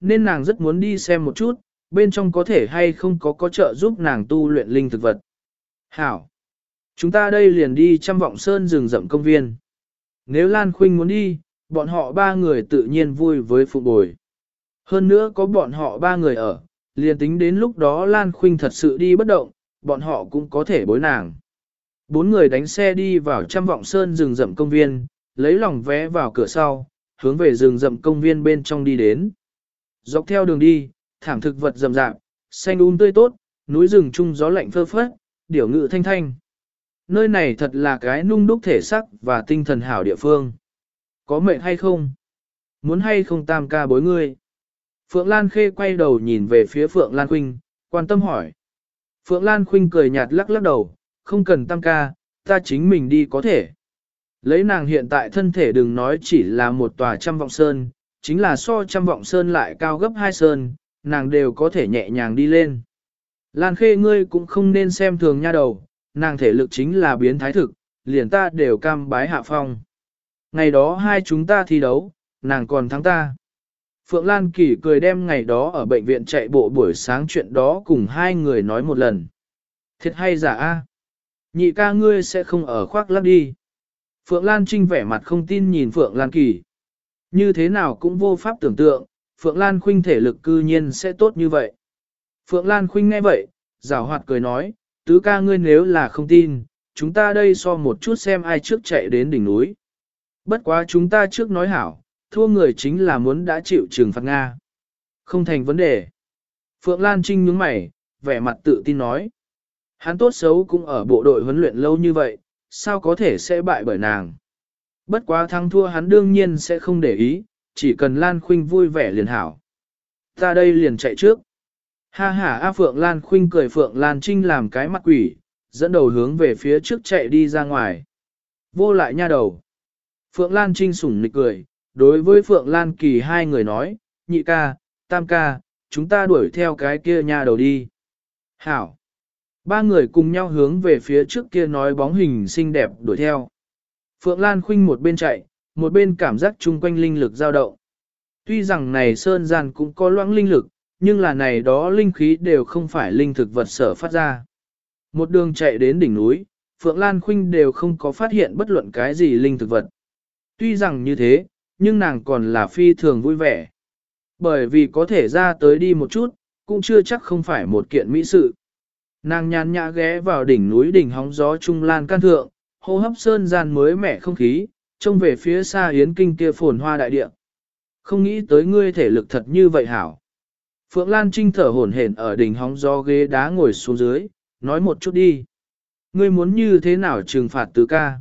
nên nàng rất muốn đi xem một chút, bên trong có thể hay không có có trợ giúp nàng tu luyện linh thực vật. Hảo! Chúng ta đây liền đi trăm vọng sơn rừng rậm công viên. Nếu Lan Khuynh muốn đi, bọn họ ba người tự nhiên vui với phụ bồi. Hơn nữa có bọn họ ba người ở, liền tính đến lúc đó Lan Khuynh thật sự đi bất động, bọn họ cũng có thể bối nàng. Bốn người đánh xe đi vào trăm vọng sơn rừng rậm công viên, lấy lòng vé vào cửa sau, hướng về rừng rậm công viên bên trong đi đến. Dọc theo đường đi, thảm thực vật rậm rạp, xanh um tươi tốt, núi rừng trung gió lạnh phơ phất, điểu ngự thanh thanh. Nơi này thật là cái nung đúc thể sắc và tinh thần hảo địa phương. Có mệnh hay không? Muốn hay không tam ca bối ngươi? Phượng Lan Khê quay đầu nhìn về phía Phượng Lan Khuynh, quan tâm hỏi. Phượng Lan Khuynh cười nhạt lắc lắc đầu, không cần tam ca, ta chính mình đi có thể. Lấy nàng hiện tại thân thể đừng nói chỉ là một tòa trăm vọng sơn, chính là so trăm vọng sơn lại cao gấp hai sơn, nàng đều có thể nhẹ nhàng đi lên. Lan Khê ngươi cũng không nên xem thường nha đầu, nàng thể lực chính là biến thái thực, liền ta đều cam bái hạ phong. Ngày đó hai chúng ta thi đấu, nàng còn thắng ta. Phượng Lan Kỳ cười đem ngày đó ở bệnh viện chạy bộ buổi sáng chuyện đó cùng hai người nói một lần. Thiệt hay giả a? Nhị ca ngươi sẽ không ở khoác lắp đi. Phượng Lan Trinh vẻ mặt không tin nhìn Phượng Lan Kỳ. Như thế nào cũng vô pháp tưởng tượng, Phượng Lan Khuynh thể lực cư nhiên sẽ tốt như vậy. Phượng Lan Khuynh nghe vậy, rào hoạt cười nói, tứ ca ngươi nếu là không tin, chúng ta đây so một chút xem ai trước chạy đến đỉnh núi. Bất quá chúng ta trước nói hảo, thua người chính là muốn đã chịu trừng phạt Nga. Không thành vấn đề. Phượng Lan Trinh nhướng mày, vẻ mặt tự tin nói. Hắn tốt xấu cũng ở bộ đội huấn luyện lâu như vậy, sao có thể sẽ bại bởi nàng. Bất quá thắng thua hắn đương nhiên sẽ không để ý, chỉ cần Lan Khuynh vui vẻ liền hảo. Ta đây liền chạy trước. Ha ha A Phượng Lan Khuynh cười Phượng Lan Trinh làm cái mặt quỷ, dẫn đầu hướng về phía trước chạy đi ra ngoài. Vô lại nha đầu. Phượng Lan Trinh sủng nịch cười, đối với Phượng Lan Kỳ hai người nói, nhị ca, tam ca, chúng ta đuổi theo cái kia nha đầu đi. Hảo. Ba người cùng nhau hướng về phía trước kia nói bóng hình xinh đẹp đuổi theo. Phượng Lan Khuynh một bên chạy, một bên cảm giác chung quanh linh lực dao động. Tuy rằng này sơn gian cũng có loãng linh lực, nhưng là này đó linh khí đều không phải linh thực vật sở phát ra. Một đường chạy đến đỉnh núi, Phượng Lan Khuynh đều không có phát hiện bất luận cái gì linh thực vật. Tuy rằng như thế, nhưng nàng còn là phi thường vui vẻ. Bởi vì có thể ra tới đi một chút, cũng chưa chắc không phải một kiện mỹ sự. Nàng nhàn nhã ghé vào đỉnh núi đỉnh hóng gió trung lan can thượng, hô hấp sơn gian mới mẻ không khí, trông về phía xa yến kinh kia phồn hoa đại địa. Không nghĩ tới ngươi thể lực thật như vậy hảo. Phượng Lan Trinh thở hổn hển ở đỉnh hóng gió ghế đá ngồi xuống dưới, nói một chút đi. Ngươi muốn như thế nào trừng phạt tứ ca?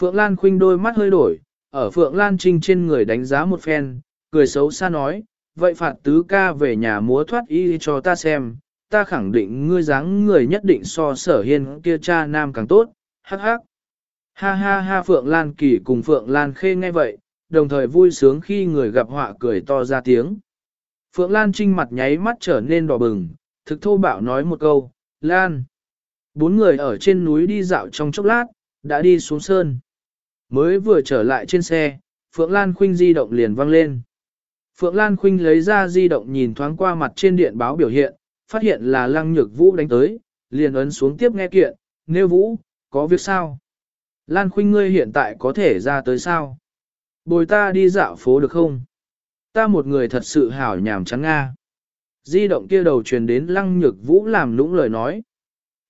Phượng Lan khuynh đôi mắt hơi đổi, ở Phượng Lan Trinh trên người đánh giá một phen, cười xấu xa nói, vậy phạt tứ ca về nhà múa thoát y cho ta xem, ta khẳng định ngươi dáng người nhất định so sở hiên kia cha nam càng tốt, hắc hắc. Ha ha ha Phượng Lan Kỳ cùng Phượng Lan Khê nghe vậy, đồng thời vui sướng khi người gặp họa cười to ra tiếng. Phượng Lan Trinh mặt nháy mắt trở nên đỏ bừng, thực thô bạo nói một câu, Lan. Bốn người ở trên núi đi dạo trong chốc lát, đã đi xuống sơn. Mới vừa trở lại trên xe, Phượng Lan Khuynh di động liền vang lên. Phượng Lan Khuynh lấy ra di động nhìn thoáng qua mặt trên điện báo biểu hiện, phát hiện là Lăng Nhược Vũ đánh tới, liền ấn xuống tiếp nghe kiện, nêu Vũ, có việc sao? Lan Khuynh ngươi hiện tại có thể ra tới sao? Bồi ta đi dạo phố được không? Ta một người thật sự hảo nhàm chán Nga. Di động kia đầu truyền đến Lăng Nhược Vũ làm nũng lời nói.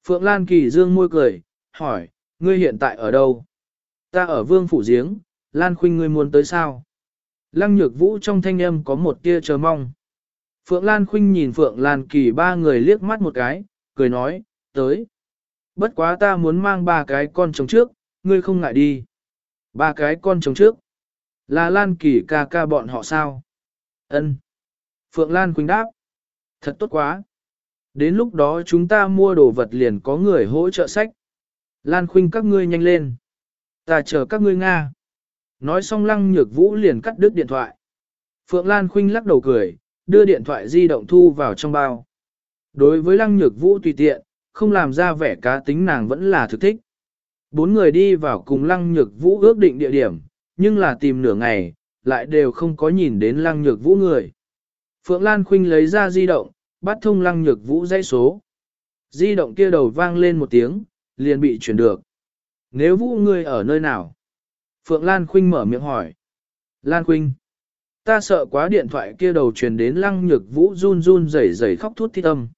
Phượng Lan Kỳ dương môi cười, hỏi, ngươi hiện tại ở đâu? Ta ở vương phủ giếng, Lan Khuynh ngươi muốn tới sao? Lăng Nhược Vũ trong thanh âm có một tia chờ mong. Phượng Lan Khuynh nhìn Phượng Lan Kỳ ba người liếc mắt một cái, cười nói, tới. Bất quá ta muốn mang ba cái con trống trước, ngươi không ngại đi. Ba cái con trống trước. Là Lan Kỳ ca ca bọn họ sao? Ân. Phượng Lan Quỳnh đáp. Thật tốt quá. Đến lúc đó chúng ta mua đồ vật liền có người hỗ trợ sách. Lan Khuynh các ngươi nhanh lên. Ta chờ các ngươi Nga. Nói xong lăng nhược vũ liền cắt đứt điện thoại. Phượng Lan Khuynh lắc đầu cười, đưa điện thoại di động thu vào trong bao. Đối với lăng nhược vũ tùy tiện, không làm ra vẻ cá tính nàng vẫn là thực thích. Bốn người đi vào cùng lăng nhược vũ ước định địa điểm, nhưng là tìm nửa ngày, lại đều không có nhìn đến lăng nhược vũ người. Phượng Lan Khuynh lấy ra di động, bắt thông lăng nhược vũ dây số. Di động kia đầu vang lên một tiếng, liền bị chuyển được. Nếu vũ ngươi ở nơi nào? Phượng Lan Khuynh mở miệng hỏi. Lan Khuynh. Ta sợ quá điện thoại kia đầu truyền đến lăng nhược vũ run run rẩy rẩy khóc thút thít âm.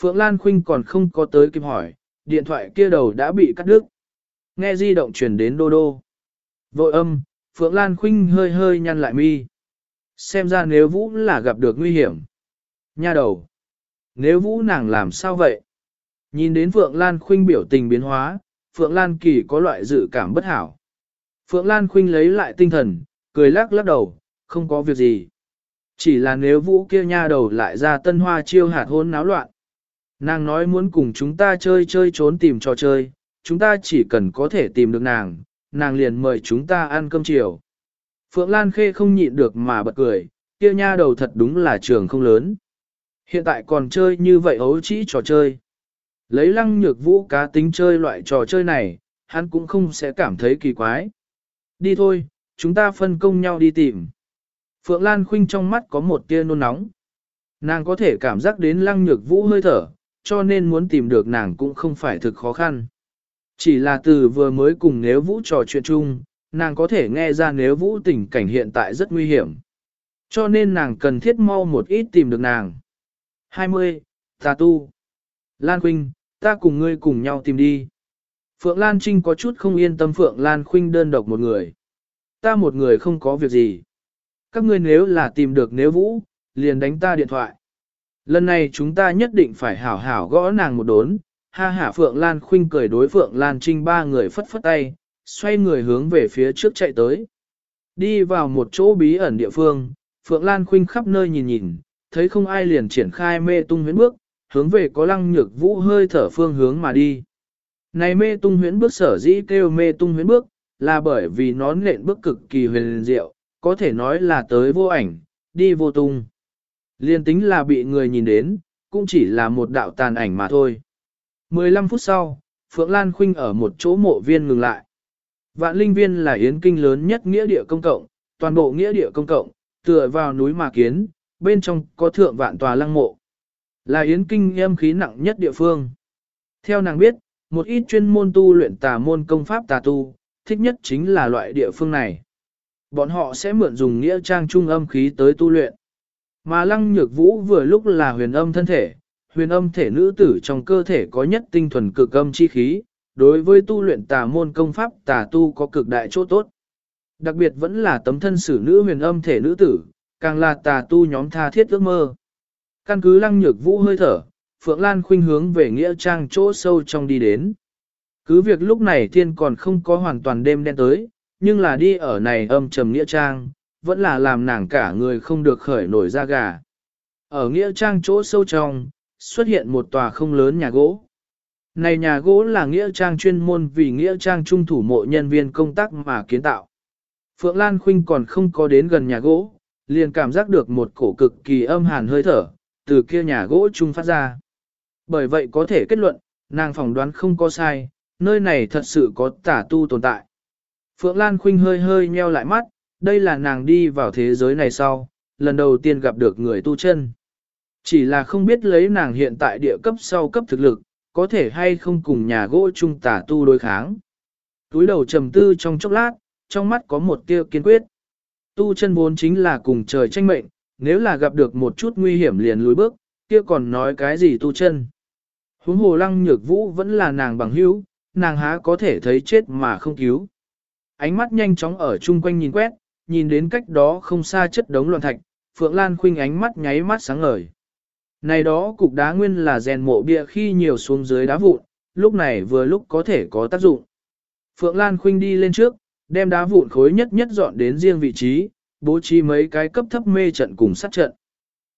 Phượng Lan Khuynh còn không có tới kịp hỏi, điện thoại kia đầu đã bị cắt đứt. Nghe di động truyền đến đô đô. Vội âm, Phượng Lan Khuynh hơi hơi nhăn lại mi. Xem ra nếu Vũ là gặp được nguy hiểm. Nha đầu. Nếu Vũ nàng làm sao vậy? Nhìn đến Phượng Lan Khuynh biểu tình biến hóa, Phượng Lan Kỳ có loại dự cảm bất hảo. Phượng Lan Khuynh lấy lại tinh thần, cười lắc lắc đầu, không có việc gì. Chỉ là nếu Vũ kia nha đầu lại ra tân hoa chiêu hạt hôn náo loạn. Nàng nói muốn cùng chúng ta chơi chơi trốn tìm trò chơi, chúng ta chỉ cần có thể tìm được nàng, nàng liền mời chúng ta ăn cơm chiều. Phượng Lan Khê không nhịn được mà bật cười, kia nha đầu thật đúng là trường không lớn. Hiện tại còn chơi như vậy ấu chỉ trò chơi. Lấy lăng nhược vũ cá tính chơi loại trò chơi này, hắn cũng không sẽ cảm thấy kỳ quái. Đi thôi, chúng ta phân công nhau đi tìm. Phượng Lan Khuynh trong mắt có một tia nôn nóng. Nàng có thể cảm giác đến lăng nhược vũ hơi thở, cho nên muốn tìm được nàng cũng không phải thực khó khăn. Chỉ là từ vừa mới cùng nếu vũ trò chuyện chung, nàng có thể nghe ra nếu vũ tình cảnh hiện tại rất nguy hiểm. Cho nên nàng cần thiết mau một ít tìm được nàng. 20. Tà tu. Lan Quynh, ta cùng ngươi cùng nhau tìm đi. Phượng Lan Trinh có chút không yên tâm Phượng Lan Khuynh đơn độc một người. Ta một người không có việc gì. Các ngươi nếu là tìm được nếu vũ, liền đánh ta điện thoại. Lần này chúng ta nhất định phải hảo hảo gõ nàng một đốn. Ha hả Phượng Lan Khinh cười đối Phượng Lan Trinh ba người phất phất tay, xoay người hướng về phía trước chạy tới. Đi vào một chỗ bí ẩn địa phương, Phượng Lan Khinh khắp nơi nhìn nhìn, thấy không ai liền triển khai mê tung huyễn bước, hướng về có lăng nhược vũ hơi thở phương hướng mà đi. Này mê tung huyễn bước sở dĩ kêu mê tung huyễn bước, là bởi vì nó nện bước cực kỳ huyền diệu, có thể nói là tới vô ảnh, đi vô tung. Liên tính là bị người nhìn đến, cũng chỉ là một đạo tàn ảnh mà thôi. 15 phút sau, Phượng Lan Khuynh ở một chỗ mộ viên ngừng lại. Vạn linh viên là yến kinh lớn nhất nghĩa địa công cộng, toàn bộ nghĩa địa công cộng, tựa vào núi mà kiến, bên trong có thượng vạn tòa lăng mộ. Là yến kinh âm khí nặng nhất địa phương. Theo nàng biết, một ít chuyên môn tu luyện tà môn công pháp tà tu, thích nhất chính là loại địa phương này. Bọn họ sẽ mượn dùng nghĩa trang trung âm khí tới tu luyện. Mà lăng nhược vũ vừa lúc là huyền âm thân thể, huyền âm thể nữ tử trong cơ thể có nhất tinh thuần cực âm chi khí, đối với tu luyện tà môn công pháp tà tu có cực đại chỗ tốt. Đặc biệt vẫn là tấm thân sử nữ huyền âm thể nữ tử, càng là tà tu nhóm tha thiết ước mơ. Căn cứ lăng nhược vũ hơi thở, Phượng Lan khuynh hướng về nghĩa trang chỗ sâu trong đi đến. Cứ việc lúc này thiên còn không có hoàn toàn đêm đen tới, nhưng là đi ở này âm trầm nghĩa trang, vẫn là làm nàng cả người không được khởi nổi ra gà. Ở nghĩa trang chỗ sâu trong, xuất hiện một tòa không lớn nhà gỗ. Này nhà gỗ là nghĩa trang chuyên môn vì nghĩa trang trung thủ mộ nhân viên công tác mà kiến tạo. Phượng Lan Khuynh còn không có đến gần nhà gỗ, liền cảm giác được một cổ cực kỳ âm hàn hơi thở, từ kia nhà gỗ trung phát ra. Bởi vậy có thể kết luận, nàng phỏng đoán không có sai, nơi này thật sự có tả tu tồn tại. Phượng Lan Khuynh hơi hơi nheo lại mắt, đây là nàng đi vào thế giới này sau, lần đầu tiên gặp được người tu chân. Chỉ là không biết lấy nàng hiện tại địa cấp sau cấp thực lực, có thể hay không cùng nhà gỗ chung tả tu đối kháng. Túi đầu trầm tư trong chốc lát, trong mắt có một tia kiên quyết. Tu chân vốn chính là cùng trời tranh mệnh, nếu là gặp được một chút nguy hiểm liền lùi bước, kia còn nói cái gì tu chân. Huống hồ lăng nhược vũ vẫn là nàng bằng hữu, nàng há có thể thấy chết mà không cứu. Ánh mắt nhanh chóng ở chung quanh nhìn quét, nhìn đến cách đó không xa chất đống loạn thạch, Phượng Lan khuynh ánh mắt nháy mắt sáng ngời. Này đó cục đá nguyên là rèn mộ bia khi nhiều xuống dưới đá vụn, lúc này vừa lúc có thể có tác dụng. Phượng Lan khuynh đi lên trước, đem đá vụn khối nhất nhất dọn đến riêng vị trí, bố trí mấy cái cấp thấp mê trận cùng sát trận.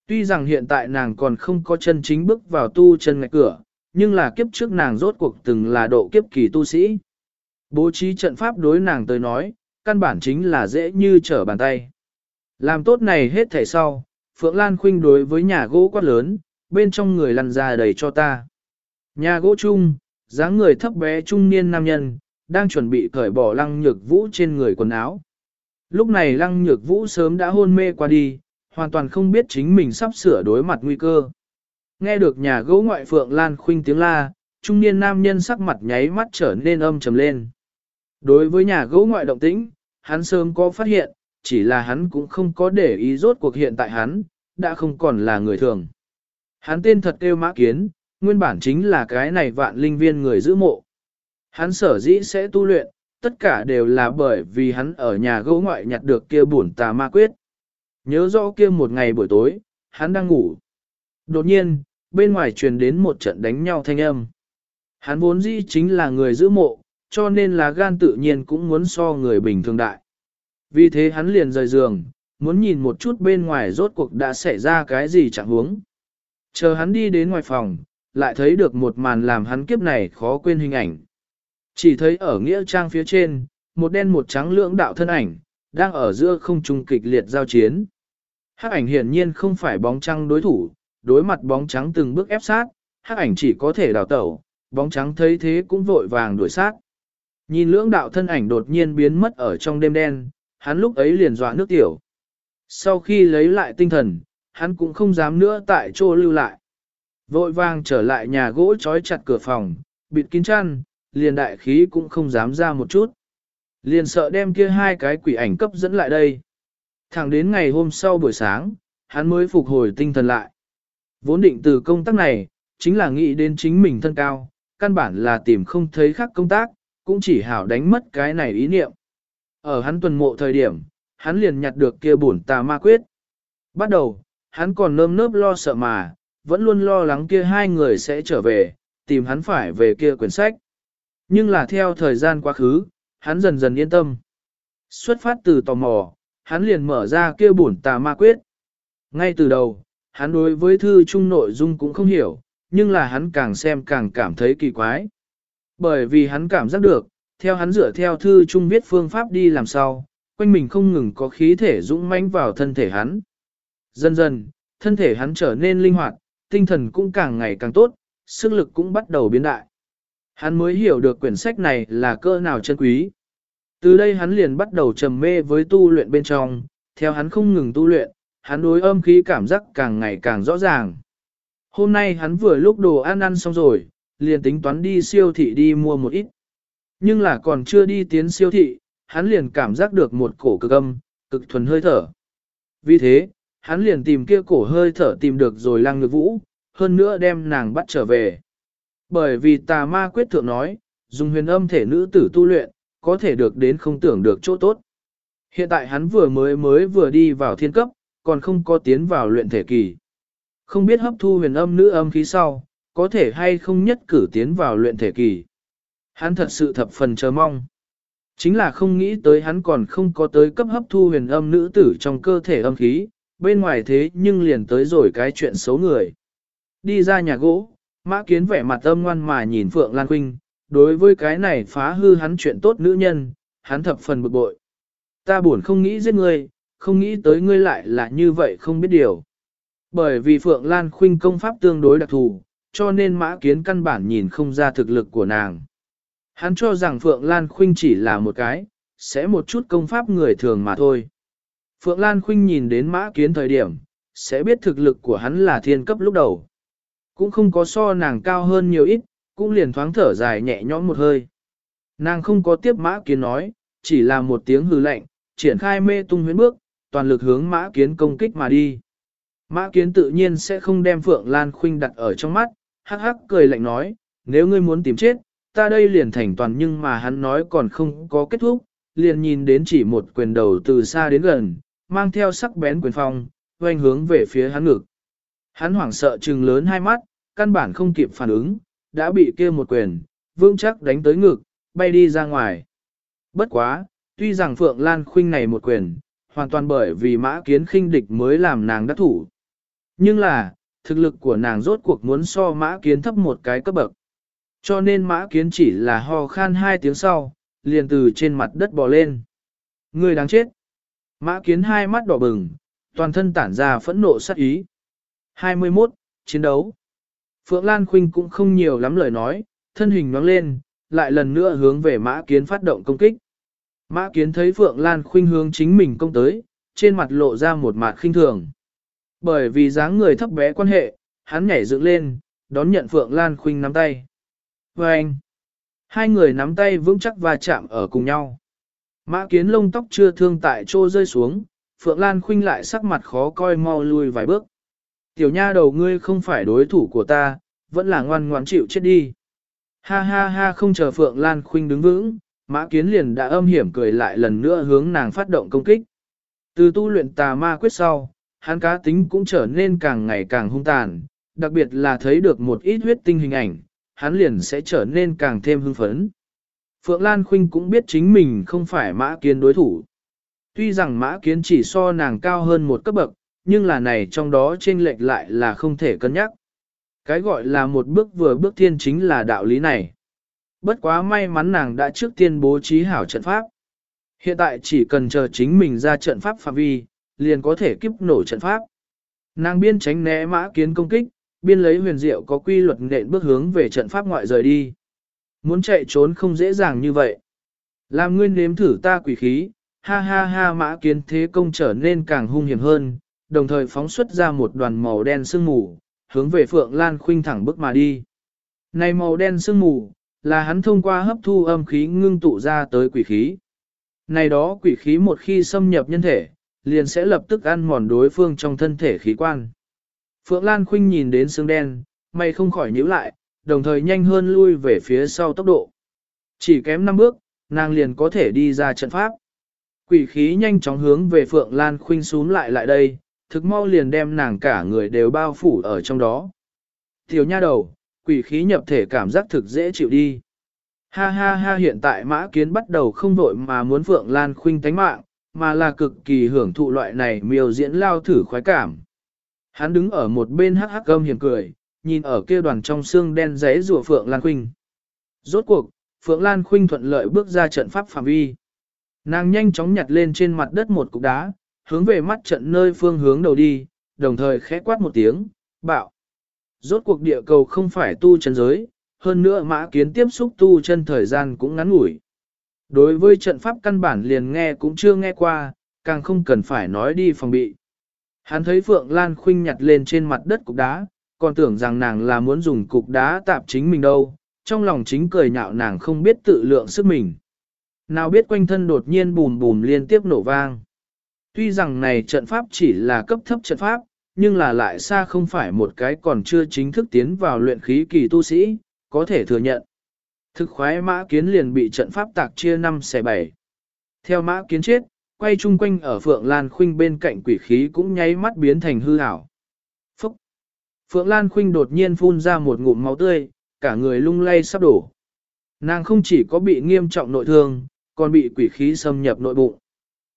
Tuy rằng hiện tại nàng còn không có chân chính bước vào tu chân ngạch cửa, nhưng là kiếp trước nàng rốt cuộc từng là độ kiếp kỳ tu sĩ. Bố trí trận pháp đối nàng tới nói, căn bản chính là dễ như trở bàn tay. Làm tốt này hết thảy sau, Phượng Lan Khuynh đối với nhà gỗ quát lớn, bên trong người lăn ra đầy cho ta. Nhà gỗ chung, dáng người thấp bé trung niên nam nhân, đang chuẩn bị cởi bỏ lăng nhược vũ trên người quần áo. Lúc này lăng nhược vũ sớm đã hôn mê qua đi, hoàn toàn không biết chính mình sắp sửa đối mặt nguy cơ. Nghe được nhà gỗ ngoại Phượng Lan Khuynh tiếng la, trung niên nam nhân sắc mặt nháy mắt trở nên âm trầm lên. Đối với nhà gỗ ngoại động tĩnh, hắn sớm có phát hiện, chỉ là hắn cũng không có để ý rốt cuộc hiện tại hắn, đã không còn là người thường. Hắn tên thật kêu mã kiến, nguyên bản chính là cái này vạn linh viên người giữ mộ. Hắn sở dĩ sẽ tu luyện, tất cả đều là bởi vì hắn ở nhà gỗ ngoại nhặt được kia bổn tà ma quyết. Nhớ rõ kia một ngày buổi tối, hắn đang ngủ. Đột nhiên, bên ngoài truyền đến một trận đánh nhau thanh âm. Hắn vốn dĩ chính là người giữ mộ, cho nên là gan tự nhiên cũng muốn so người bình thường đại. Vì thế hắn liền rời giường, muốn nhìn một chút bên ngoài rốt cuộc đã xảy ra cái gì chẳng huống. Chờ hắn đi đến ngoài phòng, lại thấy được một màn làm hắn kiếp này khó quên hình ảnh. Chỉ thấy ở nghĩa trang phía trên, một đen một trắng lưỡng đạo thân ảnh, đang ở giữa không trung kịch liệt giao chiến. Hắc ảnh hiển nhiên không phải bóng trắng đối thủ, đối mặt bóng trắng từng bước ép sát, hắc ảnh chỉ có thể đào tẩu, bóng trắng thấy thế cũng vội vàng đuổi sát. Nhìn lưỡng đạo thân ảnh đột nhiên biến mất ở trong đêm đen, hắn lúc ấy liền dọa nước tiểu. Sau khi lấy lại tinh thần, hắn cũng không dám nữa tại chỗ lưu lại. Vội vàng trở lại nhà gỗ trói chặt cửa phòng, bịt kín chăn, liền đại khí cũng không dám ra một chút. Liền sợ đem kia hai cái quỷ ảnh cấp dẫn lại đây. Thẳng đến ngày hôm sau buổi sáng, hắn mới phục hồi tinh thần lại. Vốn định từ công tác này, chính là nghĩ đến chính mình thân cao, căn bản là tìm không thấy khác công tác, cũng chỉ hảo đánh mất cái này ý niệm. Ở hắn tuần mộ thời điểm, hắn liền nhặt được kia bổn tà ma quyết. Bắt đầu, hắn còn nơm nớp lo sợ mà, vẫn luôn lo lắng kia hai người sẽ trở về, tìm hắn phải về kia quyển sách. Nhưng là theo thời gian quá khứ, hắn dần dần yên tâm. Xuất phát từ tò mò, hắn liền mở ra kia bổn tà ma quyết. Ngay từ đầu, hắn đối với thư chung nội dung cũng không hiểu, nhưng là hắn càng xem càng cảm thấy kỳ quái. Bởi vì hắn cảm giác được, theo hắn dựa theo thư chung viết phương pháp đi làm sao, quanh mình không ngừng có khí thể dũng mãnh vào thân thể hắn. Dần dần, thân thể hắn trở nên linh hoạt, tinh thần cũng càng ngày càng tốt, sức lực cũng bắt đầu biến đại. Hắn mới hiểu được quyển sách này là cơ nào chân quý. Từ đây hắn liền bắt đầu trầm mê với tu luyện bên trong, theo hắn không ngừng tu luyện, hắn đối âm khí cảm giác càng ngày càng rõ ràng. Hôm nay hắn vừa lúc đồ ăn ăn xong rồi, liền tính toán đi siêu thị đi mua một ít. Nhưng là còn chưa đi tiến siêu thị, hắn liền cảm giác được một cổ cực âm, cực thuần hơi thở. Vì thế, hắn liền tìm kia cổ hơi thở tìm được rồi lăng ngược vũ, hơn nữa đem nàng bắt trở về. Bởi vì tà ma quyết thượng nói, dùng huyền âm thể nữ tử tu luyện, có thể được đến không tưởng được chỗ tốt. Hiện tại hắn vừa mới mới vừa đi vào thiên cấp, còn không có tiến vào luyện thể kỳ. Không biết hấp thu huyền âm nữ âm khí sau, có thể hay không nhất cử tiến vào luyện thể kỳ. Hắn thật sự thập phần chờ mong. Chính là không nghĩ tới hắn còn không có tới cấp hấp thu huyền âm nữ tử trong cơ thể âm khí, bên ngoài thế nhưng liền tới rồi cái chuyện xấu người. Đi ra nhà gỗ, mã kiến vẻ mặt âm ngoan mà nhìn Phượng Lan Quynh, đối với cái này phá hư hắn chuyện tốt nữ nhân, hắn thập phần bực bội. Ta buồn không nghĩ giết ngươi, không nghĩ tới ngươi lại là như vậy không biết điều. Bởi vì Phượng Lan Khuynh công pháp tương đối đặc thù, cho nên mã kiến căn bản nhìn không ra thực lực của nàng. Hắn cho rằng Phượng Lan Khuynh chỉ là một cái, sẽ một chút công pháp người thường mà thôi. Phượng Lan Khuynh nhìn đến mã kiến thời điểm, sẽ biết thực lực của hắn là thiên cấp lúc đầu. Cũng không có so nàng cao hơn nhiều ít, cũng liền thoáng thở dài nhẹ nhõm một hơi. Nàng không có tiếp mã kiến nói, chỉ là một tiếng hừ lạnh, triển khai mê tung huyến bước, toàn lực hướng mã kiến công kích mà đi. Mã kiến tự nhiên sẽ không đem Phượng Lan Khuynh đặt ở trong mắt, hắc hắc cười lạnh nói, nếu ngươi muốn tìm chết, ta đây liền thành toàn nhưng mà hắn nói còn không có kết thúc, liền nhìn đến chỉ một quyền đầu từ xa đến gần, mang theo sắc bén quyền phong, doanh hướng về phía hắn ngực. Hắn hoảng sợ trừng lớn hai mắt, căn bản không kịp phản ứng, đã bị kia một quyền, vương chắc đánh tới ngực, bay đi ra ngoài. Bất quá, tuy rằng Phượng Lan Khuynh này một quyền, hoàn toàn bởi vì mã kiến khinh địch mới làm nàng đắc thủ. Nhưng là, thực lực của nàng rốt cuộc muốn so mã kiến thấp một cái cấp bậc. Cho nên mã kiến chỉ là ho khan hai tiếng sau, liền từ trên mặt đất bò lên. Người đáng chết. Mã kiến hai mắt đỏ bừng, toàn thân tản ra phẫn nộ sát ý. 21. Chiến đấu. Phượng Lan Khuynh cũng không nhiều lắm lời nói, thân hình nhoáng lên, lại lần nữa hướng về mã kiến phát động công kích. Mã kiến thấy Phượng Lan Khuynh hướng chính mình công tới, trên mặt lộ ra một mặt khinh thường. Bởi vì dáng người thấp bé quan hệ, hắn nhảy dựng lên, đón nhận Phượng Lan Khuynh nắm tay. Và anh, hai người nắm tay vững chắc và chạm ở cùng nhau. Mã kiến lông tóc chưa thương tại chỗ rơi xuống, Phượng Lan Khuynh lại sắc mặt khó coi mau lui vài bước. Tiểu nha đầu ngươi không phải đối thủ của ta, vẫn là ngoan ngoãn chịu chết đi. Ha ha ha không chờ Phượng Lan Khuynh đứng vững, Mã Kiến liền đã âm hiểm cười lại lần nữa hướng nàng phát động công kích. Từ tu luyện tà ma quyết sau, hắn cá tính cũng trở nên càng ngày càng hung tàn, đặc biệt là thấy được một ít huyết tinh hình ảnh, hắn liền sẽ trở nên càng thêm hưng phấn. Phượng Lan Khuynh cũng biết chính mình không phải Mã Kiến đối thủ. Tuy rằng Mã Kiến chỉ so nàng cao hơn một cấp bậc, nhưng là này trong đó trên lệch lại là không thể cân nhắc. Cái gọi là một bước vừa bước thiên chính là đạo lý này. Bất quá may mắn nàng đã trước tiên bố trí hảo trận pháp. Hiện tại chỉ cần chờ chính mình ra trận pháp phạm vi, liền có thể kiếp nổ trận pháp. Nàng biên tránh né mã kiến công kích, biên lấy huyền diệu có quy luật nện bước hướng về trận pháp ngoại rời đi. Muốn chạy trốn không dễ dàng như vậy. Làm nguyên nếm thử ta quỷ khí, ha ha ha mã kiến thế công trở nên càng hung hiểm hơn, đồng thời phóng xuất ra một đoàn màu đen sương mù, hướng về Phượng Lan Khuynh thẳng bước mà đi. Này màu đen sương mù, là hắn thông qua hấp thu âm khí ngưng tụ ra tới quỷ khí. Này đó quỷ khí một khi xâm nhập nhân thể, liền sẽ lập tức ăn mòn đối phương trong thân thể khí quan. Phượng Lan Khuynh nhìn đến sương đen, mày không khỏi nhíu lại, đồng thời nhanh hơn lui về phía sau tốc độ. Chỉ kém 5 bước, nàng liền có thể đi ra trận pháp. Quỷ khí nhanh chóng hướng về Phượng Lan Khuynh xuống lại lại đây, thực mau liền đem nàng cả người đều bao phủ ở trong đó. Tiểu nha đầu, quỷ khí nhập thể cảm giác thực dễ chịu đi. Ha ha ha hiện tại mã kiến bắt đầu không vội mà muốn Phượng Lan Khuynh tánh mạng, mà là cực kỳ hưởng thụ loại này miêu diễn lao thử khoái cảm. Hắn đứng ở một bên hắc hắc gâm hiền cười, nhìn ở kia đoàn trong xương đen giấy rùa Phượng Lan Khuynh. Rốt cuộc, Phượng Lan Khuynh thuận lợi bước ra trận pháp phạm vi. Nàng nhanh chóng nhặt lên trên mặt đất một cục đá, hướng về mắt trận nơi phương hướng đầu đi, đồng thời khẽ quát một tiếng, bạo. Rốt cuộc địa cầu không phải tu chân giới, hơn nữa mã kiến tiếp xúc tu chân thời gian cũng ngắn ngủi. Đối với trận pháp căn bản liền nghe cũng chưa nghe qua, càng không cần phải nói đi phòng bị. Hắn thấy Phượng Lan Khuynh nhặt lên trên mặt đất cục đá, còn tưởng rằng nàng là muốn dùng cục đá tạp chính mình đâu, trong lòng chính cười nhạo nàng không biết tự lượng sức mình. Nào biết quanh thân đột nhiên bùm bùm liên tiếp nổ vang. Tuy rằng này trận pháp chỉ là cấp thấp trận pháp, nhưng là lại xa không phải một cái còn chưa chính thức tiến vào luyện khí kỳ tu sĩ, có thể thừa nhận. Thực khoái mã kiến liền bị trận pháp tạc chia 5 xe 7. Theo mã kiến chết, quay chung quanh ở Phượng Lan Khuynh bên cạnh quỷ khí cũng nháy mắt biến thành hư ảo. Phúc! Phượng Lan Khuynh đột nhiên phun ra một ngụm máu tươi, cả người lung lay sắp đổ. Nàng không chỉ có bị nghiêm trọng nội thương, còn bị quỷ khí xâm nhập nội bụng.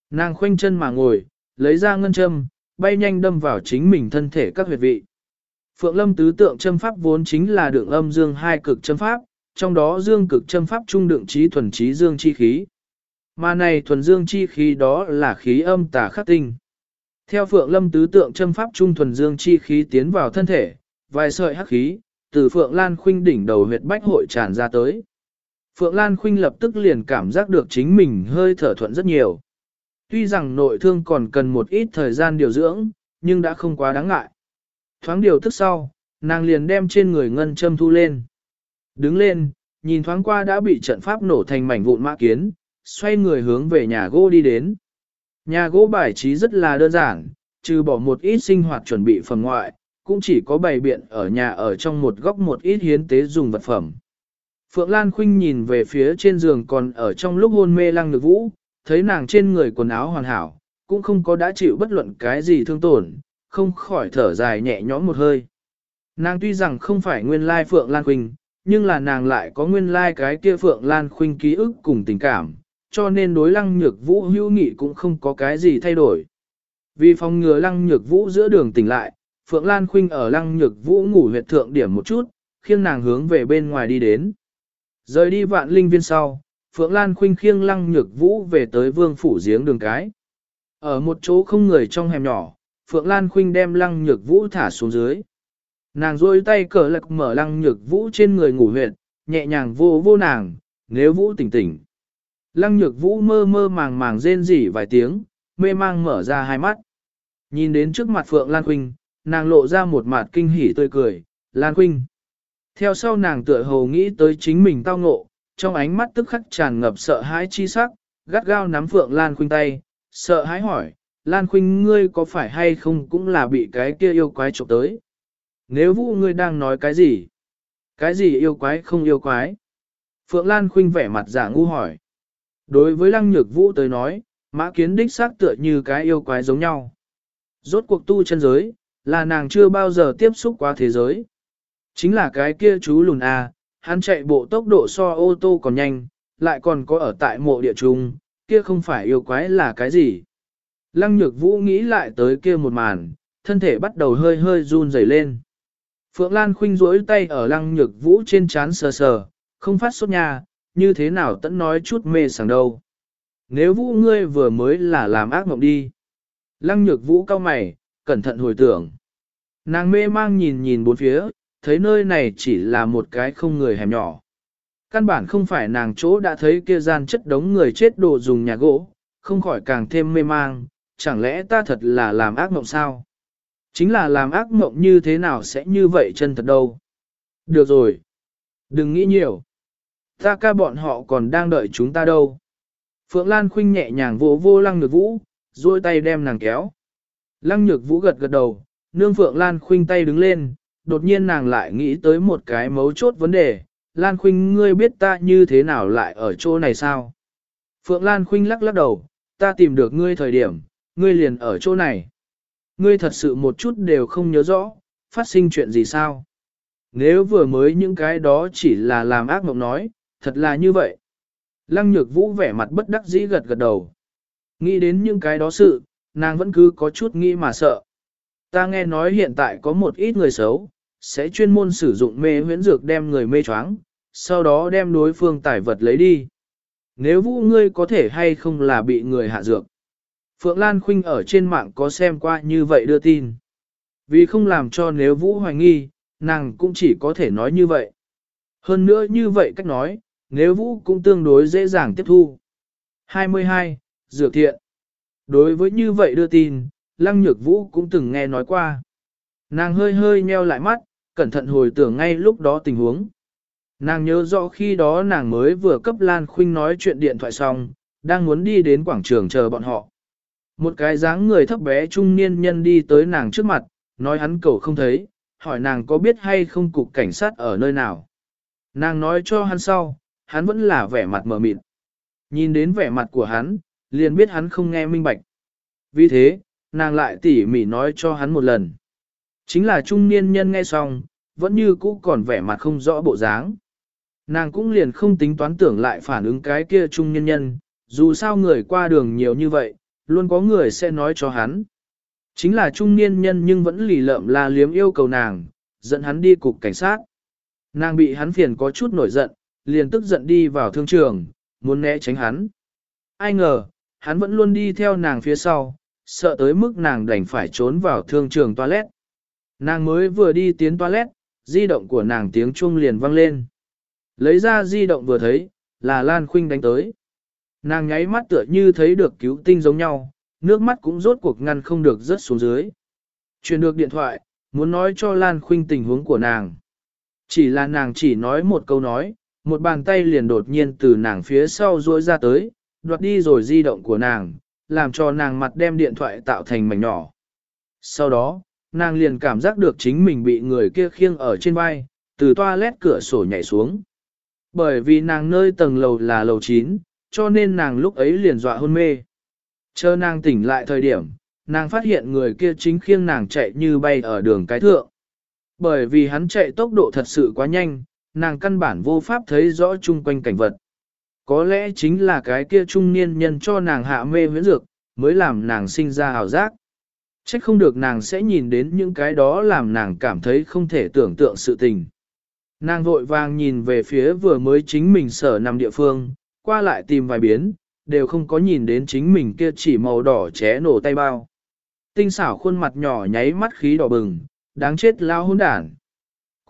Nàng khoanh chân mà ngồi, lấy ra ngân châm, bay nhanh đâm vào chính mình thân thể các huyệt vị. Phượng Lâm tứ tượng châm pháp vốn chính là đường âm dương hai cực châm pháp, trong đó dương cực châm pháp trung đựng trí thuần trí dương chi khí. Mà này thuần dương chi khí đó là khí âm tà khắc tinh. Theo Phượng Lâm tứ tượng châm pháp trung thuần dương chi khí tiến vào thân thể, vài sợi hắc khí từ Phượng Lan Khuynh đỉnh đầu huyệt bách hội tràn ra tới. Phượng Lan Khuynh lập tức liền cảm giác được chính mình hơi thở thuận rất nhiều. Tuy rằng nội thương còn cần một ít thời gian điều dưỡng, nhưng đã không quá đáng ngại. Thoáng điều tức sau, nàng liền đem trên người ngân châm thu lên. Đứng lên, nhìn thoáng qua đã bị trận pháp nổ thành mảnh vụn mã kiến, xoay người hướng về nhà gỗ đi đến. Nhà gỗ bài trí rất là đơn giản, trừ bỏ một ít sinh hoạt chuẩn bị phần ngoại, cũng chỉ có bày biện ở nhà ở trong một góc một ít hiến tế dùng vật phẩm. Phượng Lan Khuynh nhìn về phía trên giường còn ở trong lúc hôn mê lăng được vũ, thấy nàng trên người quần áo hoàn hảo, cũng không có đã chịu bất luận cái gì thương tổn, không khỏi thở dài nhẹ nhõm một hơi. Nàng tuy rằng không phải nguyên lai Phượng Lan Khuynh, nhưng là nàng lại có nguyên lai cái kia Phượng Lan Khuynh ký ức cùng tình cảm, cho nên đối lăng nhược vũ hữu nghị cũng không có cái gì thay đổi. Vì phòng ngừa lăng nhược vũ giữa đường tỉnh lại, Phượng Lan Khuynh ở lăng nhược vũ ngủ huyệt thượng điểm một chút, khiêng nàng hướng về bên ngoài đi đến. Rời đi vạn linh viên sau, Phượng Lan Khuynh khiêng lăng nhược vũ về tới vương phủ giếng đường cái. Ở một chỗ không người trong hẻm nhỏ, Phượng Lan Khuynh đem lăng nhược vũ thả xuống dưới. Nàng rôi tay cờ lạc mở lăng nhược vũ trên người ngủ huyệt, nhẹ nhàng vô vô nàng, nếu vũ tỉnh tỉnh. Lăng nhược vũ mơ mơ màng màng rên rỉ vài tiếng, mê mang mở ra hai mắt. Nhìn đến trước mặt Phượng Lan Khuynh, nàng lộ ra một mặt kinh hỉ tươi cười, Lan Khuynh. Theo sau nàng tựa hồ nghĩ tới chính mình tao ngộ, trong ánh mắt tức khắc tràn ngập sợ hãi chi sắc, gắt gao nắm Phượng Lan Khuynh tay, sợ hãi hỏi, Lan Khuynh ngươi có phải hay không cũng là bị cái kia yêu quái trộm tới. Nếu vũ ngươi đang nói cái gì? Cái gì yêu quái không yêu quái? Phượng Lan Khuynh vẻ mặt giả ngu hỏi. Đối với lăng nhược vũ tới nói, mã kiến đích xác tựa như cái yêu quái giống nhau. Rốt cuộc tu chân giới, là nàng chưa bao giờ tiếp xúc qua thế giới. Chính là cái kia chú lùn à hắn chạy bộ tốc độ so ô tô còn nhanh, lại còn có ở tại mộ địa trung, kia không phải yêu quái là cái gì. Lăng nhược vũ nghĩ lại tới kia một màn, thân thể bắt đầu hơi hơi run rẩy lên. Phượng Lan khinh rỗi tay ở lăng nhược vũ trên chán sờ sờ, không phát sốt nha, như thế nào tẫn nói chút mê sảng đâu. Nếu vũ ngươi vừa mới là làm ác mộng đi. Lăng nhược vũ cao mày, cẩn thận hồi tưởng. Nàng mê mang nhìn nhìn bốn phía, thấy nơi này chỉ là một cái không người hẻm nhỏ. Căn bản không phải nàng chỗ đã thấy kia gian chất đống người chết đồ dùng nhà gỗ, không khỏi càng thêm mê mang, chẳng lẽ ta thật là làm ác mộng sao? Chính là làm ác mộng như thế nào sẽ như vậy chân thật đâu? Được rồi. Đừng nghĩ nhiều. Ta ca bọn họ còn đang đợi chúng ta đâu. Phượng Lan khinh nhẹ nhàng vỗ vô lăng nhược vũ, duỗi tay đem nàng kéo. Lăng nhược vũ gật gật đầu, nương Phượng Lan khinh tay đứng lên, đột nhiên nàng lại nghĩ tới một cái mấu chốt vấn đề. Lan khinh ngươi biết ta như thế nào lại ở chỗ này sao? Phượng Lan khinh lắc lắc đầu, ta tìm được ngươi thời điểm, ngươi liền ở chỗ này. Ngươi thật sự một chút đều không nhớ rõ, phát sinh chuyện gì sao? Nếu vừa mới những cái đó chỉ là làm ác mộng nói, thật là như vậy. Lăng nhược vũ vẻ mặt bất đắc dĩ gật gật đầu. Nghĩ đến những cái đó sự, nàng vẫn cứ có chút nghĩ mà sợ. Ta nghe nói hiện tại có một ít người xấu, sẽ chuyên môn sử dụng mê huyễn dược đem người mê choáng, sau đó đem đối phương tải vật lấy đi. Nếu vũ ngươi có thể hay không là bị người hạ dược. Phượng Lan Khuynh ở trên mạng có xem qua như vậy đưa tin. Vì không làm cho nếu vũ hoài nghi, nàng cũng chỉ có thể nói như vậy. Hơn nữa như vậy cách nói, nếu vũ cũng tương đối dễ dàng tiếp thu. 22. Dược thiện Đối với như vậy đưa tin, Lăng Nhược Vũ cũng từng nghe nói qua. Nàng hơi hơi nheo lại mắt, cẩn thận hồi tưởng ngay lúc đó tình huống. Nàng nhớ rõ khi đó nàng mới vừa cấp Lan Khuynh nói chuyện điện thoại xong, đang muốn đi đến quảng trường chờ bọn họ. Một cái dáng người thấp bé trung niên nhân đi tới nàng trước mặt, nói hắn cầu không thấy, hỏi nàng có biết hay không cục cảnh sát ở nơi nào. Nàng nói cho hắn sau, hắn vẫn là vẻ mặt mờ mịt. Nhìn đến vẻ mặt của hắn, liền biết hắn không nghe minh bạch. Vì thế, nàng lại tỉ mỉ nói cho hắn một lần. Chính là trung niên nhân nghe xong, vẫn như cũ còn vẻ mặt không rõ bộ dáng. Nàng cũng liền không tính toán tưởng lại phản ứng cái kia trung niên nhân, dù sao người qua đường nhiều như vậy, luôn có người sẽ nói cho hắn. Chính là trung niên nhân nhưng vẫn lì lợm la liếm yêu cầu nàng, dẫn hắn đi cục cảnh sát. Nàng bị hắn phiền có chút nổi giận, liền tức giận đi vào thương trường, muốn né tránh hắn. Ai ngờ, hắn vẫn luôn đi theo nàng phía sau, sợ tới mức nàng đành phải trốn vào thương trường toilet. Nàng mới vừa đi tiến toilet, di động của nàng tiếng chuông liền vang lên. Lấy ra di động vừa thấy, là Lan Khuynh đánh tới. Nàng nháy mắt tựa như thấy được cứu tinh giống nhau, nước mắt cũng rốt cuộc ngăn không được rớt xuống dưới. Truyền được điện thoại, muốn nói cho Lan Khuynh tình huống của nàng. Chỉ là nàng chỉ nói một câu nói, một bàn tay liền đột nhiên từ nàng phía sau duỗi ra tới, đoạt đi rồi di động của nàng, làm cho nàng mặt đem điện thoại tạo thành mảnh nhỏ. Sau đó, nàng liền cảm giác được chính mình bị người kia khiêng ở trên vai, từ toilet cửa sổ nhảy xuống. Bởi vì nàng nơi tầng lầu là lầu 9, cho nên nàng lúc ấy liền dọa hôn mê. Chờ nàng tỉnh lại thời điểm, nàng phát hiện người kia chính khiêng nàng chạy như bay ở đường cái thượng. Bởi vì hắn chạy tốc độ thật sự quá nhanh, nàng căn bản vô pháp thấy rõ chung quanh cảnh vật. Có lẽ chính là cái kia trung niên nhân cho nàng hạ mê huyễn dược, mới làm nàng sinh ra hào giác. Trách không được nàng sẽ nhìn đến những cái đó làm nàng cảm thấy không thể tưởng tượng sự tình. Nàng vội vàng nhìn về phía vừa mới chính mình sở nằm địa phương, qua lại tìm vài biến, đều không có nhìn đến chính mình kia chỉ màu đỏ ché nổ tay bao. Tinh xảo khuôn mặt nhỏ nháy mắt khí đỏ bừng, đáng chết lao hôn đản.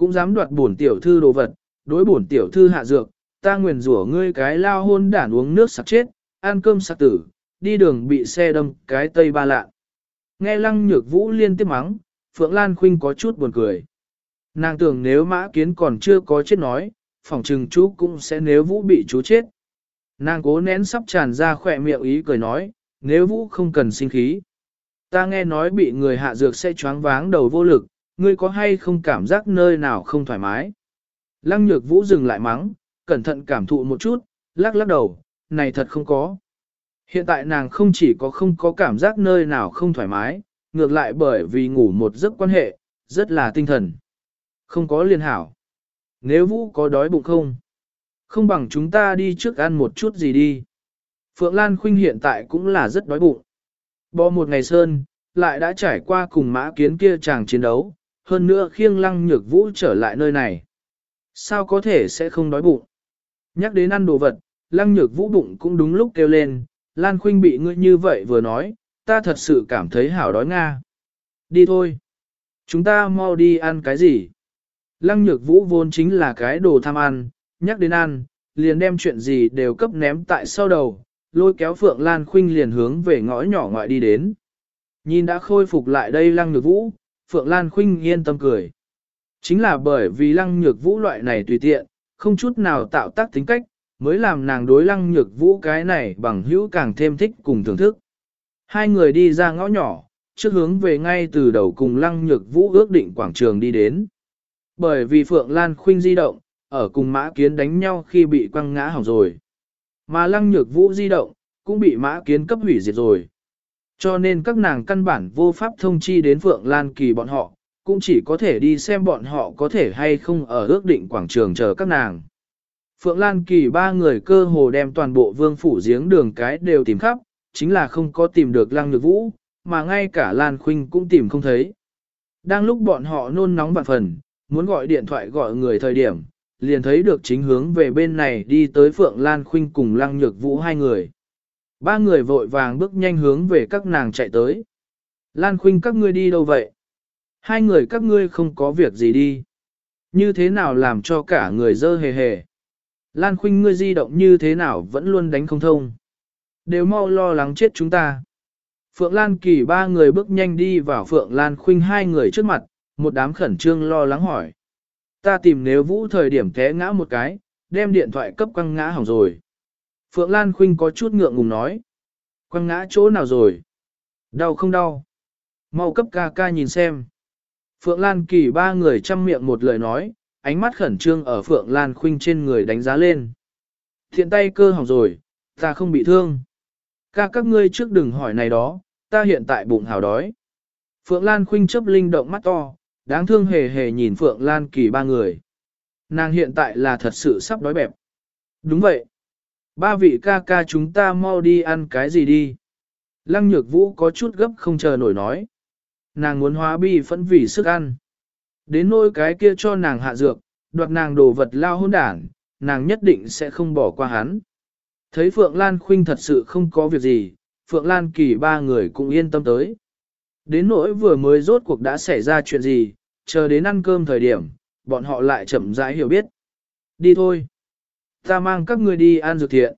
Cũng dám đoạt bổn tiểu thư đồ vật, đối bổn tiểu thư hạ dược, ta nguyền rủa ngươi cái lao hôn đản uống nước sặc chết, ăn cơm sặc tử, đi đường bị xe đâm cái tây ba lạ. Nghe lăng nhược vũ liên tiếp mắng, Phượng Lan Khuynh có chút buồn cười. Nàng tưởng nếu mã kiến còn chưa có chết nói, phỏng trừng chú cũng sẽ nếu vũ bị chú chết. Nàng cố nén sắp tràn ra khỏe miệng ý cười nói, nếu vũ không cần sinh khí. Ta nghe nói bị người hạ dược sẽ choáng váng đầu vô lực, ngươi có hay không cảm giác nơi nào không thoải mái. Lăng nhược vũ dừng lại mắng, cẩn thận cảm thụ một chút, lắc lắc đầu, này thật không có. Hiện tại nàng không chỉ có không có cảm giác nơi nào không thoải mái, ngược lại bởi vì ngủ một giấc quan hệ, rất là tinh thần. Không có liên hảo. Nếu Vũ có đói bụng không? Không bằng chúng ta đi trước ăn một chút gì đi. Phượng Lan Khuynh hiện tại cũng là rất đói bụng. Bò một ngày sơn, lại đã trải qua cùng mã kiến kia chàng chiến đấu, hơn nữa khiêng lăng nhược vũ trở lại nơi này. Sao có thể sẽ không đói bụng? Nhắc đến ăn đồ vật, lăng nhược vũ bụng cũng đúng lúc kêu lên, Lan Khuynh bị ngươi như vậy vừa nói, ta thật sự cảm thấy hảo đói nga. Đi thôi. Chúng ta mau đi ăn cái gì? Lăng nhược vũ vốn chính là cái đồ tham ăn, nhắc đến ăn, liền đem chuyện gì đều cấp ném tại sau đầu, lôi kéo Phượng Lan Khuynh liền hướng về ngõ nhỏ ngoại đi đến. Nhìn đã khôi phục lại đây lăng nhược vũ, Phượng Lan Khuynh yên tâm cười. Chính là bởi vì lăng nhược vũ loại này tùy tiện, không chút nào tạo tác tính cách, mới làm nàng đối lăng nhược vũ cái này bằng hữu càng thêm thích cùng thưởng thức. Hai người đi ra ngõ nhỏ, trước hướng về ngay từ đầu cùng lăng nhược vũ ước định quảng trường đi đến. Bởi vì Phượng Lan Khuynh di động, ở cùng mã kiến đánh nhau khi bị quăng ngã hỏng rồi. Mà lăng nhược vũ di động, cũng bị mã kiến cấp hủy diệt rồi. Cho nên các nàng căn bản vô pháp thông chi đến Phượng Lan Kỳ bọn họ, cũng chỉ có thể đi xem bọn họ có thể hay không ở ước định quảng trường chờ các nàng. Phượng Lan Kỳ ba người cơ hồ đem toàn bộ vương phủ giếng đường cái đều tìm khắp, chính là không có tìm được Lăng Nhược Vũ, mà ngay cả Lan Khuynh cũng tìm không thấy. Đang lúc bọn họ nôn nóng vạn phần, muốn gọi điện thoại gọi người thời điểm, liền thấy được chính hướng về bên này đi tới Phượng Lan Khuynh cùng Lăng Nhược Vũ hai người. Ba người vội vàng bước nhanh hướng về các nàng chạy tới. Lan Khuynh các ngươi đi đâu vậy? Hai người các ngươi không có việc gì đi. Như thế nào làm cho cả người dơ hề hề? Lan Khuynh ngươi di động như thế nào vẫn luôn đánh không thông. Đều mau lo lắng chết chúng ta. Phượng Lan Kỳ ba người bước nhanh đi vào Phượng Lan Khuynh hai người trước mặt, một đám khẩn trương lo lắng hỏi. Ta tìm nếu vũ thời điểm té ngã một cái, đem điện thoại cấp quăng ngã hỏng rồi. Phượng Lan Khuynh có chút ngượng ngùng nói. Quăng ngã chỗ nào rồi? Đau không đau? Mau cấp ca ca nhìn xem. Phượng Lan Kỳ ba người chăm miệng một lời nói, ánh mắt khẩn trương ở Phượng Lan Khuynh trên người đánh giá lên. Thiện tay cơ hỏng rồi, ta không bị thương. Ca các ngươi trước đừng hỏi này đó, ta hiện tại bụng hào đói. Phượng Lan Khuynh chấp linh động mắt to, đáng thương hề hề nhìn Phượng Lan Kỳ ba người. Nàng hiện tại là thật sự sắp đói bẹp. Đúng vậy. Ba vị ca ca chúng ta mau đi ăn cái gì đi. Lăng nhược vũ có chút gấp không chờ nổi nói. Nàng muốn hóa bi phẫn vì sức ăn. Đến nỗi cái kia cho nàng hạ dược, đoạt nàng đồ vật lao hôn đảng, nàng nhất định sẽ không bỏ qua hắn. Thấy Phượng Lan Khuynh thật sự không có việc gì, Phượng Lan Kỳ ba người cũng yên tâm tới. Đến nỗi vừa mới rốt cuộc đã xảy ra chuyện gì, chờ đến ăn cơm thời điểm, bọn họ lại chậm rãi hiểu biết. Đi thôi. Ta mang các ngươi đi ăn dược thiện.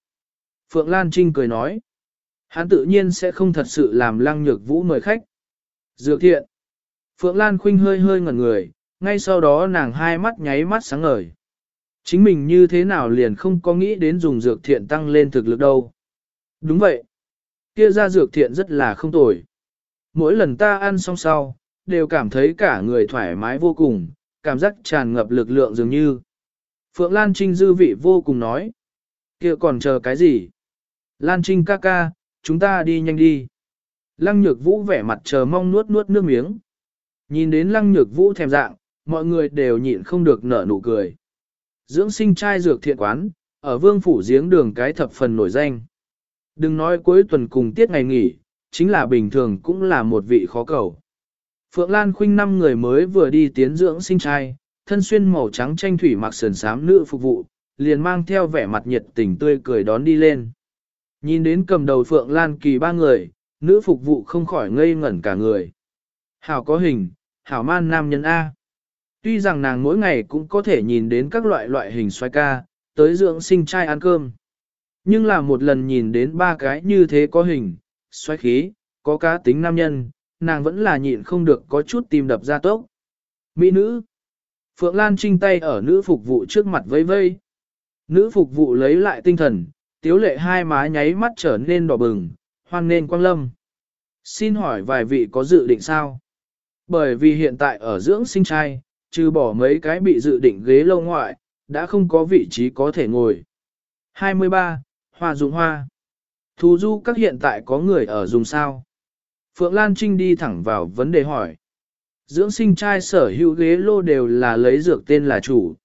Phượng Lan Trinh cười nói. Hắn tự nhiên sẽ không thật sự làm lăng nhược vũ mời khách. Dược thiện. Phượng Lan Khuynh hơi hơi ngẩn người, ngay sau đó nàng hai mắt nháy mắt sáng ngời. Chính mình như thế nào liền không có nghĩ đến dùng dược thiện tăng lên thực lực đâu. Đúng vậy. Kia ra dược thiện rất là không tồi. Mỗi lần ta ăn xong sau, đều cảm thấy cả người thoải mái vô cùng, cảm giác tràn ngập lực lượng dường như. Phượng Lan Trinh dư vị vô cùng nói. kia còn chờ cái gì? Lan Trinh ca ca, chúng ta đi nhanh đi. Lăng nhược vũ vẻ mặt chờ mong nuốt nuốt nước miếng. Nhìn đến lăng nhược vũ thèm dạng, mọi người đều nhịn không được nở nụ cười. Dưỡng sinh trai dược thiện quán, ở vương phủ giếng đường cái thập phần nổi danh. Đừng nói cuối tuần cùng tiết ngày nghỉ, chính là bình thường cũng là một vị khó cầu. Phượng Lan Khuynh năm người mới vừa đi tiến dưỡng sinh trai, thân xuyên màu trắng tranh thủy mặc sườn sám nữ phục vụ, liền mang theo vẻ mặt nhiệt tình tươi cười đón đi lên. Nhìn đến cầm đầu Phượng Lan Kỳ ba người, nữ phục vụ không khỏi ngây ngẩn cả người. Hảo có hình, hảo man nam nhân A. Tuy rằng nàng mỗi ngày cũng có thể nhìn đến các loại loại hình xoay ca, tới dưỡng sinh trai ăn cơm. Nhưng là một lần nhìn đến ba cái như thế có hình, xoay khí, có cá tính nam nhân, nàng vẫn là nhịn không được có chút tim đập ra tốc. Mỹ nữ. Phượng Lan Trinh tay ở nữ phục vụ trước mặt vây vây. Nữ phục vụ lấy lại tinh thần, tiếu lệ hai má nháy mắt trở nên đỏ bừng, hoang nên quang lâm. Xin hỏi vài vị có dự định sao? Bởi vì hiện tại ở dưỡng sinh trai, trừ bỏ mấy cái bị dự định ghế lâu ngoại, đã không có vị trí có thể ngồi. 23. Hoa dùng hoa. Thù du các hiện tại có người ở dùng sao? Phượng Lan Trinh đi thẳng vào vấn đề hỏi. Dưỡng sinh trai sở hữu ghế lô đều là lấy dược tên là chủ.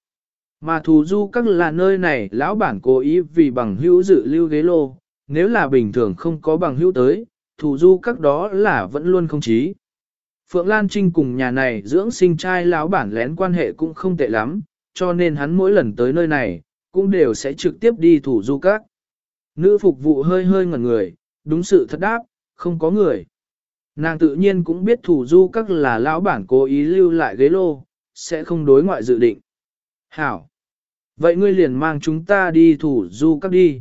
Mà thù du các là nơi này lão bản cố ý vì bằng hữu dự lưu ghế lô, nếu là bình thường không có bằng hữu tới, thù du các đó là vẫn luôn không chí. Phượng Lan Trinh cùng nhà này dưỡng sinh trai lão bản lén quan hệ cũng không tệ lắm, cho nên hắn mỗi lần tới nơi này, cũng đều sẽ trực tiếp đi thủ du các. Nữ phục vụ hơi hơi ngẩn người, đúng sự thật đáp, không có người. Nàng tự nhiên cũng biết thủ du các là lão bản cố ý lưu lại ghế lô, sẽ không đối ngoại dự định. Hảo! Vậy ngươi liền mang chúng ta đi thủ du các đi.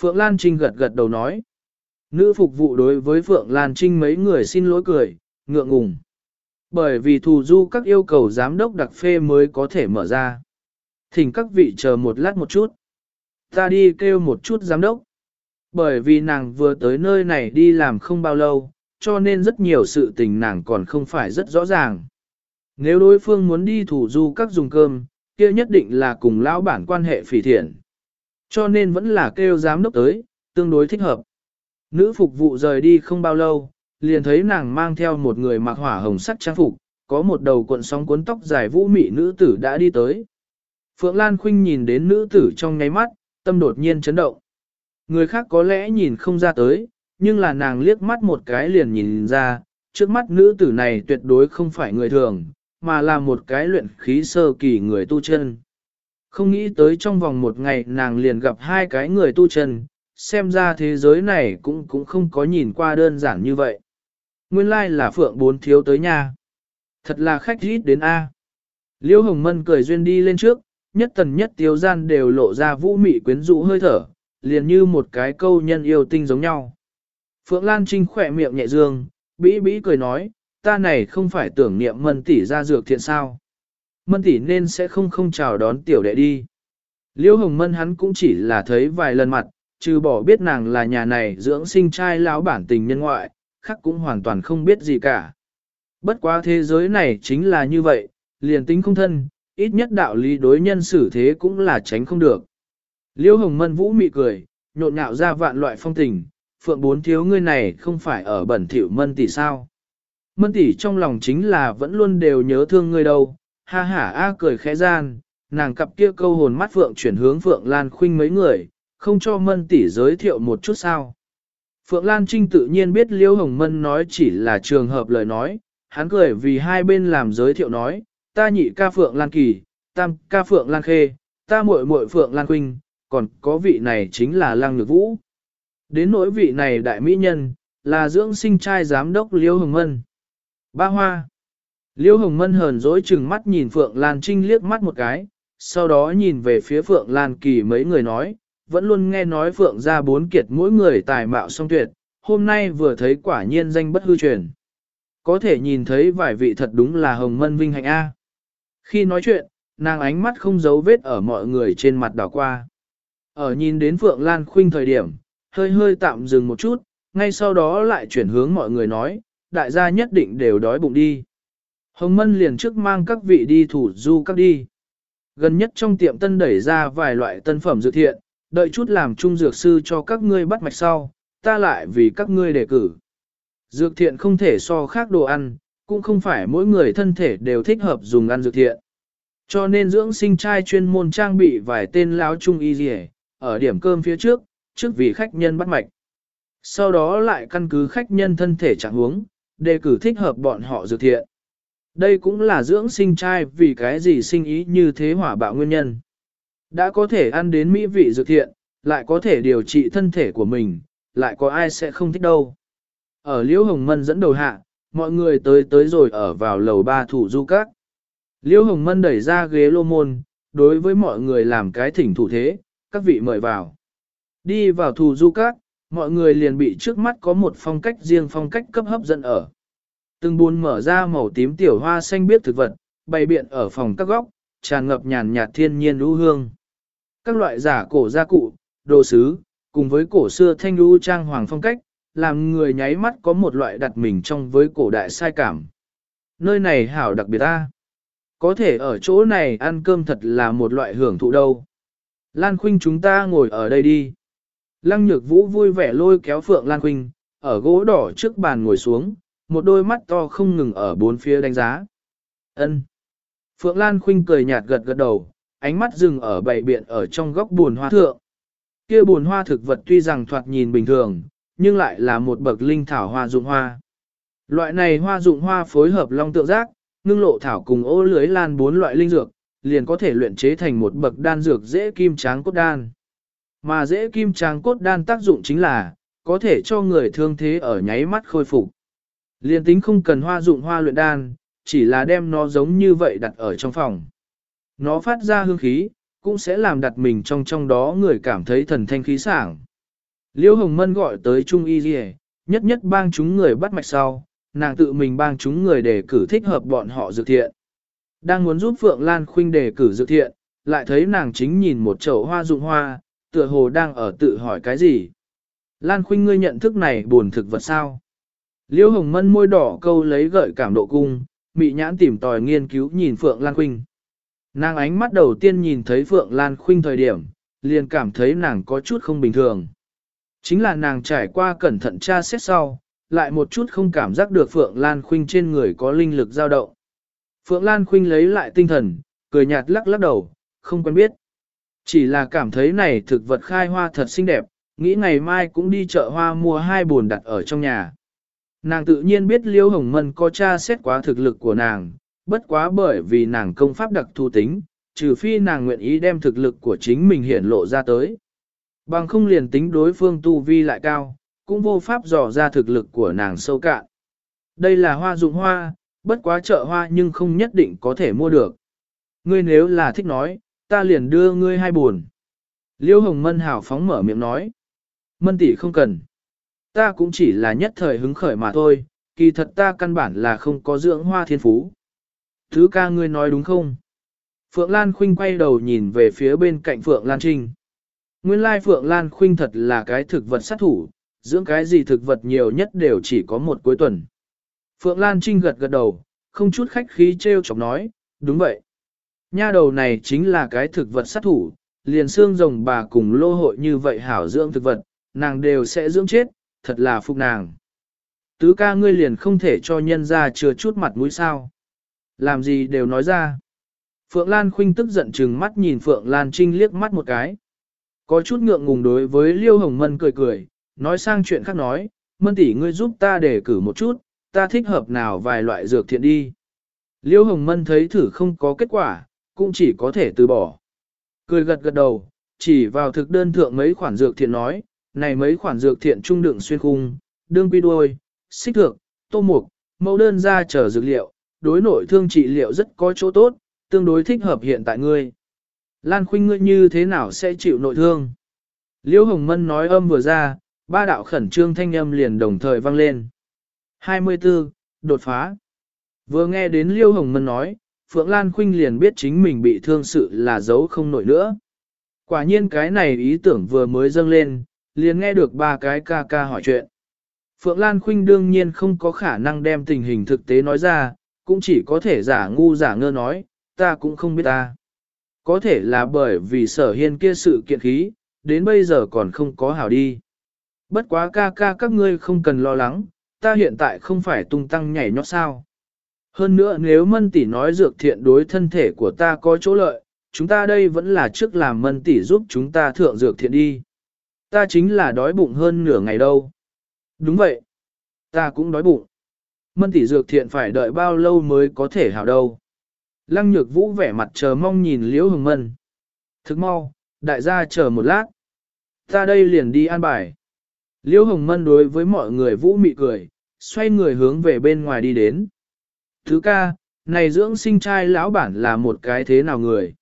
Phượng Lan Trinh gật gật đầu nói. Nữ phục vụ đối với Phượng Lan Trinh mấy người xin lỗi cười, ngượng ngùng. Bởi vì thủ du các yêu cầu giám đốc đặc phê mới có thể mở ra. Thỉnh các vị chờ một lát một chút. Ta đi kêu một chút giám đốc. Bởi vì nàng vừa tới nơi này đi làm không bao lâu, cho nên rất nhiều sự tình nàng còn không phải rất rõ ràng. Nếu đối phương muốn đi thủ du các dùng cơm, kia nhất định là cùng lão bản quan hệ phỉ thiện. Cho nên vẫn là kêu giám đốc tới, tương đối thích hợp. Nữ phục vụ rời đi không bao lâu, liền thấy nàng mang theo một người mặc hỏa hồng sắc trang phục, có một đầu cuộn sóng cuốn tóc dài vũ mị nữ tử đã đi tới. Phượng Lan Khuynh nhìn đến nữ tử trong ngáy mắt, tâm đột nhiên chấn động. Người khác có lẽ nhìn không ra tới, nhưng là nàng liếc mắt một cái liền nhìn ra, trước mắt nữ tử này tuyệt đối không phải người thường, mà là một cái luyện khí sơ kỳ người tu chân. Không nghĩ tới trong vòng một ngày nàng liền gặp hai cái người tu chân, xem ra thế giới này cũng cũng không có nhìn qua đơn giản như vậy. Nguyên lai like là Phượng bốn thiếu tới nhà. Thật là khách rít đến A. Liêu Hồng Mân cười duyên đi lên trước, nhất tần nhất tiêu gian đều lộ ra vũ mị quyến rũ hơi thở, liền như một cái câu nhân yêu tinh giống nhau. Phượng Lan Trinh khỏe miệng nhẹ dương, bĩ bĩ cười nói, ta này không phải tưởng niệm mân tỷ ra dược thiện sao. Mân tỷ nên sẽ không không chào đón tiểu đệ đi. Liêu Hồng Mân hắn cũng chỉ là thấy vài lần mặt, trừ bỏ biết nàng là nhà này dưỡng sinh trai lão bản tình nhân ngoại, khác cũng hoàn toàn không biết gì cả. Bất quá thế giới này chính là như vậy, liền tính không thân, ít nhất đạo lý đối nhân xử thế cũng là tránh không được. Liêu hồng mân vũ mị cười, nhộn nhạo ra vạn loại phong tình, phượng bốn thiếu ngươi này không phải ở bẩn thỉu mân tỷ sao. Mân tỷ trong lòng chính là vẫn luôn đều nhớ thương ngươi đâu, ha ha a cười khẽ gian, nàng cặp kia câu hồn mắt phượng chuyển hướng phượng lan khuynh mấy người, không cho mân tỷ giới thiệu một chút sao. Phượng Lan Trinh tự nhiên biết Liêu Hồng Mân nói chỉ là trường hợp lời nói, hắn cười vì hai bên làm giới thiệu nói, ta nhị ca Phượng Lan Kỳ, tam ca Phượng Lan Khê, ta muội muội Phượng Lan Quynh, còn có vị này chính là Lăng Nhược Vũ. Đến nỗi vị này đại mỹ nhân, là dưỡng sinh trai giám đốc Liêu Hồng Mân. Ba Hoa Liêu Hồng Mân hờn dỗi chừng mắt nhìn Phượng Lan Trinh liếc mắt một cái, sau đó nhìn về phía Phượng Lan Kỳ mấy người nói, vẫn luôn nghe nói Phượng ra bốn kiệt mỗi người tài mạo song tuyệt, hôm nay vừa thấy quả nhiên danh bất hư truyền. Có thể nhìn thấy vài vị thật đúng là Hồng Mân Vinh Hạnh A. Khi nói chuyện, nàng ánh mắt không giấu vết ở mọi người trên mặt đảo qua. Ở nhìn đến Phượng Lan Khuynh thời điểm, hơi hơi tạm dừng một chút, ngay sau đó lại chuyển hướng mọi người nói, đại gia nhất định đều đói bụng đi. Hồng Mân liền trước mang các vị đi thủ du các đi. Gần nhất trong tiệm tân đẩy ra vài loại tân phẩm dược thiện, đợi chút làm trung dược sư cho các ngươi bắt mạch sau, ta lại vì các ngươi đề cử. Dược thiện không thể so khác đồ ăn, cũng không phải mỗi người thân thể đều thích hợp dùng ăn dược thiện. Cho nên dưỡng sinh trai chuyên môn trang bị vài tên láo trung y dì ở điểm cơm phía trước, trước vì khách nhân bắt mạch. Sau đó lại căn cứ khách nhân thân thể trạng huống, đề cử thích hợp bọn họ dược thiện. Đây cũng là dưỡng sinh trai vì cái gì sinh ý như thế hỏa bạo nguyên nhân. Đã có thể ăn đến mỹ vị dược thiện, lại có thể điều trị thân thể của mình, lại có ai sẽ không thích đâu. Ở Liễu Hồng Mân dẫn đầu hạ, mọi người tới tới rồi ở vào lầu ba thủ du các. Liễu Hồng Mân đẩy ra ghế lô môn, đối với mọi người làm cái thỉnh thủ thế, các vị mời vào. Đi vào thủ du các, mọi người liền bị trước mắt có một phong cách riêng phong cách cấp hấp dẫn ở. Từng buồn mở ra màu tím tiểu hoa xanh biết thực vật, bày biện ở phòng các góc, tràn ngập nhàn nhạt thiên nhiên lũ hương. Các loại giả cổ gia cụ, đồ sứ, cùng với cổ xưa thanh lũ trang hoàng phong cách, làm người nháy mắt có một loại đặt mình trong với cổ đại sai cảm. Nơi này hảo đặc biệt ta. Có thể ở chỗ này ăn cơm thật là một loại hưởng thụ đâu. Lan Khuynh chúng ta ngồi ở đây đi. Lăng nhược vũ vui vẻ lôi kéo Phượng Lan Khuynh, ở gỗ đỏ trước bàn ngồi xuống, một đôi mắt to không ngừng ở bốn phía đánh giá. Ân. Phượng Lan Khuynh cười nhạt gật gật đầu, ánh mắt dừng ở bảy biện ở trong góc buồn hoa thượng. Kia buồn hoa thực vật tuy rằng thoạt nhìn bình thường, nhưng lại là một bậc linh thảo hoa dụng hoa. Loại này hoa dụng hoa phối hợp long tượng giác, ngưng lộ thảo cùng ô lưới lan bốn loại linh dược, liền có thể luyện chế thành một bậc đan dược dễ kim tráng cốt đan. Mà dễ kim trang cốt đan tác dụng chính là, có thể cho người thương thế ở nháy mắt khôi phục. Liên tính không cần hoa dụng hoa luyện đan, chỉ là đem nó giống như vậy đặt ở trong phòng. Nó phát ra hương khí, cũng sẽ làm đặt mình trong trong đó người cảm thấy thần thanh khí sảng. Liêu Hồng Mân gọi tới Trung Y Dì nhất nhất bang chúng người bắt mạch sau, nàng tự mình bang chúng người để cử thích hợp bọn họ dự thiện. Đang muốn giúp Phượng Lan Khuynh đề cử dự thiện, lại thấy nàng chính nhìn một chậu hoa dụng hoa, tựa hồ đang ở tự hỏi cái gì. Lan Khuynh ngươi nhận thức này buồn thực vật sao? Liễu Hồng Mân môi đỏ câu lấy gợi cảm độ cung, mị nhãn tìm tòi nghiên cứu nhìn Phượng Lan Khuynh. Nàng ánh mắt đầu tiên nhìn thấy Phượng Lan Khuynh thời điểm, liền cảm thấy nàng có chút không bình thường. Chính là nàng trải qua cẩn thận tra xét sau, lại một chút không cảm giác được Phượng Lan Khuynh trên người có linh lực dao động. Phượng Lan Khuynh lấy lại tinh thần, cười nhạt lắc lắc đầu, không quen biết. Chỉ là cảm thấy này thực vật khai hoa thật xinh đẹp, nghĩ ngày mai cũng đi chợ hoa mua hai bồn đặt ở trong nhà. Nàng tự nhiên biết Liêu Hồng Mân có tra xét quá thực lực của nàng, bất quá bởi vì nàng công pháp đặc thu tính, trừ phi nàng nguyện ý đem thực lực của chính mình hiển lộ ra tới. Bằng không liền tính đối phương tu vi lại cao, cũng vô pháp dò ra thực lực của nàng sâu cạn. Đây là hoa dụng hoa, bất quá chợ hoa nhưng không nhất định có thể mua được. Ngươi nếu là thích nói, ta liền đưa ngươi hai buồn. Liêu Hồng Mân hào phóng mở miệng nói. Mân tỷ không cần. Ta cũng chỉ là nhất thời hứng khởi mà thôi, kỳ thật ta căn bản là không có dưỡng hoa thiên phú. Thứ ca ngươi nói đúng không? Phượng Lan Khuynh quay đầu nhìn về phía bên cạnh Phượng Lan Trinh. Nguyên lai Phượng Lan Khuynh thật là cái thực vật sát thủ, dưỡng cái gì thực vật nhiều nhất đều chỉ có một cuối tuần. Phượng Lan Trinh gật gật đầu, không chút khách khí treo chọc nói, đúng vậy. Nha đầu này chính là cái thực vật sát thủ, liền xương rồng bà cùng lô hội như vậy hảo dưỡng thực vật, nàng đều sẽ dưỡng chết, thật là phục nàng. Tứ ca ngươi liền không thể cho nhân ra chưa chút mặt mũi sao. Làm gì đều nói ra. Phượng Lan Khuynh tức giận chừng mắt nhìn Phượng Lan Trinh liếc mắt một cái. Có chút ngượng ngùng đối với Liêu Hồng Mân cười cười, nói sang chuyện khác nói, Mân tỷ ngươi giúp ta để cử một chút, ta thích hợp nào vài loại dược thiện đi. Liêu Hồng Mân thấy thử không có kết quả, cũng chỉ có thể từ bỏ. Cười gật gật đầu, chỉ vào thực đơn thượng mấy khoản dược thiện nói, này mấy khoản dược thiện trung đựng xuyên khung, đương quy đuôi, xích thượng, tô mục, mẫu đơn ra trở dược liệu, đối nội thương trị liệu rất có chỗ tốt, tương đối thích hợp hiện tại ngươi. Lan khuynh ngươi như thế nào sẽ chịu nội thương? Liễu Hồng Mân nói âm vừa ra, ba đạo khẩn trương thanh âm liền đồng thời vang lên. 24. Đột phá. Vừa nghe đến Liêu Hồng Mân nói, Phượng Lan Khuynh liền biết chính mình bị thương sự là giấu không nổi nữa. Quả nhiên cái này ý tưởng vừa mới dâng lên, liền nghe được ba cái ca ca hỏi chuyện. Phượng Lan Khuynh đương nhiên không có khả năng đem tình hình thực tế nói ra, cũng chỉ có thể giả ngu giả ngơ nói, ta cũng không biết ta. Có thể là bởi vì sở hiên kia sự kiện khí, đến bây giờ còn không có hảo đi. Bất quá ca ca các ngươi không cần lo lắng, ta hiện tại không phải tung tăng nhảy nhót sao. Hơn nữa nếu mân tỷ nói dược thiện đối thân thể của ta có chỗ lợi, chúng ta đây vẫn là trước làm mân tỷ giúp chúng ta thượng dược thiện đi. Ta chính là đói bụng hơn nửa ngày đâu. Đúng vậy. Ta cũng đói bụng. Mân tỷ dược thiện phải đợi bao lâu mới có thể hảo đâu. Lăng nhược vũ vẻ mặt chờ mong nhìn liễu hồng mân. Thức mau, đại gia chờ một lát. Ta đây liền đi an bài. Liễu hồng mân đối với mọi người vũ mị cười, xoay người hướng về bên ngoài đi đến. Thứ ca, này dưỡng sinh trai lão bản là một cái thế nào người?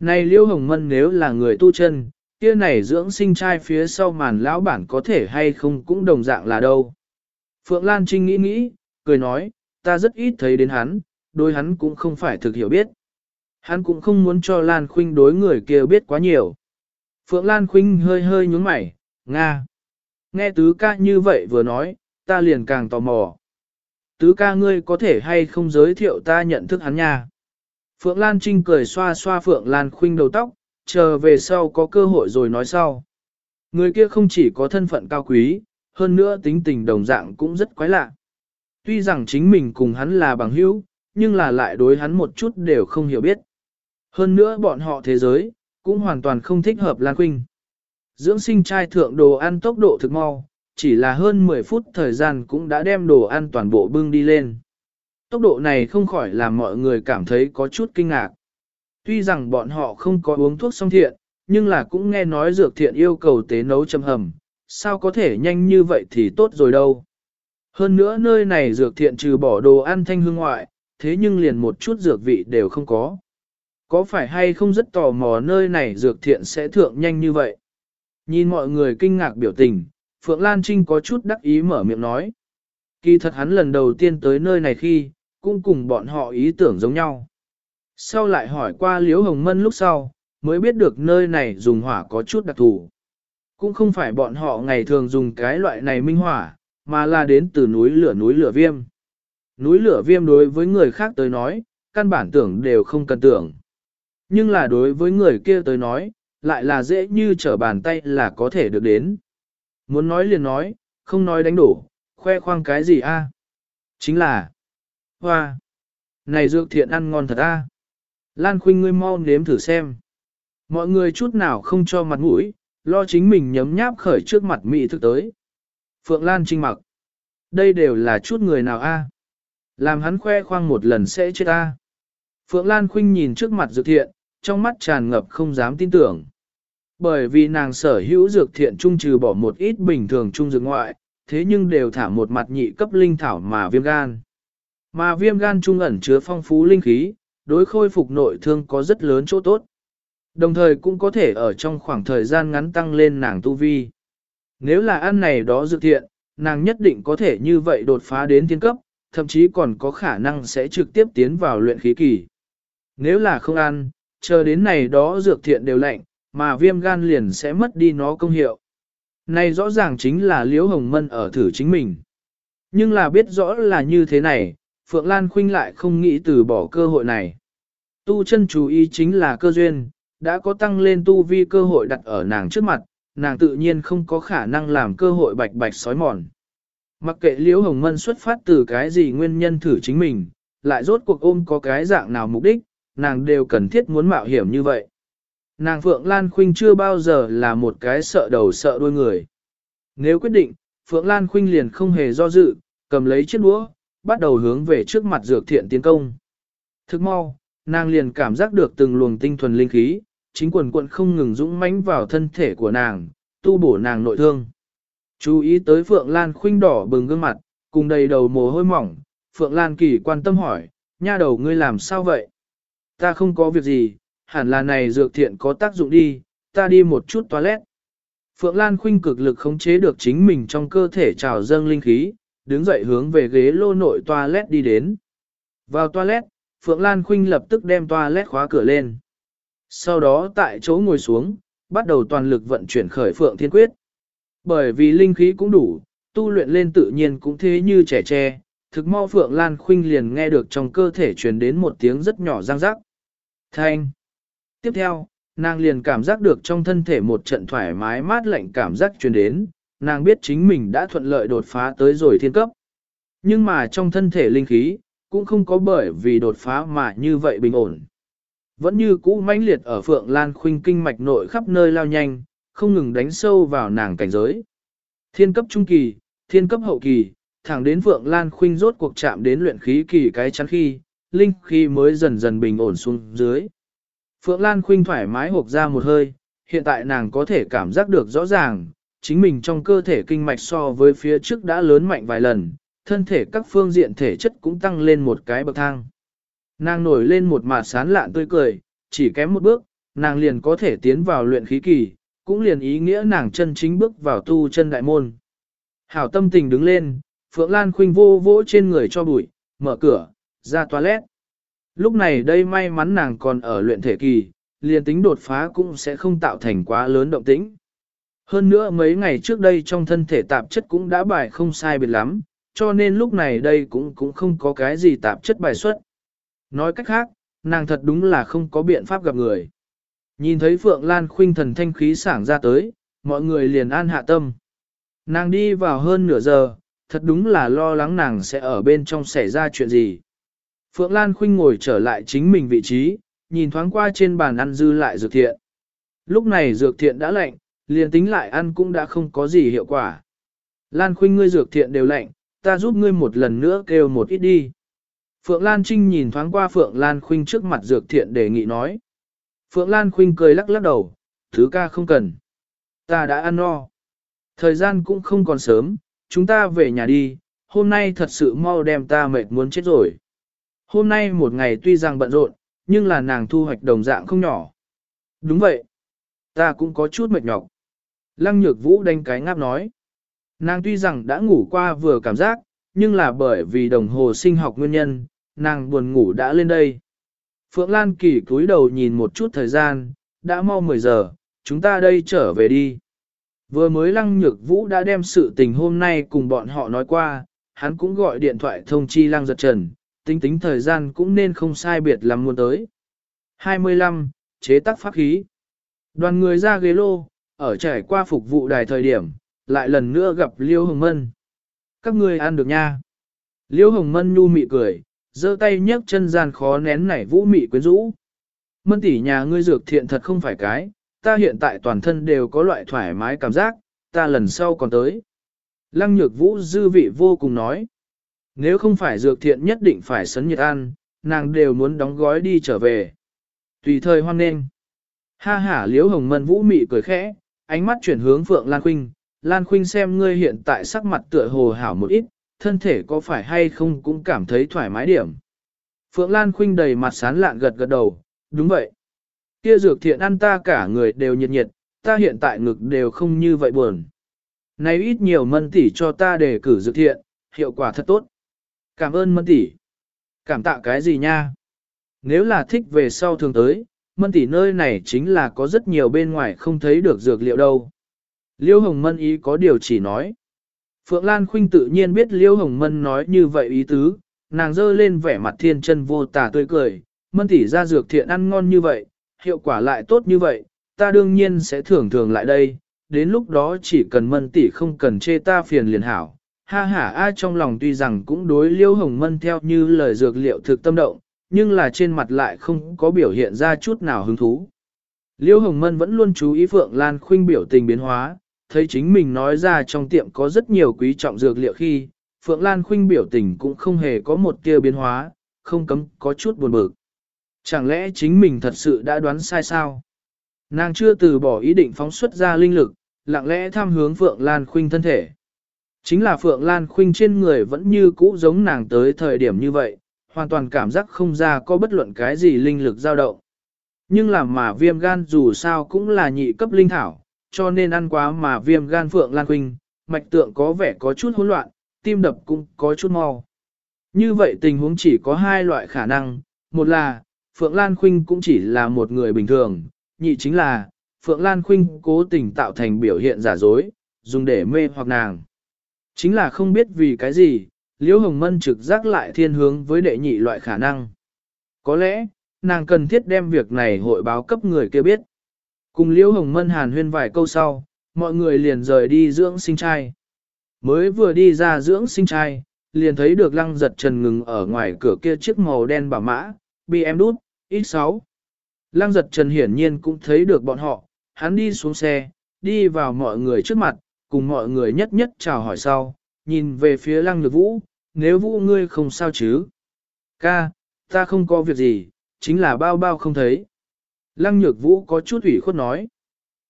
Này liêu hồng mân nếu là người tu chân, kia này dưỡng sinh trai phía sau màn lão bản có thể hay không cũng đồng dạng là đâu. Phượng Lan Trinh nghĩ nghĩ, cười nói, ta rất ít thấy đến hắn, đối hắn cũng không phải thực hiểu biết. Hắn cũng không muốn cho Lan Khuynh đối người kia biết quá nhiều. Phượng Lan Khuynh hơi hơi nhúng mày, Nga. Nghe tứ ca như vậy vừa nói, ta liền càng tò mò. Tứ ca ngươi có thể hay không giới thiệu ta nhận thức hắn nha. Phượng Lan Trinh cười xoa xoa Phượng Lan Khuynh đầu tóc, chờ về sau có cơ hội rồi nói sau. Người kia không chỉ có thân phận cao quý, hơn nữa tính tình đồng dạng cũng rất quái lạ. Tuy rằng chính mình cùng hắn là bằng hữu, nhưng là lại đối hắn một chút đều không hiểu biết. Hơn nữa bọn họ thế giới, cũng hoàn toàn không thích hợp Lan Khuynh. Dưỡng sinh trai thượng đồ ăn tốc độ thực mau, chỉ là hơn 10 phút thời gian cũng đã đem đồ ăn toàn bộ bưng đi lên. Tốc độ này không khỏi làm mọi người cảm thấy có chút kinh ngạc. Tuy rằng bọn họ không có uống thuốc song thiện, nhưng là cũng nghe nói dược thiện yêu cầu tế nấu châm hầm, sao có thể nhanh như vậy thì tốt rồi đâu. Hơn nữa nơi này dược thiện trừ bỏ đồ ăn thanh hương ngoại, thế nhưng liền một chút dược vị đều không có. Có phải hay không rất tò mò nơi này dược thiện sẽ thượng nhanh như vậy? Nhìn mọi người kinh ngạc biểu tình, Phượng Lan Trinh có chút đắc ý mở miệng nói. Kỳ thật hắn lần đầu tiên tới nơi này khi, cũng cùng bọn họ ý tưởng giống nhau. Sau lại hỏi qua Liễu Hồng Mân lúc sau, mới biết được nơi này dùng hỏa có chút đặc thù. Cũng không phải bọn họ ngày thường dùng cái loại này minh hỏa, mà là đến từ núi lửa núi lửa viêm. Núi lửa viêm đối với người khác tới nói, căn bản tưởng đều không cần tưởng. Nhưng là đối với người kia tới nói, lại là dễ như trở bàn tay là có thể được đến. Muốn nói liền nói, không nói đánh đổ, khoe khoang cái gì a? Chính là, hoa, này dược thiện ăn ngon thật a. Lan Khuynh ngươi mau nếm thử xem. Mọi người chút nào không cho mặt mũi, lo chính mình nhấm nháp khởi trước mặt mỹ thực tới. Phượng Lan trinh mặc. Đây đều là chút người nào a? Làm hắn khoe khoang một lần sẽ chết a. Phượng Lan Khuynh nhìn trước mặt dược thiện, trong mắt tràn ngập không dám tin tưởng. Bởi vì nàng sở hữu dược thiện trung trừ bỏ một ít bình thường trung dược ngoại, thế nhưng đều thả một mặt nhị cấp linh thảo mà viêm gan. Mà viêm gan trung ẩn chứa phong phú linh khí, đối khôi phục nội thương có rất lớn chỗ tốt. Đồng thời cũng có thể ở trong khoảng thời gian ngắn tăng lên nàng tu vi. Nếu là ăn này đó dược thiện, nàng nhất định có thể như vậy đột phá đến thiên cấp, thậm chí còn có khả năng sẽ trực tiếp tiến vào luyện khí kỳ. Nếu là không ăn, chờ đến này đó dược thiện đều lạnh, mà viêm gan liền sẽ mất đi nó công hiệu. Này rõ ràng chính là Liễu Hồng Mân ở thử chính mình. Nhưng là biết rõ là như thế này, Phượng Lan Khuynh lại không nghĩ từ bỏ cơ hội này. Tu chân chú ý chính là cơ duyên, đã có tăng lên tu vi cơ hội đặt ở nàng trước mặt, nàng tự nhiên không có khả năng làm cơ hội bạch bạch sói mòn. Mặc kệ Liễu Hồng Mân xuất phát từ cái gì nguyên nhân thử chính mình, lại rốt cuộc ôm có cái dạng nào mục đích, nàng đều cần thiết muốn mạo hiểm như vậy. Nàng Phượng Lan Khuynh chưa bao giờ là một cái sợ đầu sợ đuôi người. Nếu quyết định, Phượng Lan Khuynh liền không hề do dự, cầm lấy chiếc đũa, bắt đầu hướng về trước mặt dược thiện tiến công. Thức mau, nàng liền cảm giác được từng luồng tinh thuần linh khí, chính quần quận không ngừng dũng mãnh vào thân thể của nàng, tu bổ nàng nội thương. Chú ý tới Phượng Lan Khuynh đỏ bừng gương mặt, cùng đầy đầu mồ hôi mỏng, Phượng Lan kỳ quan tâm hỏi, nha đầu ngươi làm sao vậy? Ta không có việc gì, hẳn là này dược thiện có tác dụng đi, ta đi một chút toilet. Phượng Lan khuynh cực lực khống chế được chính mình trong cơ thể trào dâng linh khí, đứng dậy hướng về ghế lô nội toilet đi đến. Vào toilet, Phượng Lan khuynh lập tức đem toilet khóa cửa lên. Sau đó tại chỗ ngồi xuống, bắt đầu toàn lực vận chuyển khởi Phượng Thiên Quyết. Bởi vì linh khí cũng đủ, tu luyện lên tự nhiên cũng thế như trẻ tre, thực mau Phượng Lan khuynh liền nghe được trong cơ thể truyền đến một tiếng rất nhỏ răng rắc. Thanh. Tiếp theo, nàng liền cảm giác được trong thân thể một trận thoải mái mát lạnh cảm giác truyền đến, nàng biết chính mình đã thuận lợi đột phá tới rồi thiên cấp. Nhưng mà trong thân thể linh khí, cũng không có bởi vì đột phá mà như vậy bình ổn. Vẫn như cũ mãnh liệt ở Phượng Lan Khuynh kinh mạch nội khắp nơi lao nhanh, không ngừng đánh sâu vào nàng cảnh giới. Thiên cấp trung kỳ, thiên cấp hậu kỳ, thẳng đến Phượng Lan Khuynh rốt cuộc chạm đến luyện khí kỳ cái chắn khi, linh khí mới dần dần bình ổn xuống dưới. Phượng Lan Khuynh thoải mái hộp ra một hơi, hiện tại nàng có thể cảm giác được rõ ràng, chính mình trong cơ thể kinh mạch so với phía trước đã lớn mạnh vài lần, thân thể các phương diện thể chất cũng tăng lên một cái bậc thang. Nàng nổi lên một mặt sán lạn tươi cười, chỉ kém một bước, nàng liền có thể tiến vào luyện khí kỳ, cũng liền ý nghĩa nàng chân chính bước vào tu chân đại môn. Hảo tâm tình đứng lên, Phượng Lan Khuynh vô vỗ trên người cho bụi, mở cửa, ra toilet. Lúc này đây may mắn nàng còn ở luyện thể kỳ, liền tính đột phá cũng sẽ không tạo thành quá lớn động tĩnh. Hơn nữa mấy ngày trước đây trong thân thể tạp chất cũng đã bài không sai biệt lắm, cho nên lúc này đây cũng cũng không có cái gì tạp chất bài xuất. Nói cách khác, nàng thật đúng là không có biện pháp gặp người. Nhìn thấy Phượng Lan khuynh thần thanh khí sảng ra tới, mọi người liền an hạ tâm. Nàng đi vào hơn nửa giờ, thật đúng là lo lắng nàng sẽ ở bên trong xảy ra chuyện gì. Phượng Lan khuynh ngồi trở lại chính mình vị trí, nhìn thoáng qua trên bàn ăn dư lại dược thiện. Lúc này dược thiện đã lạnh, liền tính lại ăn cũng đã không có gì hiệu quả. Lan khuynh ngươi dược thiện đều lạnh, ta giúp ngươi một lần nữa kêu một ít đi. Phượng Lan Trinh nhìn thoáng qua Phượng Lan khuynh trước mặt dược thiện đề nghị nói. Phượng Lan khuynh cười lắc lắc đầu, thứ ca không cần. Ta đã ăn no. Thời gian cũng không còn sớm, chúng ta về nhà đi, hôm nay thật sự mau đem ta mệt muốn chết rồi. Hôm nay một ngày tuy rằng bận rộn, nhưng là nàng thu hoạch đồng dạng không nhỏ. Đúng vậy. Ta cũng có chút mệt nhọc. Lăng nhược vũ đánh cái ngáp nói. Nàng tuy rằng đã ngủ qua vừa cảm giác, nhưng là bởi vì đồng hồ sinh học nguyên nhân, nàng buồn ngủ đã lên đây. Phượng Lan Kỳ cúi đầu nhìn một chút thời gian, đã mau 10 giờ, chúng ta đây trở về đi. Vừa mới Lăng Nhược Vũ đã đem sự tình hôm nay cùng bọn họ nói qua, hắn cũng gọi điện thoại thông chi Lăng Giật Trần, tính tính thời gian cũng nên không sai biệt lắm muốn tới. 25. Chế tác pháp khí Đoàn người ra ghế lô, ở trải qua phục vụ đài thời điểm, lại lần nữa gặp Liêu Hồng Mân. Các ngươi ăn được nha. Liêu Hồng Mân nhu mị cười, giơ tay nhấc chân gian khó nén nảy vũ mị quyến rũ. Mân tỷ nhà ngươi dược thiện thật không phải cái, ta hiện tại toàn thân đều có loại thoải mái cảm giác, ta lần sau còn tới. Lăng nhược vũ dư vị vô cùng nói. Nếu không phải dược thiện nhất định phải sấn nhiệt ăn, nàng đều muốn đóng gói đi trở về. Tùy thời hoan nên Ha ha liếu hồng mân vũ mị cười khẽ, ánh mắt chuyển hướng Phượng Lan Khuynh. Lan Khuynh xem ngươi hiện tại sắc mặt tựa hồ hảo một ít, thân thể có phải hay không cũng cảm thấy thoải mái điểm. Phượng Lan Khuynh đầy mặt sán lạn gật gật đầu, đúng vậy. Kia dược thiện ăn ta cả người đều nhiệt nhiệt, ta hiện tại ngực đều không như vậy buồn. Này ít nhiều mân tỷ cho ta để cử dược thiện, hiệu quả thật tốt. Cảm ơn mân tỷ. Cảm tạ cái gì nha? Nếu là thích về sau thường tới, mân tỷ nơi này chính là có rất nhiều bên ngoài không thấy được dược liệu đâu. Liêu Hồng Mân ý có điều chỉ nói. Phượng Lan Khuynh tự nhiên biết Liêu Hồng Mân nói như vậy ý tứ, nàng dơ lên vẻ mặt thiên chân vô tà tươi cười, mân tỷ ra dược thiện ăn ngon như vậy, hiệu quả lại tốt như vậy, ta đương nhiên sẽ thưởng thường lại đây, đến lúc đó chỉ cần mân tỷ không cần chê ta phiền liền hảo. Ha ha ai trong lòng tuy rằng cũng đối Liêu Hồng Mân theo như lời dược liệu thực tâm động, nhưng là trên mặt lại không có biểu hiện ra chút nào hứng thú. Liêu Hồng Mân vẫn luôn chú ý Phượng Lan Khuynh biểu tình biến hóa, thấy chính mình nói ra trong tiệm có rất nhiều quý trọng dược liệu khi, Phượng Lan Khuynh biểu tình cũng không hề có một tia biến hóa, không cấm có chút buồn bực. Chẳng lẽ chính mình thật sự đã đoán sai sao? Nàng chưa từ bỏ ý định phóng xuất ra linh lực, lặng lẽ tham hướng Phượng Lan Khuynh thân thể. Chính là Phượng Lan Khuynh trên người vẫn như cũ giống nàng tới thời điểm như vậy, hoàn toàn cảm giác không ra có bất luận cái gì linh lực dao động. Nhưng làm mà viêm gan dù sao cũng là nhị cấp linh thảo, cho nên ăn quá mà viêm gan Phượng Lan Khuynh, mạch tượng có vẻ có chút hỗn loạn, tim đập cũng có chút mau. Như vậy tình huống chỉ có hai loại khả năng, một là, Phượng Lan Khuynh cũng chỉ là một người bình thường, nhị chính là, Phượng Lan Khuynh cố tình tạo thành biểu hiện giả dối, dùng để mê hoặc nàng. Chính là không biết vì cái gì, Liễu Hồng Mân trực giác lại thiên hướng với đệ nhị loại khả năng. Có lẽ, nàng cần thiết đem việc này hội báo cấp người kia biết. Cùng Liễu Hồng Mân hàn huyên vài câu sau, mọi người liền rời đi dưỡng sinh trai. Mới vừa đi ra dưỡng sinh trai, liền thấy được lăng giật trần ngừng ở ngoài cửa kia chiếc màu đen bảo mã, BM đút, X6. Lăng giật trần hiển nhiên cũng thấy được bọn họ, hắn đi xuống xe, đi vào mọi người trước mặt, cùng mọi người nhất nhất chào hỏi sau, nhìn về phía lăng nhược vũ, nếu vũ ngươi không sao chứ. Ca, ta không có việc gì, chính là bao bao không thấy. Lăng nhược vũ có chút ủy khuất nói.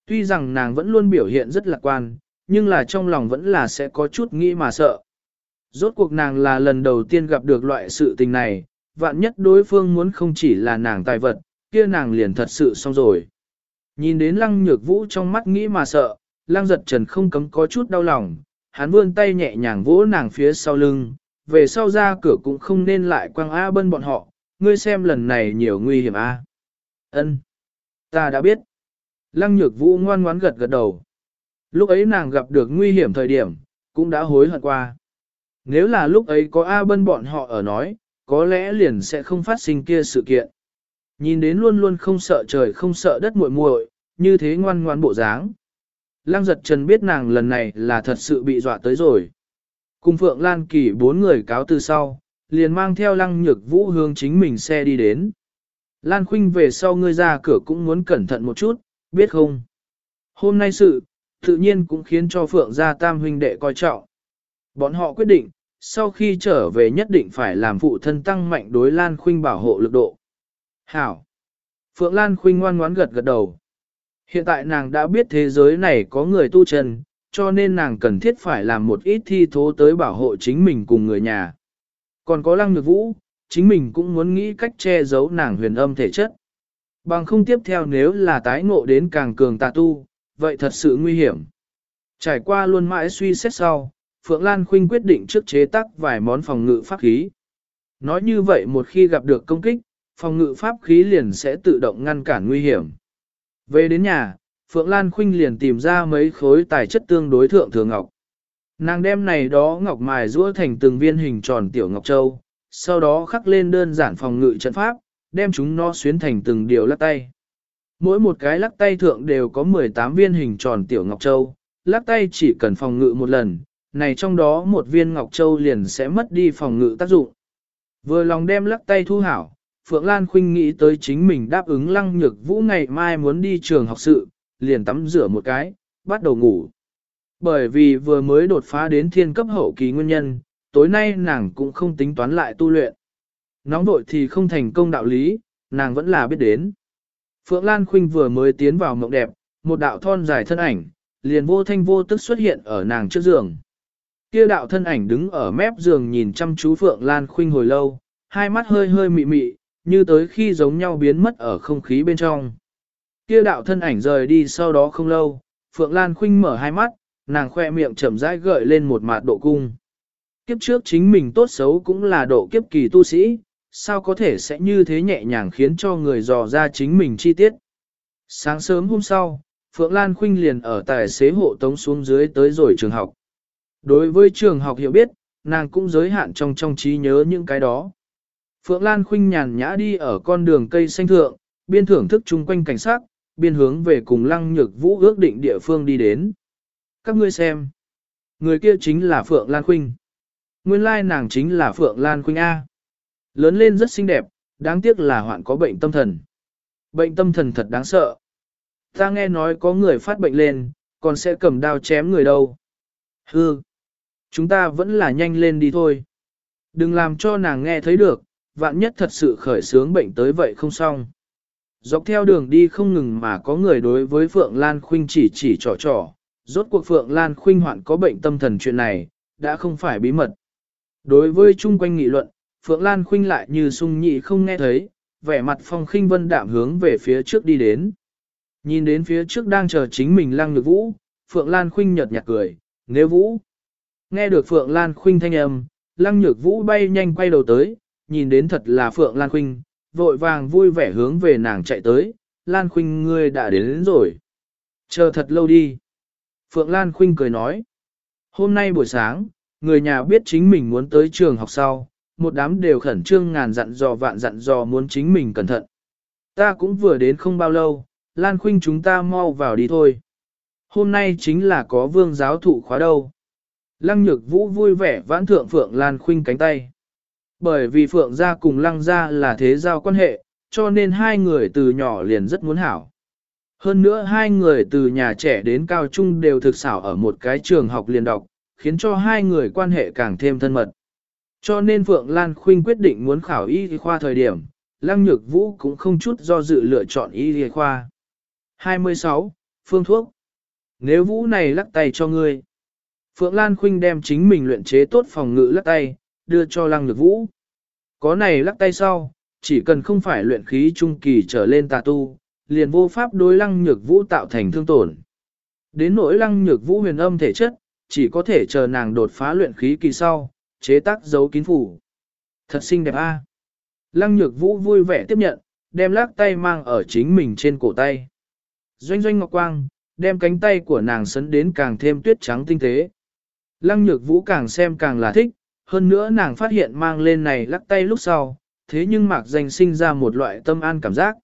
Tuy rằng nàng vẫn luôn biểu hiện rất lạc quan, nhưng là trong lòng vẫn là sẽ có chút nghĩ mà sợ. Rốt cuộc nàng là lần đầu tiên gặp được loại sự tình này, vạn nhất đối phương muốn không chỉ là nàng tài vật, kia nàng liền thật sự xong rồi. Nhìn đến lăng nhược vũ trong mắt nghĩ mà sợ, Lang giật trần không cấm có chút đau lòng, hắn vươn tay nhẹ nhàng vỗ nàng phía sau lưng, về sau ra cửa cũng không nên lại quăng A bân bọn họ, ngươi xem lần này nhiều nguy hiểm A. Ân, Ta đã biết. Lăng nhược vũ ngoan ngoãn gật gật đầu. Lúc ấy nàng gặp được nguy hiểm thời điểm, cũng đã hối hận qua. Nếu là lúc ấy có A bân bọn họ ở nói, có lẽ liền sẽ không phát sinh kia sự kiện. Nhìn đến luôn luôn không sợ trời không sợ đất muội muội, như thế ngoan ngoan bộ dáng. Lăng giật trần biết nàng lần này là thật sự bị dọa tới rồi. Cùng Phượng Lan Kỳ bốn người cáo từ sau, liền mang theo lăng nhược vũ hướng chính mình xe đi đến. Lan Khuynh về sau ngươi ra cửa cũng muốn cẩn thận một chút, biết không? Hôm nay sự, tự nhiên cũng khiến cho Phượng gia tam huynh đệ coi trọng. Bọn họ quyết định, sau khi trở về nhất định phải làm phụ thân tăng mạnh đối Lan Khuynh bảo hộ lực độ. Hảo! Phượng Lan Khuynh ngoan ngoãn gật gật đầu. Hiện tại nàng đã biết thế giới này có người tu chân, cho nên nàng cần thiết phải làm một ít thi thố tới bảo hộ chính mình cùng người nhà. Còn có lăng nhược vũ, chính mình cũng muốn nghĩ cách che giấu nàng huyền âm thể chất. Bằng không tiếp theo nếu là tái ngộ đến càng cường tà tu, vậy thật sự nguy hiểm. Trải qua luôn mãi suy xét sau, Phượng Lan Khuynh quyết định trước chế tác vài món phòng ngự pháp khí. Nói như vậy một khi gặp được công kích, phòng ngự pháp khí liền sẽ tự động ngăn cản nguy hiểm. Về đến nhà, Phượng Lan Khuynh liền tìm ra mấy khối tài chất tương đối thượng thừa ngọc. Nàng đem này đó ngọc mài rũa thành từng viên hình tròn tiểu ngọc châu, sau đó khắc lên đơn giản phòng ngự trận pháp, đem chúng nó xuyến thành từng điều lắc tay. Mỗi một cái lắc tay thượng đều có 18 viên hình tròn tiểu ngọc châu, lắc tay chỉ cần phòng ngự một lần, này trong đó một viên ngọc châu liền sẽ mất đi phòng ngự tác dụng. Vừa lòng đem lắc tay thu hảo, Phượng Lan Khuynh nghĩ tới chính mình đáp ứng lăng nhược vũ ngày mai muốn đi trường học sự, liền tắm rửa một cái, bắt đầu ngủ. Bởi vì vừa mới đột phá đến thiên cấp hậu kỳ nguyên nhân, tối nay nàng cũng không tính toán lại tu luyện. Nóng vội thì không thành công đạo lý, nàng vẫn là biết đến. Phượng Lan Khuynh vừa mới tiến vào mộng đẹp, một đạo thon dài thân ảnh, liền vô thanh vô tức xuất hiện ở nàng trước giường. Kia đạo thân ảnh đứng ở mép giường nhìn chăm chú Phượng Lan Khuynh hồi lâu, hai mắt hơi hơi mị mị, như tới khi giống nhau biến mất ở không khí bên trong. Kia đạo thân ảnh rời đi sau đó không lâu, Phượng Lan Khuynh mở hai mắt, nàng khoe miệng chậm rãi gợi lên một mạt độ cung. Kiếp trước chính mình tốt xấu cũng là độ kiếp kỳ tu sĩ, sao có thể sẽ như thế nhẹ nhàng khiến cho người dò ra chính mình chi tiết. Sáng sớm hôm sau, Phượng Lan Khuynh liền ở tài xế hộ tống xuống dưới tới rồi trường học. Đối với trường học hiểu biết, nàng cũng giới hạn trong trong trí nhớ những cái đó. Phượng Lan Khuynh nhàn nhã đi ở con đường cây xanh thượng, biên thưởng thức chung quanh cảnh sát, biên hướng về cùng lăng nhược vũ ước định địa phương đi đến. Các ngươi xem, người kia chính là Phượng Lan Khuynh. Nguyên lai nàng chính là Phượng Lan Khuynh A. Lớn lên rất xinh đẹp, đáng tiếc là hoạn có bệnh tâm thần. Bệnh tâm thần thật đáng sợ. Ta nghe nói có người phát bệnh lên, còn sẽ cầm đao chém người đâu. Hư. Chúng ta vẫn là nhanh lên đi thôi. Đừng làm cho nàng nghe thấy được, vạn nhất thật sự khởi sướng bệnh tới vậy không xong. Dọc theo đường đi không ngừng mà có người đối với Phượng Lan Khuynh chỉ chỉ trò trò, rốt cuộc Phượng Lan Khuynh hoạn có bệnh tâm thần chuyện này, đã không phải bí mật. Đối với chung quanh nghị luận, Phượng Lan Khuynh lại như sung nhị không nghe thấy, vẻ mặt phong khinh vân đạm hướng về phía trước đi đến. Nhìn đến phía trước đang chờ chính mình lăng nhược vũ, Phượng Lan Khuynh nhợt nhạt cười, nếu vũ. Nghe được Phượng Lan Khuynh thanh âm, lăng nhược vũ bay nhanh quay đầu tới, nhìn đến thật là Phượng Lan Khuynh, vội vàng vui vẻ hướng về nàng chạy tới, Lan Khuynh ngươi đã đến, đến rồi. Chờ thật lâu đi. Phượng Lan Khuynh cười nói. Hôm nay buổi sáng, người nhà biết chính mình muốn tới trường học sau, một đám đều khẩn trương ngàn dặn dò vạn dặn dò muốn chính mình cẩn thận. Ta cũng vừa đến không bao lâu, Lan Khuynh chúng ta mau vào đi thôi. Hôm nay chính là có vương giáo thụ khóa đâu. Lăng nhược vũ vui vẻ vãn thượng Phượng Lan Khuynh cánh tay. Bởi vì Phượng gia cùng Lăng gia là thế giao quan hệ, cho nên hai người từ nhỏ liền rất muốn hảo. Hơn nữa hai người từ nhà trẻ đến cao trung đều thực xảo ở một cái trường học liền đọc, khiến cho hai người quan hệ càng thêm thân mật. Cho nên Phượng Lan Khuynh quyết định muốn khảo y khoa thời điểm, Lăng Nhược Vũ cũng không chút do dự lựa chọn y khoa. 26. Phương thuốc Nếu Vũ này lắc tay cho ngươi. Phượng Lan Khuynh đem chính mình luyện chế tốt phòng ngự lắc tay, đưa cho Lăng Nhược Vũ. Có này lắc tay sau, chỉ cần không phải luyện khí trung kỳ trở lên tà tu, liền vô pháp đối Lăng Nhược Vũ tạo thành thương tổn. Đến nỗi Lăng Nhược Vũ huyền âm thể chất, chỉ có thể chờ nàng đột phá luyện khí kỳ sau, chế tác dấu kín phủ. Thật xinh đẹp a. Lăng nhược vũ vui vẻ tiếp nhận, đem lắc tay mang ở chính mình trên cổ tay. Doanh doanh ngọc quang, đem cánh tay của nàng sấn đến càng thêm tuyết trắng tinh tế. Lăng nhược vũ càng xem càng là thích, hơn nữa nàng phát hiện mang lên này lắc tay lúc sau, thế nhưng mạc danh sinh ra một loại tâm an cảm giác.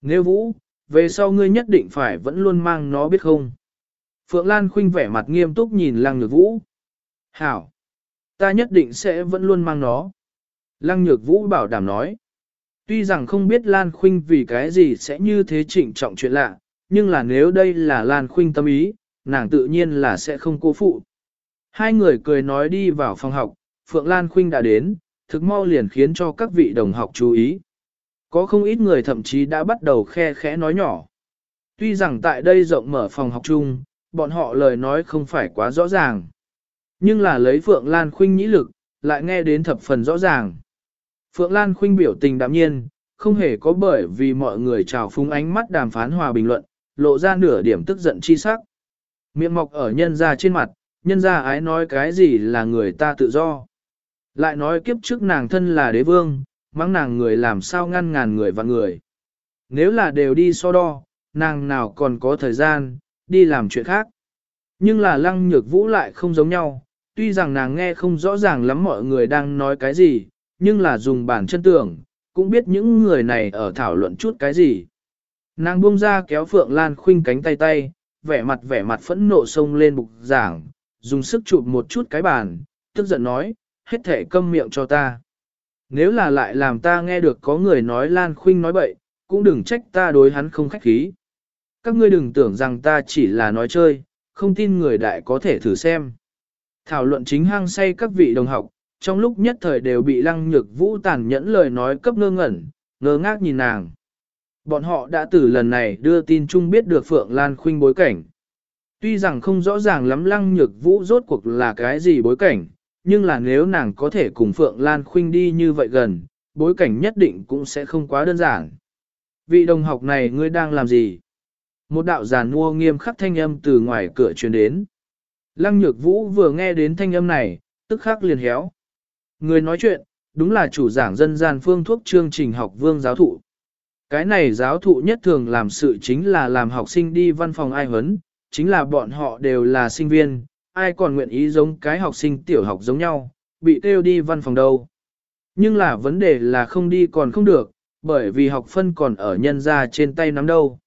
Nếu vũ, về sau ngươi nhất định phải vẫn luôn mang nó biết không? Phượng Lan khinh vẻ mặt nghiêm túc nhìn lăng nhược vũ. Hảo! Ta nhất định sẽ vẫn luôn mang nó. Lăng nhược vũ bảo đảm nói. Tuy rằng không biết Lan Khuynh vì cái gì sẽ như thế trịnh trọng chuyện lạ, nhưng là nếu đây là Lan Khuynh tâm ý, nàng tự nhiên là sẽ không cố phụ. Hai người cười nói đi vào phòng học, Phượng Lan Khuynh đã đến, thực mau liền khiến cho các vị đồng học chú ý. Có không ít người thậm chí đã bắt đầu khe khẽ nói nhỏ. Tuy rằng tại đây rộng mở phòng học chung, bọn họ lời nói không phải quá rõ ràng. Nhưng là lấy Phượng Lan Khuynh nhĩ lực, lại nghe đến thập phần rõ ràng. Phượng Lan Khuynh biểu tình đạm nhiên, không hề có bởi vì mọi người trào phúng ánh mắt đàm phán hòa bình luận, lộ ra nửa điểm tức giận chi sắc. Miệng mọc ở nhân ra trên mặt, nhân ra ái nói cái gì là người ta tự do. Lại nói kiếp trước nàng thân là đế vương, mắng nàng người làm sao ngăn ngàn người và người. Nếu là đều đi so đo, nàng nào còn có thời gian, đi làm chuyện khác. Nhưng là lăng nhược vũ lại không giống nhau, tuy rằng nàng nghe không rõ ràng lắm mọi người đang nói cái gì, nhưng là dùng bản chân tưởng, cũng biết những người này ở thảo luận chút cái gì. Nàng buông ra kéo Phượng Lan khuynh cánh tay tay, vẻ mặt vẻ mặt phẫn nộ sông lên bục giảng, dùng sức chụp một chút cái bàn, tức giận nói, hết thể câm miệng cho ta. Nếu là lại làm ta nghe được có người nói Lan khuynh nói bậy, cũng đừng trách ta đối hắn không khách khí. Các ngươi đừng tưởng rằng ta chỉ là nói chơi, không tin người đại có thể thử xem. Thảo luận chính hang say các vị đồng học, trong lúc nhất thời đều bị lăng nhược vũ tàn nhẫn lời nói cấp ngơ ngẩn, ngơ ngác nhìn nàng. Bọn họ đã từ lần này đưa tin chung biết được Phượng Lan Khuynh bối cảnh. Tuy rằng không rõ ràng lắm lăng nhược vũ rốt cuộc là cái gì bối cảnh, nhưng là nếu nàng có thể cùng Phượng Lan Khuynh đi như vậy gần, bối cảnh nhất định cũng sẽ không quá đơn giản. Vị đồng học này ngươi đang làm gì? Một đạo giàn mua nghiêm khắc thanh âm từ ngoài cửa truyền đến. Lăng nhược vũ vừa nghe đến thanh âm này, tức khắc liền héo. Người nói chuyện, đúng là chủ giảng dân gian phương thuốc chương trình học vương giáo thụ. Cái này giáo thụ nhất thường làm sự chính là làm học sinh đi văn phòng ai huấn, chính là bọn họ đều là sinh viên, ai còn nguyện ý giống cái học sinh tiểu học giống nhau, bị kêu đi văn phòng đâu. Nhưng là vấn đề là không đi còn không được, bởi vì học phân còn ở nhân ra trên tay nắm đâu.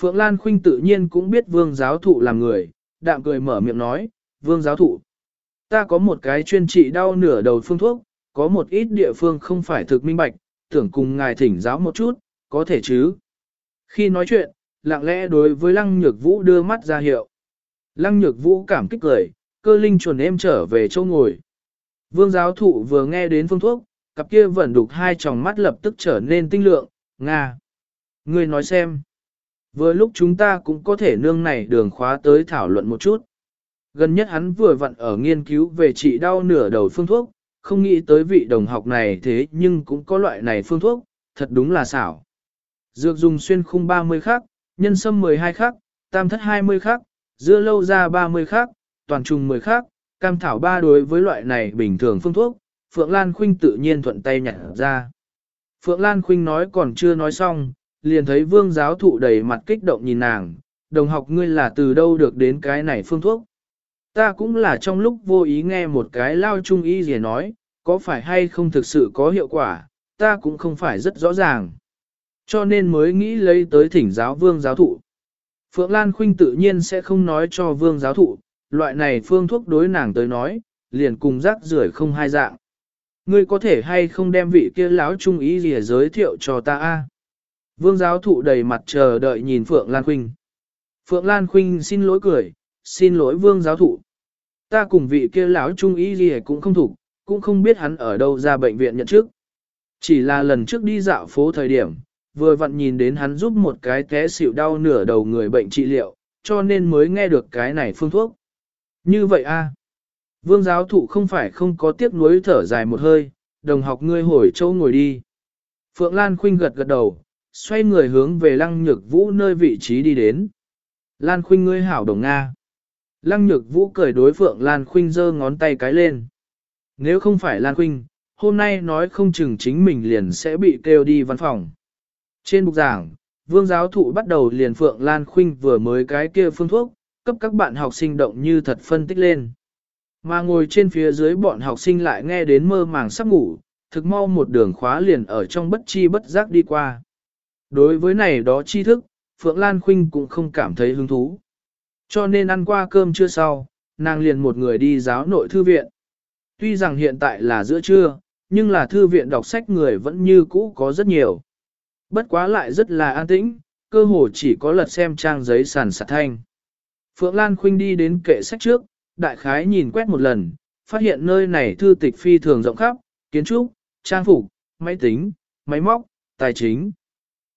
Phượng Lan Khuynh tự nhiên cũng biết vương giáo thụ là người, đạm cười mở miệng nói, vương giáo thụ. Ta có một cái chuyên trị đau nửa đầu phương thuốc, có một ít địa phương không phải thực minh bạch, tưởng cùng ngài thỉnh giáo một chút, có thể chứ. Khi nói chuyện, lặng lẽ đối với Lăng Nhược Vũ đưa mắt ra hiệu. Lăng Nhược Vũ cảm kích cười, cơ linh chuẩn em trở về chỗ ngồi. Vương giáo thụ vừa nghe đến phương thuốc, cặp kia vẫn đục hai tròng mắt lập tức trở nên tinh lượng, Nga. Người nói xem. Vừa lúc chúng ta cũng có thể nương này đường khóa tới thảo luận một chút. Gần nhất hắn vừa vặn ở nghiên cứu về trị đau nửa đầu phương thuốc, không nghĩ tới vị đồng học này thế nhưng cũng có loại này phương thuốc, thật đúng là xảo. Dược dùng xuyên khung 30 khắc, nhân sâm 12 khắc, tam thất 20 khắc, dưa lâu ra 30 khắc, toàn trùng 10 khắc, cam thảo ba đối với loại này bình thường phương thuốc, Phượng Lan Khuynh tự nhiên thuận tay nhặt ra. Phượng Lan Khuynh nói còn chưa nói xong, liền thấy vương giáo thụ đầy mặt kích động nhìn nàng, đồng học ngươi là từ đâu được đến cái này phương thuốc. Ta cũng là trong lúc vô ý nghe một cái lao trung y gì nói, có phải hay không thực sự có hiệu quả, ta cũng không phải rất rõ ràng. Cho nên mới nghĩ lấy tới thỉnh giáo vương giáo thụ. Phượng Lan Khuynh tự nhiên sẽ không nói cho vương giáo thụ, loại này phương thuốc đối nàng tới nói, liền cùng rác rưởi không hai dạng. Ngươi có thể hay không đem vị kia lão trung ý gì giới thiệu cho ta a? Vương giáo thụ đầy mặt chờ đợi nhìn Phượng Lan Khuynh. Phượng Lan Khuynh xin lỗi cười, xin lỗi vương giáo thụ. Ta cùng vị kia lão trung ý gì cũng không thủ, cũng không biết hắn ở đâu ra bệnh viện nhận trước. Chỉ là lần trước đi dạo phố thời điểm, vừa vặn nhìn đến hắn giúp một cái té xỉu đau nửa đầu người bệnh trị liệu, cho nên mới nghe được cái này phương thuốc. Như vậy a Vương giáo thụ không phải không có tiếc nuối thở dài một hơi, đồng học ngươi hồi châu ngồi đi. Phượng Lan Khuynh gật gật đầu, xoay người hướng về lăng nhược vũ nơi vị trí đi đến. Lan Khuynh ngươi hảo đồng Nga. Lăng nhược vũ cười đối Phượng Lan Khuynh giơ ngón tay cái lên. Nếu không phải Lan Khuynh, hôm nay nói không chừng chính mình liền sẽ bị kêu đi văn phòng. Trên bục giảng, vương giáo thụ bắt đầu liền Phượng Lan Khuynh vừa mới cái kia phương thuốc, cấp các bạn học sinh động như thật phân tích lên. Mà ngồi trên phía dưới bọn học sinh lại nghe đến mơ màng sắp ngủ, thực mau một đường khóa liền ở trong bất chi bất giác đi qua. Đối với này đó tri thức, Phượng Lan Khuynh cũng không cảm thấy hứng thú. Cho nên ăn qua cơm trưa sau, nàng liền một người đi giáo nội thư viện. Tuy rằng hiện tại là giữa trưa, nhưng là thư viện đọc sách người vẫn như cũ có rất nhiều. Bất quá lại rất là an tĩnh, cơ hồ chỉ có lật xem trang giấy sàn sạt thanh. Phượng Lan Khuynh đi đến kệ sách trước, đại khái nhìn quét một lần, phát hiện nơi này thư tịch phi thường rộng khắp, kiến trúc, trang phục, máy tính, máy móc, tài chính.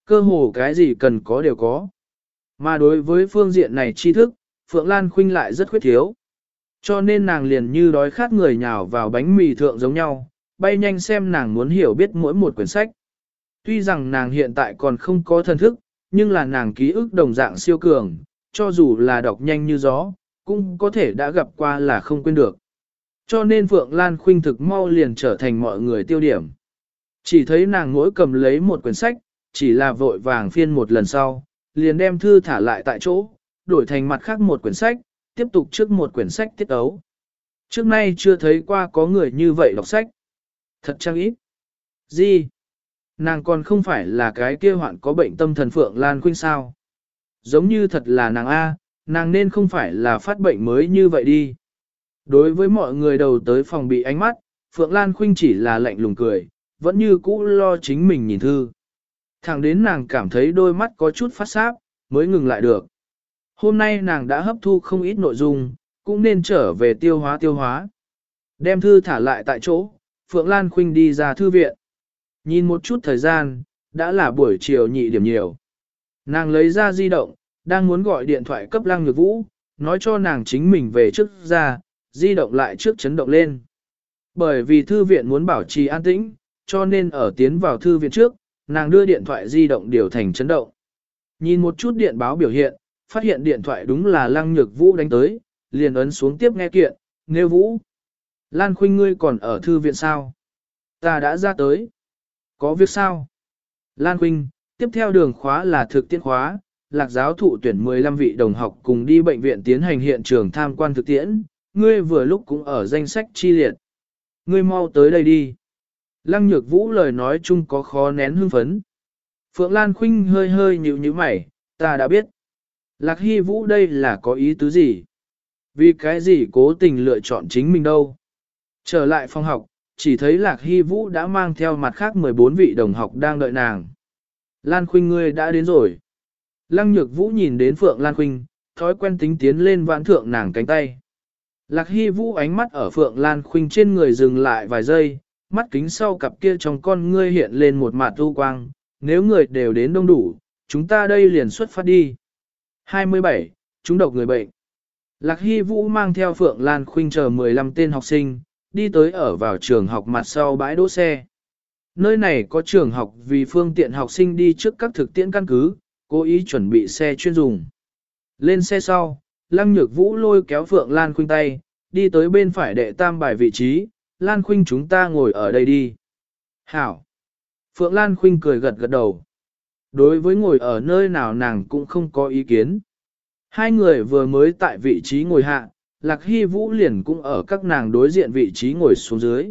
Cơ hồ cái gì cần có đều có. Mà đối với phương diện này tri thức, Phượng Lan Khuynh lại rất khuyết thiếu. Cho nên nàng liền như đói khát người nhào vào bánh mì thượng giống nhau, bay nhanh xem nàng muốn hiểu biết mỗi một quyển sách. Tuy rằng nàng hiện tại còn không có thân thức, nhưng là nàng ký ức đồng dạng siêu cường, cho dù là đọc nhanh như gió, cũng có thể đã gặp qua là không quên được. Cho nên Phượng Lan Khuynh thực mau liền trở thành mọi người tiêu điểm. Chỉ thấy nàng mỗi cầm lấy một quyển sách, chỉ là vội vàng phiên một lần sau, liền đem thư thả lại tại chỗ, đổi thành mặt khác một quyển sách, tiếp tục trước một quyển sách tiết ấu. Trước nay chưa thấy qua có người như vậy đọc sách. Thật trang ít. Gì? Nàng còn không phải là cái kia hoạn có bệnh tâm thần Phượng Lan Khuynh sao? Giống như thật là nàng A, nàng nên không phải là phát bệnh mới như vậy đi. Đối với mọi người đầu tới phòng bị ánh mắt, Phượng Lan Khuynh chỉ là lạnh lùng cười, vẫn như cũ lo chính mình nhìn thư. Thẳng đến nàng cảm thấy đôi mắt có chút phát sáp, mới ngừng lại được. Hôm nay nàng đã hấp thu không ít nội dung, cũng nên trở về tiêu hóa tiêu hóa. Đem thư thả lại tại chỗ, Phượng Lan Khuynh đi ra thư viện. Nhìn một chút thời gian, đã là buổi chiều nhị điểm nhiều. Nàng lấy ra di động, đang muốn gọi điện thoại cấp lăng nhược vũ, nói cho nàng chính mình về trước ra, di động lại trước chấn động lên. Bởi vì thư viện muốn bảo trì an tĩnh, cho nên ở tiến vào thư viện trước, nàng đưa điện thoại di động điều thành chấn động. Nhìn một chút điện báo biểu hiện, phát hiện điện thoại đúng là lăng nhược vũ đánh tới, liền ấn xuống tiếp nghe kiện, nêu vũ. Lan Khuynh ngươi còn ở thư viện sao? Ta đã ra tới. Có việc sao? Lan Quynh tiếp theo đường khóa là thực tiễn khóa, lạc giáo thụ tuyển 15 vị đồng học cùng đi bệnh viện tiến hành hiện trường tham quan thực tiễn, ngươi vừa lúc cũng ở danh sách chi liệt. Ngươi mau tới đây đi. Lăng nhược vũ lời nói chung có khó nén hưng phấn. Phượng Lan Khuynh hơi hơi nhịu như mày, ta đã biết. Lạc Hy Vũ đây là có ý tứ gì? Vì cái gì cố tình lựa chọn chính mình đâu? Trở lại phòng học, chỉ thấy Lạc Hy Vũ đã mang theo mặt khác 14 vị đồng học đang đợi nàng. Lan Khuynh ngươi đã đến rồi. Lăng Nhược Vũ nhìn đến Phượng Lan Khuynh, thói quen tính tiến lên vãn thượng nàng cánh tay. Lạc Hy Vũ ánh mắt ở Phượng Lan Khuynh trên người dừng lại vài giây, mắt kính sau cặp kia trong con ngươi hiện lên một mạt tu quang, nếu người đều đến đông đủ, chúng ta đây liền xuất phát đi. 27. Chúng độc người bệnh Lạc Hy Vũ mang theo Phượng Lan Khuynh chờ 15 tên học sinh, đi tới ở vào trường học mặt sau bãi đỗ xe. Nơi này có trường học vì phương tiện học sinh đi trước các thực tiễn căn cứ, cố ý chuẩn bị xe chuyên dùng. Lên xe sau, Lăng Nhược Vũ lôi kéo Phượng Lan Khuynh tay, đi tới bên phải đệ tam bài vị trí, Lan Khuynh chúng ta ngồi ở đây đi. Hảo! Phượng Lan Khuynh cười gật gật đầu. Đối với ngồi ở nơi nào nàng cũng không có ý kiến. Hai người vừa mới tại vị trí ngồi hạ, Lạc Hy Vũ liền cũng ở các nàng đối diện vị trí ngồi xuống dưới.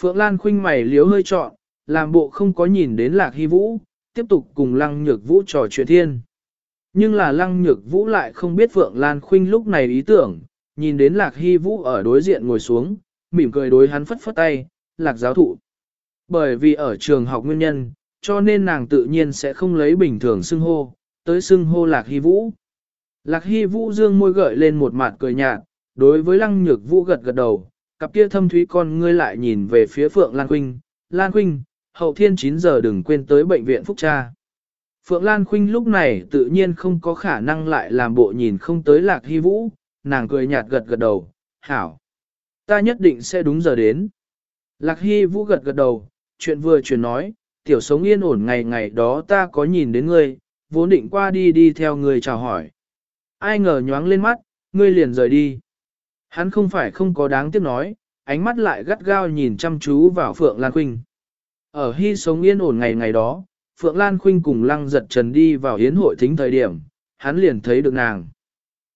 Phượng Lan Khinh mày liếu hơi trọn, làm bộ không có nhìn đến Lạc Hy Vũ, tiếp tục cùng Lăng Nhược Vũ trò chuyện thiên. Nhưng là Lăng Nhược Vũ lại không biết Phượng Lan Khinh lúc này ý tưởng, nhìn đến Lạc Hy Vũ ở đối diện ngồi xuống, mỉm cười đối hắn phất phất tay, Lạc giáo thụ. Bởi vì ở trường học nguyên nhân, cho nên nàng tự nhiên sẽ không lấy bình thường xưng hô, tới xưng hô Lạc Hy Vũ. Lạc Hy Vũ dương môi gợi lên một mặt cười nhạt, đối với Lăng Nhược Vũ gật gật đầu, cặp kia thâm thúy con ngươi lại nhìn về phía Phượng Lan Quynh, Lan Quynh, hậu thiên 9 giờ đừng quên tới bệnh viện Phúc Cha. Phượng Lan Khuynh lúc này tự nhiên không có khả năng lại làm bộ nhìn không tới Lạc Hy Vũ, nàng cười nhạt gật gật đầu, hảo. Ta nhất định sẽ đúng giờ đến. Lạc Hy Vũ gật gật đầu, chuyện vừa chuyển nói, tiểu sống yên ổn ngày ngày đó ta có nhìn đến ngươi, vốn định qua đi đi theo ngươi chào hỏi. Ai ngờ nhoáng lên mắt, ngươi liền rời đi. Hắn không phải không có đáng tiếc nói, ánh mắt lại gắt gao nhìn chăm chú vào Phượng Lan Khuynh. Ở hy sống yên ổn ngày ngày đó, Phượng Lan Khuynh cùng lăng giật trần đi vào hiến hội thính thời điểm, hắn liền thấy được nàng.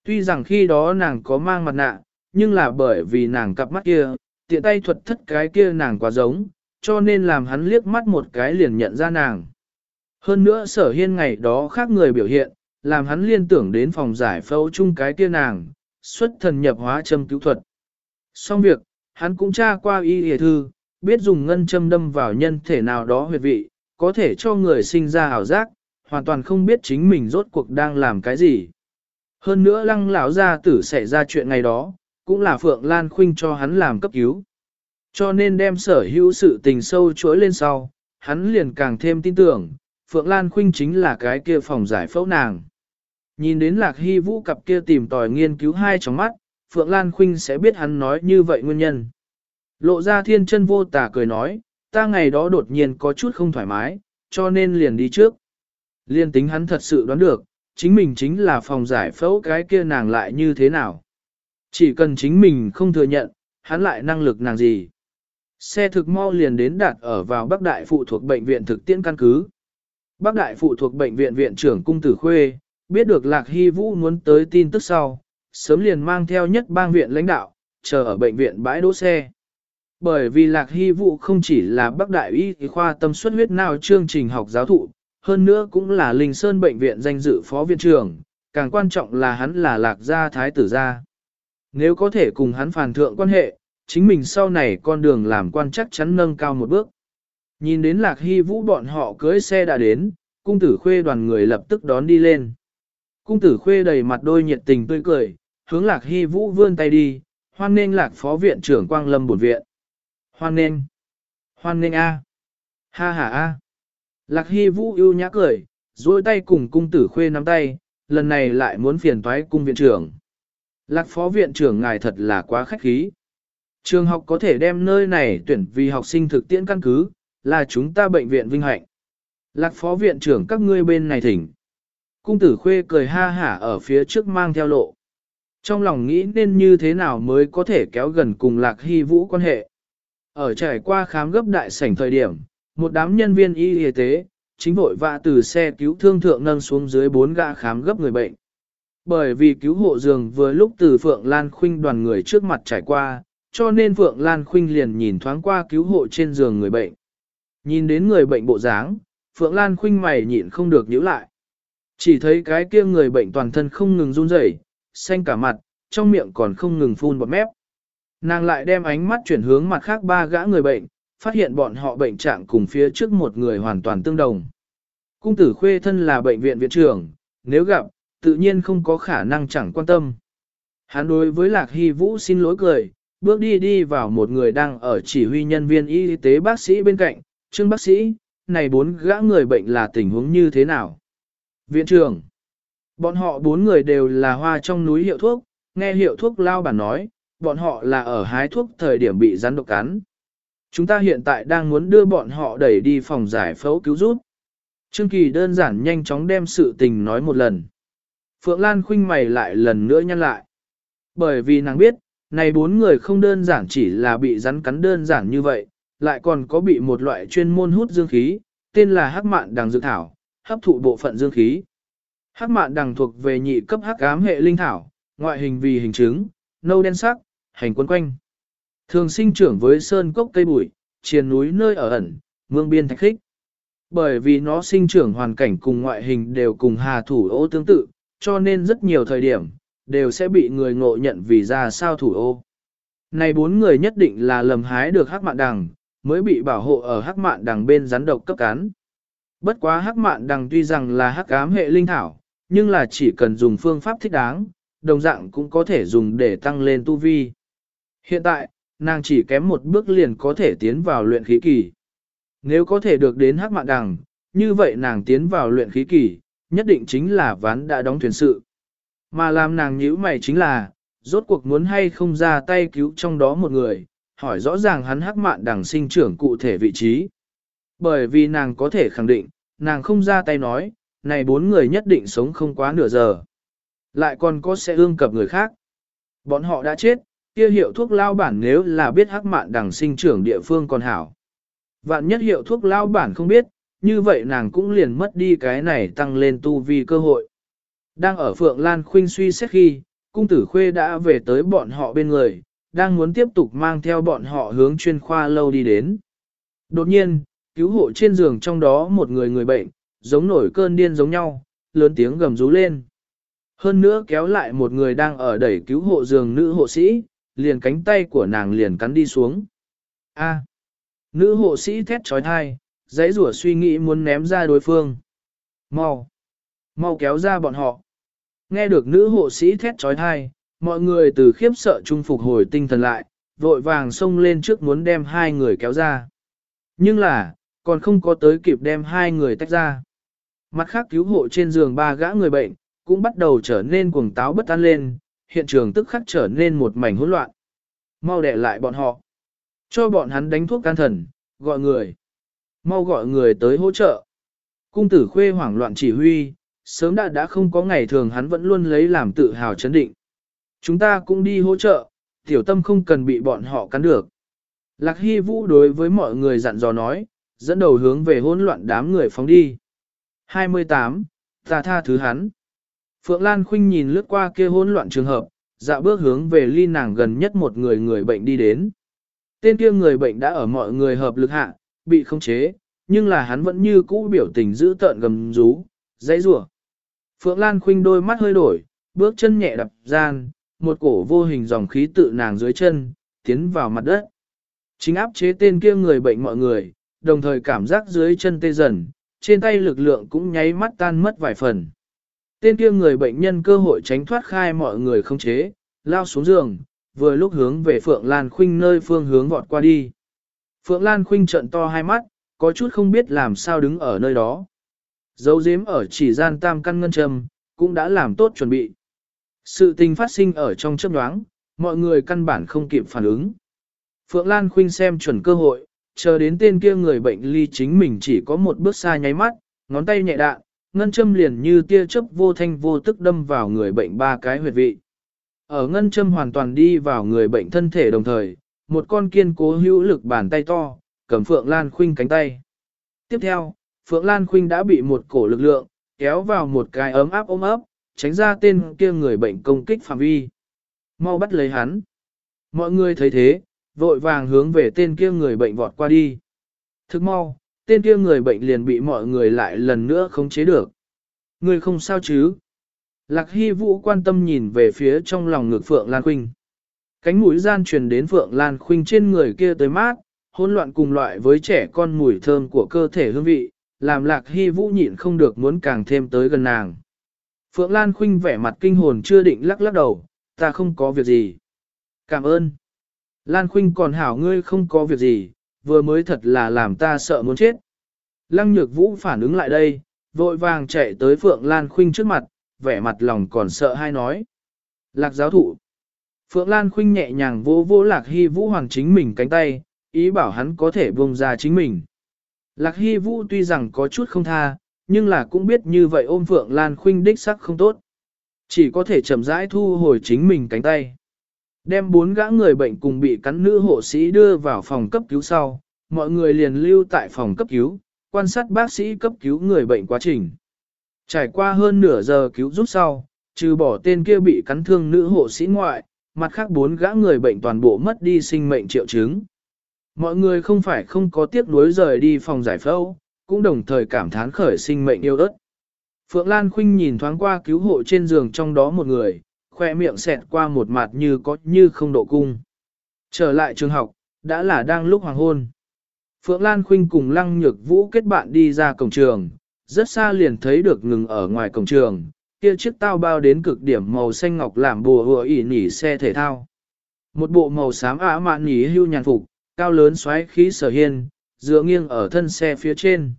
Tuy rằng khi đó nàng có mang mặt nạ, nhưng là bởi vì nàng cặp mắt kia, tiện tay thuật thất cái kia nàng quá giống, cho nên làm hắn liếc mắt một cái liền nhận ra nàng. Hơn nữa sở hiên ngày đó khác người biểu hiện, làm hắn liên tưởng đến phòng giải phẫu chung cái kia nàng, xuất thần nhập hóa châm cứu thuật. Xong việc, hắn cũng tra qua y hề thư, biết dùng ngân châm đâm vào nhân thể nào đó huyệt vị, có thể cho người sinh ra ảo giác, hoàn toàn không biết chính mình rốt cuộc đang làm cái gì. Hơn nữa lăng lão gia tử xảy ra chuyện ngày đó, cũng là Phượng Lan Khuynh cho hắn làm cấp cứu. Cho nên đem sở hữu sự tình sâu chuỗi lên sau, hắn liền càng thêm tin tưởng, Phượng Lan Khuynh chính là cái kia phòng giải phẫu nàng. Nhìn đến Lạc Hy Vũ cặp kia tìm tòi nghiên cứu hai trong mắt, Phượng Lan Khuynh sẽ biết hắn nói như vậy nguyên nhân. Lộ ra thiên chân vô tả cười nói, ta ngày đó đột nhiên có chút không thoải mái, cho nên liền đi trước. Liên tính hắn thật sự đoán được, chính mình chính là phòng giải phẫu cái kia nàng lại như thế nào. Chỉ cần chính mình không thừa nhận, hắn lại năng lực nàng gì. Xe thực mau liền đến đạt ở vào Bắc Đại phụ thuộc bệnh viện thực tiễn căn cứ. Bắc Đại phụ thuộc bệnh viện viện trưởng Cung Tử Khuê, biết được Lạc Hy Vũ muốn tới tin tức sau, sớm liền mang theo nhất bang viện lãnh đạo, chờ ở bệnh viện bãi đỗ xe. Bởi vì Lạc Hy Vũ không chỉ là Bắc Đại y khoa tâm suất huyết nào chương trình học giáo thụ, hơn nữa cũng là Linh Sơn bệnh viện danh dự phó viện trưởng, càng quan trọng là hắn là Lạc gia thái tử gia. Nếu có thể cùng hắn phản thượng quan hệ, chính mình sau này con đường làm quan chắc chắn nâng cao một bước. Nhìn đến Lạc Hy Vũ bọn họ cưới xe đã đến, cung tử khuê đoàn người lập tức đón đi lên. Cung tử khuê đầy mặt đôi nhiệt tình tươi cười, hướng Lạc Hy Vũ vươn tay đi, hoan nên Lạc Phó Viện trưởng Quang Lâm bổn viện. Hoan nên, hoan nên A. Ha ha A. Lạc Hy Vũ yêu nhã cười, duỗi tay cùng cung tử khuê nắm tay, lần này lại muốn phiền toái cung viện trưởng. Lạc Phó Viện trưởng ngài thật là quá khách khí. Trường học có thể đem nơi này tuyển vì học sinh thực tiễn căn cứ, là chúng ta bệnh viện vinh hạnh. Lạc phó viện trưởng các ngươi bên này thỉnh. Cung tử khuê cười ha hả ở phía trước mang theo lộ. Trong lòng nghĩ nên như thế nào mới có thể kéo gần cùng lạc hy vũ quan hệ. Ở trải qua khám gấp đại sảnh thời điểm, một đám nhân viên y y tế, chính vội vã từ xe cứu thương thượng nâng xuống dưới bốn gã khám gấp người bệnh. Bởi vì cứu hộ giường vừa lúc từ Phượng Lan Khuynh đoàn người trước mặt trải qua, cho nên Phượng Lan Khuynh liền nhìn thoáng qua cứu hộ trên giường người bệnh. Nhìn đến người bệnh bộ dáng, Phượng Lan Khuynh mày nhịn không được nhíu lại. Chỉ thấy cái kia người bệnh toàn thân không ngừng run rẩy, xanh cả mặt, trong miệng còn không ngừng phun bọt mép. Nàng lại đem ánh mắt chuyển hướng mặt khác ba gã người bệnh, phát hiện bọn họ bệnh trạng cùng phía trước một người hoàn toàn tương đồng. Cung tử khuê thân là bệnh viện viện trưởng, nếu gặp, tự nhiên không có khả năng chẳng quan tâm. Hắn đối với Lạc Hy Vũ xin lỗi cười, bước đi đi vào một người đang ở chỉ huy nhân viên y tế bác sĩ bên cạnh, Trương bác sĩ, này bốn gã người bệnh là tình huống như thế nào? Viện trưởng, bọn họ bốn người đều là hoa trong núi hiệu thuốc, nghe hiệu thuốc lao bản nói, bọn họ là ở hái thuốc thời điểm bị rắn độc cắn. Chúng ta hiện tại đang muốn đưa bọn họ đẩy đi phòng giải phẫu cứu giúp. Trương Kỳ đơn giản nhanh chóng đem sự tình nói một lần. Phượng Lan khinh mày lại lần nữa nhăn lại. Bởi vì nàng biết, này bốn người không đơn giản chỉ là bị rắn cắn đơn giản như vậy, lại còn có bị một loại chuyên môn hút dương khí, tên là hắc mạn đằng dược thảo, hấp thụ bộ phận dương khí. Hắc mạn đằng thuộc về nhị cấp hắc ám hệ linh thảo, ngoại hình vì hình trứng, nâu đen sắc, hành quân quanh. Thường sinh trưởng với sơn cốc cây bụi, triền núi nơi ở ẩn, mương biên thạch khích. Bởi vì nó sinh trưởng hoàn cảnh cùng ngoại hình đều cùng hà thủ ô tương tự, cho nên rất nhiều thời điểm, đều sẽ bị người ngộ nhận vì ra sao thủ ô. Này bốn người nhất định là lầm hái được hắc mạn đằng, mới bị bảo hộ ở hắc mạn đằng bên rắn độc cấp cán. Bất quá hắc mạn đằng tuy rằng là hắc ám hệ linh thảo, nhưng là chỉ cần dùng phương pháp thích đáng, đồng dạng cũng có thể dùng để tăng lên tu vi. Hiện tại, nàng chỉ kém một bước liền có thể tiến vào luyện khí kỳ. Nếu có thể được đến hắc mạn đằng, như vậy nàng tiến vào luyện khí kỳ, nhất định chính là ván đã đóng thuyền sự. Mà làm nàng nhíu mày chính là, rốt cuộc muốn hay không ra tay cứu trong đó một người, hỏi rõ ràng hắn hắc mạn đằng sinh trưởng cụ thể vị trí. Bởi vì nàng có thể khẳng định, nàng không ra tay nói, này bốn người nhất định sống không quá nửa giờ. Lại còn có sẽ ương cập người khác. Bọn họ đã chết, kia hiệu thuốc lao bản nếu là biết hắc mạn đằng sinh trưởng địa phương còn hảo. Vạn nhất hiệu thuốc lao bản không biết, như vậy nàng cũng liền mất đi cái này tăng lên tu vi cơ hội. Đang ở Phượng Lan Khuynh suy xét khi, cung tử khuê đã về tới bọn họ bên người, đang muốn tiếp tục mang theo bọn họ hướng chuyên khoa lâu đi đến. Đột nhiên, cứu hộ trên giường trong đó một người người bệnh, giống nổi cơn điên giống nhau, lớn tiếng gầm rú lên. Hơn nữa kéo lại một người đang ở đẩy cứu hộ giường nữ hộ sĩ, liền cánh tay của nàng liền cắn đi xuống. A. À. nữ hộ sĩ thét trói thai, dãy rủa suy nghĩ muốn ném ra đối phương. Mau. Mau kéo ra bọn họ. Nghe được nữ hộ sĩ thét trói thai, mọi người từ khiếp sợ trung phục hồi tinh thần lại, vội vàng xông lên trước muốn đem hai người kéo ra. Nhưng là, còn không có tới kịp đem hai người tách ra. Mặt khác cứu hộ trên giường ba gã người bệnh, cũng bắt đầu trở nên cuồng táo bất an lên, hiện trường tức khắc trở nên một mảnh hỗn loạn. Mau đẻ lại bọn họ. Cho bọn hắn đánh thuốc can thần, gọi người. Mau gọi người tới hỗ trợ. Cung tử khuê hoảng loạn chỉ huy, sớm đã đã không có ngày thường hắn vẫn luôn lấy làm tự hào chấn định. Chúng ta cũng đi hỗ trợ, tiểu tâm không cần bị bọn họ cắn được. Lạc Hy Vũ đối với mọi người dặn dò nói, dẫn đầu hướng về hỗn loạn đám người phóng đi. 28. Ta tha thứ hắn. Phượng Lan Khuynh nhìn lướt qua kia hỗn loạn trường hợp, dạ bước hướng về ly nàng gần nhất một người người bệnh đi đến. Tên kia người bệnh đã ở mọi người hợp lực hạ, bị khống chế, nhưng là hắn vẫn như cũ biểu tình giữ tợn gầm rú, dãy rủa. Phượng Lan Khuynh đôi mắt hơi đổi, bước chân nhẹ đập gian, một cổ vô hình dòng khí tự nàng dưới chân, tiến vào mặt đất. Chính áp chế tên kia người bệnh mọi người, đồng thời cảm giác dưới chân tê dần, trên tay lực lượng cũng nháy mắt tan mất vài phần. Tên kia người bệnh nhân cơ hội tránh thoát khai mọi người không chế, lao xuống giường, vừa lúc hướng về Phượng Lan Khuynh nơi phương hướng vọt qua đi. Phượng Lan Khuynh trận to hai mắt, có chút không biết làm sao đứng ở nơi đó. Dấu dếm ở chỉ gian tam căn ngân châm, cũng đã làm tốt chuẩn bị. Sự tình phát sinh ở trong chớp nhoáng, mọi người căn bản không kịp phản ứng. Phượng Lan Khuynh xem chuẩn cơ hội, chờ đến tên kia người bệnh ly chính mình chỉ có một bước xa nháy mắt, ngón tay nhẹ đạn, ngân châm liền như tia chớp vô thanh vô tức đâm vào người bệnh ba cái huyệt vị. Ở ngân châm hoàn toàn đi vào người bệnh thân thể đồng thời, một con kiên cố hữu lực bàn tay to, cầm Phượng Lan Khuynh cánh tay. Tiếp theo, Phượng Lan Khuynh đã bị một cổ lực lượng, kéo vào một cái ấm áp ôm ấp, tránh ra tên kia người bệnh công kích phạm vi. Mau bắt lấy hắn. Mọi người thấy thế, vội vàng hướng về tên kia người bệnh vọt qua đi. Thức mau, tên kia người bệnh liền bị mọi người lại lần nữa khống chế được. Người không sao chứ? Lạc Hy Vũ quan tâm nhìn về phía trong lòng ngực Phượng Lan Khuynh. Cánh mũi gian truyền đến Phượng Lan Khuynh trên người kia tới mát, hỗn loạn cùng loại với trẻ con mùi thơm của cơ thể hương vị, làm Lạc Hy Vũ nhịn không được muốn càng thêm tới gần nàng. Phượng Lan Khuynh vẻ mặt kinh hồn chưa định lắc lắc đầu, ta không có việc gì. Cảm ơn. Lan Khuynh còn hảo ngươi không có việc gì, vừa mới thật là làm ta sợ muốn chết. Lăng Nhược Vũ phản ứng lại đây, vội vàng chạy tới Phượng Lan Khuynh trước mặt, vẻ mặt lòng còn sợ hay nói. Lạc giáo thụ. Phượng Lan Khuynh nhẹ nhàng vô vô Lạc Hy Vũ hoàng chính mình cánh tay, ý bảo hắn có thể buông ra chính mình. Lạc Hy Vũ tuy rằng có chút không tha, nhưng là cũng biết như vậy ôm Phượng Lan Khuynh đích sắc không tốt. Chỉ có thể chậm rãi thu hồi chính mình cánh tay. Đem bốn gã người bệnh cùng bị cắn nữ hộ sĩ đưa vào phòng cấp cứu sau, mọi người liền lưu tại phòng cấp cứu, quan sát bác sĩ cấp cứu người bệnh quá trình. Trải qua hơn nửa giờ cứu giúp sau, trừ bỏ tên kia bị cắn thương nữ hộ sĩ ngoại, mặt khác bốn gã người bệnh toàn bộ mất đi sinh mệnh triệu chứng. Mọi người không phải không có tiếc nuối rời đi phòng giải phẫu, cũng đồng thời cảm thán khởi sinh mệnh yêu ớt. Phượng Lan Khuynh nhìn thoáng qua cứu hộ trên giường trong đó một người, khoe miệng xẹt qua một mặt như có như không độ cung. Trở lại trường học, đã là đang lúc hoàng hôn. Phượng Lan Khuynh cùng Lăng Nhược Vũ kết bạn đi ra cổng trường, rất xa liền thấy được ngừng ở ngoài cổng trường, kia chiếc tao bao đến cực điểm màu xanh ngọc làm bùa hùa ỉ nỉ xe thể thao. Một bộ màu xám ả mạn nỉ hưu nhàn phục, cao lớn xoáy khí sở hiên, dựa nghiêng ở thân xe phía trên.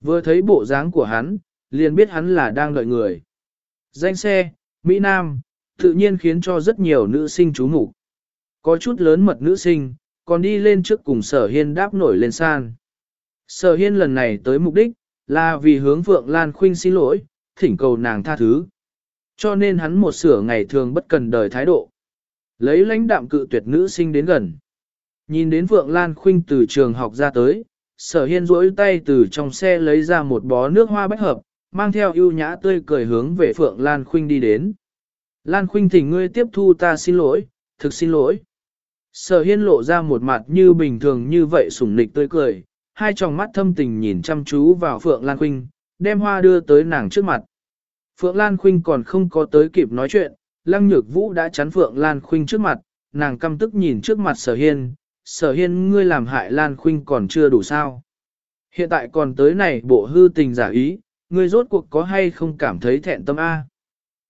Vừa thấy bộ dáng của hắn, liền biết hắn là đang đợi người. Danh xe, Mỹ Nam, tự nhiên khiến cho rất nhiều nữ sinh chú mục Có chút lớn mật nữ sinh, còn đi lên trước cùng sở hiên đáp nổi lên san. Sở hiên lần này tới mục đích, là vì hướng Phượng Lan Khuynh xin lỗi, thỉnh cầu nàng tha thứ. Cho nên hắn một sửa ngày thường bất cần đời thái độ. Lấy lãnh đạm cự tuyệt nữ sinh đến gần. Nhìn đến Phượng Lan Khuynh từ trường học ra tới, sở hiên rỗi tay từ trong xe lấy ra một bó nước hoa bách hợp, mang theo ưu nhã tươi cười hướng về Phượng Lan Khuynh đi đến. Lan Khuynh thỉnh ngươi tiếp thu ta xin lỗi, thực xin lỗi. Sở hiên lộ ra một mặt như bình thường như vậy sủng nịch tươi cười, hai tròng mắt thâm tình nhìn chăm chú vào Phượng Lan Khuynh, đem hoa đưa tới nàng trước mặt. Phượng Lan Khuynh còn không có tới kịp nói chuyện, Lăng Nhược Vũ đã chắn Phượng Lan Khuynh trước mặt, nàng căm tức nhìn trước mặt Sở Hiên, Sở Hiên ngươi làm hại Lan Khuynh còn chưa đủ sao. Hiện tại còn tới này bộ hư tình giả ý, ngươi rốt cuộc có hay không cảm thấy thẹn tâm A.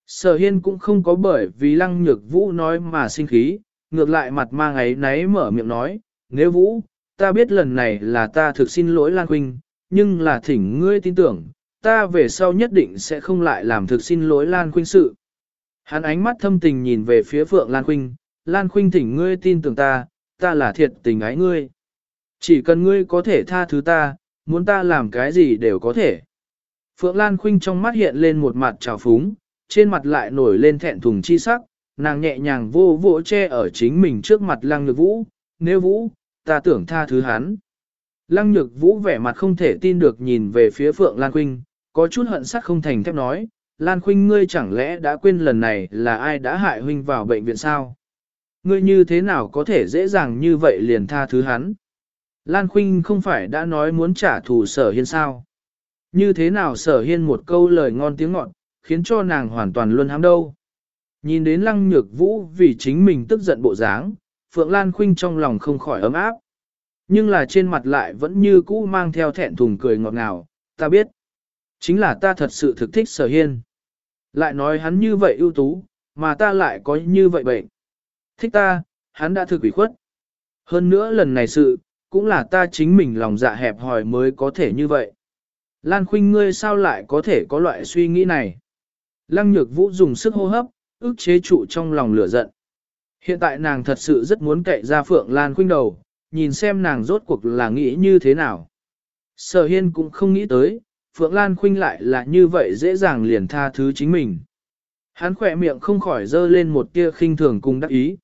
Sở Hiên cũng không có bởi vì Lăng Nhược Vũ nói mà sinh khí, ngược lại mặt mang ấy náy mở miệng nói, nếu Vũ, ta biết lần này là ta thực xin lỗi Lan Khuynh, nhưng là thỉnh ngươi tin tưởng, ta về sau nhất định sẽ không lại làm thực xin lỗi Lan Khuynh sự. Hắn ánh mắt thâm tình nhìn về phía Phượng Lan Khuynh, Lan Khuynh thỉnh ngươi tin tưởng ta, ta là thiệt tình ái ngươi. Chỉ cần ngươi có thể tha thứ ta, muốn ta làm cái gì đều có thể. Phượng Lan Khuynh trong mắt hiện lên một mặt trào phúng, trên mặt lại nổi lên thẹn thùng chi sắc, nàng nhẹ nhàng vô vỗ che ở chính mình trước mặt Lăng Nhược Vũ, nếu Vũ, ta tưởng tha thứ hắn. Lăng Nhược Vũ vẻ mặt không thể tin được nhìn về phía Phượng Lan Khuynh, có chút hận sắc không thành thép nói, Lan Khuynh ngươi chẳng lẽ đã quên lần này là ai đã hại huynh vào bệnh viện sao? Ngươi như thế nào có thể dễ dàng như vậy liền tha thứ hắn? Lan Khuynh không phải đã nói muốn trả thù sở hiên sao? Như thế nào sở hiên một câu lời ngon tiếng ngọt, khiến cho nàng hoàn toàn luôn hám đâu? Nhìn đến lăng nhược vũ vì chính mình tức giận bộ dáng, Phượng Lan Khuynh trong lòng không khỏi ấm áp. Nhưng là trên mặt lại vẫn như cũ mang theo thẹn thùng cười ngọt ngào, ta biết. Chính là ta thật sự thực thích sở hiên. Lại nói hắn như vậy ưu tú, mà ta lại có như vậy bệnh. Thích ta, hắn đã thực ủy khuất. Hơn nữa lần này sự, cũng là ta chính mình lòng dạ hẹp hòi mới có thể như vậy. Lan Khuynh ngươi sao lại có thể có loại suy nghĩ này? Lăng Nhược Vũ dùng sức hô hấp, ức chế trụ trong lòng lửa giận. Hiện tại nàng thật sự rất muốn cậy ra Phượng Lan Khuynh đầu, nhìn xem nàng rốt cuộc là nghĩ như thế nào. Sở Hiên cũng không nghĩ tới, Phượng Lan Khuynh lại là như vậy dễ dàng liền tha thứ chính mình. Hắn khỏe miệng không khỏi dơ lên một tia khinh thường cùng đắc ý.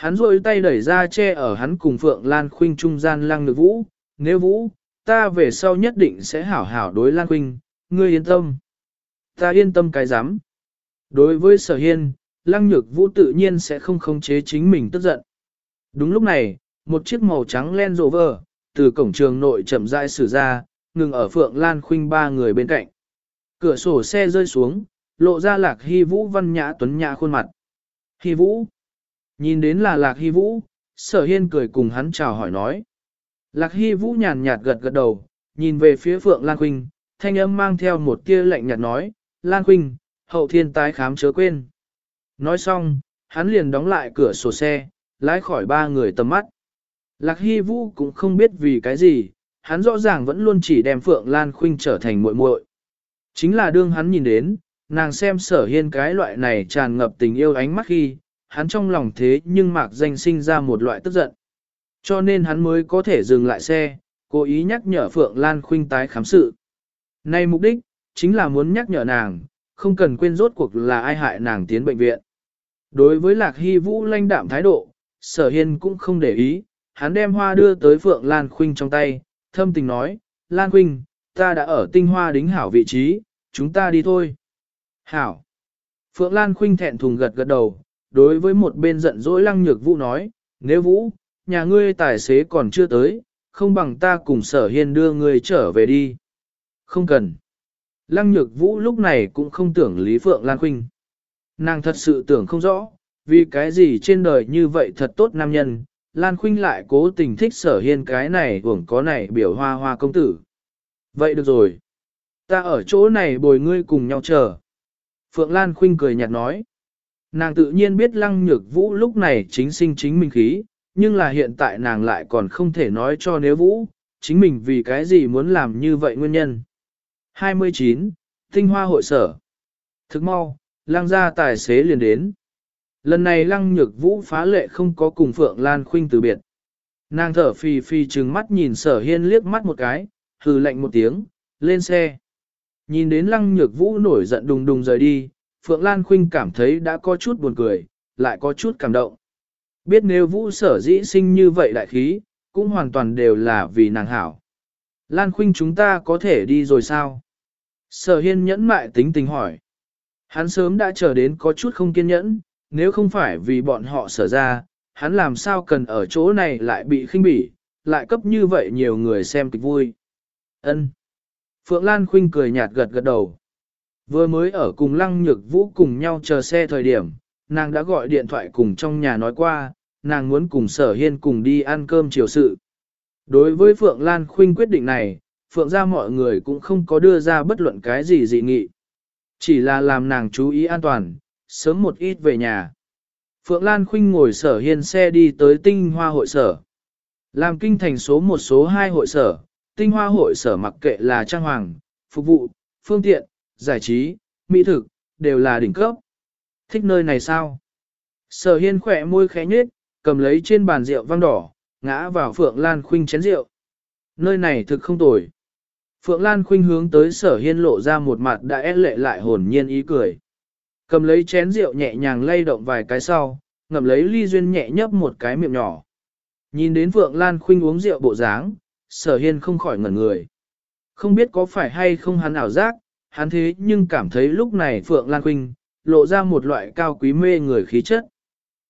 Hắn rôi tay đẩy ra che ở hắn cùng Phượng Lan Khuynh trung gian lăng được vũ, nếu vũ, ta về sau nhất định sẽ hảo hảo đối Lan Khuynh, ngươi yên tâm. Ta yên tâm cái dám. Đối với sở hiên, lăng nhược vũ tự nhiên sẽ không khống chế chính mình tức giận. Đúng lúc này, một chiếc màu trắng len rộ vờ, từ cổng trường nội chậm rãi xử ra, ngừng ở Phượng Lan Khuynh ba người bên cạnh. Cửa sổ xe rơi xuống, lộ ra lạc hy vũ văn nhã tuấn nhã khuôn mặt. Hy vũ. Nhìn đến là lạc hy vũ, sở hiên cười cùng hắn chào hỏi nói. Lạc hy vũ nhàn nhạt gật gật đầu, nhìn về phía Phượng Lan Quynh, thanh âm mang theo một tia lạnh nhạt nói, Lan Quynh, hậu thiên tái khám chớ quên. Nói xong, hắn liền đóng lại cửa sổ xe, lái khỏi ba người tầm mắt. Lạc Hy Vũ cũng không biết vì cái gì, hắn rõ ràng vẫn luôn chỉ đem Phượng Lan Khuynh trở thành muội muội. Chính là đương hắn nhìn đến, nàng xem sở hiên cái loại này tràn ngập tình yêu ánh mắt khi, hắn trong lòng thế nhưng mạc danh sinh ra một loại tức giận. Cho nên hắn mới có thể dừng lại xe, cố ý nhắc nhở Phượng Lan Khuynh tái khám sự. Nay mục đích, chính là muốn nhắc nhở nàng, không cần quên rốt cuộc là ai hại nàng tiến bệnh viện. Đối với Lạc Hy Vũ lanh đạm thái độ, sở hiên cũng không để ý, hắn đem hoa đưa tới Phượng Lan Khuynh trong tay, thâm tình nói, Lan Khuynh, ta đã ở tinh hoa đính hảo vị trí, chúng ta đi thôi. Hảo. Phượng Lan Khuynh thẹn thùng gật gật đầu, đối với một bên giận dỗi lăng nhược vũ nói, nếu vũ, nhà ngươi tài xế còn chưa tới, không bằng ta cùng sở hiên đưa ngươi trở về đi. Không cần. Lăng nhược vũ lúc này cũng không tưởng Lý Phượng Lan Khuynh. Nàng thật sự tưởng không rõ, vì cái gì trên đời như vậy thật tốt nam nhân, Lan Khuynh lại cố tình thích sở hiên cái này hưởng có này biểu hoa hoa công tử. Vậy được rồi. Ta ở chỗ này bồi ngươi cùng nhau chờ. Phượng Lan Khuynh cười nhạt nói. Nàng tự nhiên biết lăng nhược vũ lúc này chính sinh chính mình khí, nhưng là hiện tại nàng lại còn không thể nói cho nếu vũ, chính mình vì cái gì muốn làm như vậy nguyên nhân. 29. Tinh hoa hội sở. Thức mau, lăng gia tài xế liền đến. Lần này lăng nhược vũ phá lệ không có cùng Phượng Lan Khuynh từ biệt. Nàng thở phì phì trừng mắt nhìn sở hiên liếc mắt một cái, hừ lạnh một tiếng, lên xe. Nhìn đến lăng nhược vũ nổi giận đùng đùng rời đi, Phượng Lan Khuynh cảm thấy đã có chút buồn cười, lại có chút cảm động. Biết nếu vũ sở dĩ sinh như vậy đại khí, cũng hoàn toàn đều là vì nàng hảo. Lan Khuynh chúng ta có thể đi rồi sao? Sở hiên nhẫn mại tính tình hỏi. Hắn sớm đã chờ đến có chút không kiên nhẫn, nếu không phải vì bọn họ sở ra, hắn làm sao cần ở chỗ này lại bị khinh bỉ, lại cấp như vậy nhiều người xem kịch vui. Ân. Phượng Lan Khuynh cười nhạt gật gật đầu. Vừa mới ở cùng Lăng Nhược Vũ cùng nhau chờ xe thời điểm, nàng đã gọi điện thoại cùng trong nhà nói qua, nàng muốn cùng Sở Hiên cùng đi ăn cơm chiều sự. Đối với Phượng Lan Khuynh quyết định này, Phượng ra mọi người cũng không có đưa ra bất luận cái gì dị nghị. Chỉ là làm nàng chú ý an toàn, sớm một ít về nhà. Phượng Lan Khuynh ngồi sở hiên xe đi tới tinh hoa hội sở. Làm kinh thành số một số hai hội sở, tinh hoa hội sở mặc kệ là trang hoàng, phục vụ, phương tiện, giải trí, mỹ thực, đều là đỉnh cấp. Thích nơi này sao? Sở hiên khỏe môi khẽ nhếch, cầm lấy trên bàn rượu vang đỏ, ngã vào Phượng Lan Khuynh chén rượu. Nơi này thực không tồi. Phượng Lan Khuynh hướng tới sở hiên lộ ra một mặt đã é lệ lại hồn nhiên ý cười. Cầm lấy chén rượu nhẹ nhàng lay động vài cái sau, ngậm lấy ly duyên nhẹ nhấp một cái miệng nhỏ. Nhìn đến Phượng Lan Khuynh uống rượu bộ dáng, sở hiên không khỏi ngẩn người. Không biết có phải hay không hắn ảo giác, hắn thế nhưng cảm thấy lúc này Phượng Lan Khuynh lộ ra một loại cao quý mê người khí chất.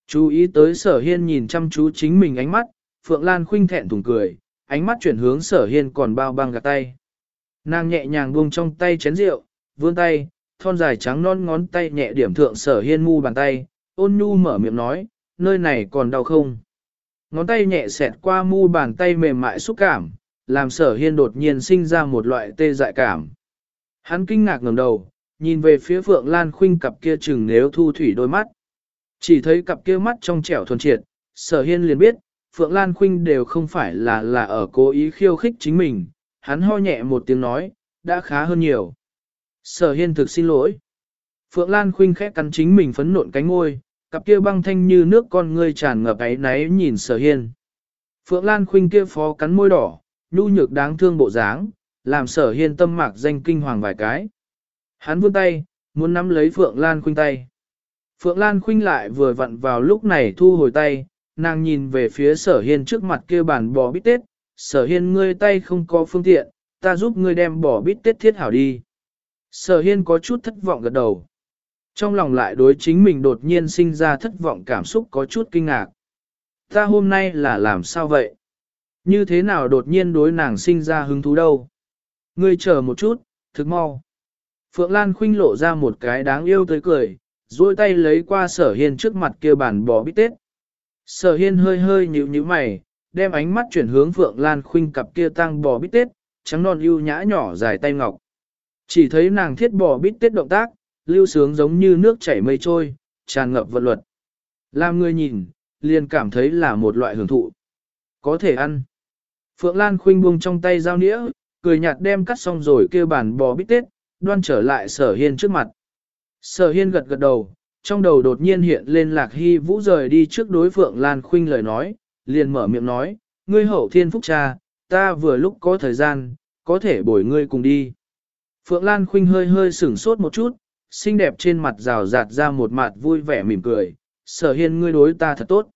Chú ý tới sở hiên nhìn chăm chú chính mình ánh mắt, Phượng Lan Khuynh thẹn thùng cười, ánh mắt chuyển hướng sở hiên còn bao băng gạt tay. Nàng nhẹ nhàng buông trong tay chén rượu, vươn tay, thon dài trắng non ngón tay nhẹ điểm thượng sở hiên mu bàn tay, ôn nhu mở miệng nói, nơi này còn đau không? Ngón tay nhẹ xẹt qua mu bàn tay mềm mại xúc cảm, làm sở hiên đột nhiên sinh ra một loại tê dại cảm. Hắn kinh ngạc ngẩng đầu, nhìn về phía Phượng Lan Khuynh cặp kia chừng nếu thu thủy đôi mắt. Chỉ thấy cặp kia mắt trong trẻo thuần triệt, sở hiên liền biết, Phượng Lan Khuynh đều không phải là là ở cố ý khiêu khích chính mình, hắn ho nhẹ một tiếng nói, đã khá hơn nhiều. Sở hiên thực xin lỗi. Phượng Lan khinh khẽ cắn chính mình phấn nộn cánh ngôi, cặp kia băng thanh như nước con ngươi tràn ngập ấy náy nhìn sở hiên. Phượng Lan khinh kia phó cắn môi đỏ, nhu nhược đáng thương bộ dáng, làm sở hiên tâm mạc danh kinh hoàng vài cái. Hắn vươn tay, muốn nắm lấy Phượng Lan khinh tay. Phượng Lan khinh lại vừa vặn vào lúc này thu hồi tay, nàng nhìn về phía sở hiên trước mặt kia bàn bò bít tết, sở hiên ngươi tay không có phương tiện, ta giúp ngươi đem bò bít tết thiết hảo đi. Sở hiên có chút thất vọng gật đầu. Trong lòng lại đối chính mình đột nhiên sinh ra thất vọng cảm xúc có chút kinh ngạc. Ta hôm nay là làm sao vậy? Như thế nào đột nhiên đối nàng sinh ra hứng thú đâu? Ngươi chờ một chút, thực mau. Phượng Lan khinh lộ ra một cái đáng yêu tới cười, duỗi tay lấy qua sở hiên trước mặt kia bản bò bít tết. Sở hiên hơi hơi nhíu nhíu mày, đem ánh mắt chuyển hướng Phượng Lan khinh cặp kia tăng bò bít tết, trắng non ưu nhã nhỏ dài tay ngọc. Chỉ thấy nàng thiết bò bít tết động tác, lưu sướng giống như nước chảy mây trôi, tràn ngập vận luật. Làm người nhìn, liền cảm thấy là một loại hưởng thụ. Có thể ăn. Phượng Lan khuynh buông trong tay dao nĩa, cười nhạt đem cắt xong rồi kêu bản bò bít tết, đoan trở lại sở hiên trước mặt. Sở hiên gật gật đầu, trong đầu đột nhiên hiện lên lạc hy vũ rời đi trước đối Phượng Lan khuynh lời nói, liền mở miệng nói, ngươi hậu thiên phúc cha, ta vừa lúc có thời gian, có thể bồi ngươi cùng đi. Phượng Lan Khuynh hơi hơi sửng sốt một chút, xinh đẹp trên mặt rào rạt ra một mặt vui vẻ mỉm cười, sở hiên ngươi đối ta thật tốt.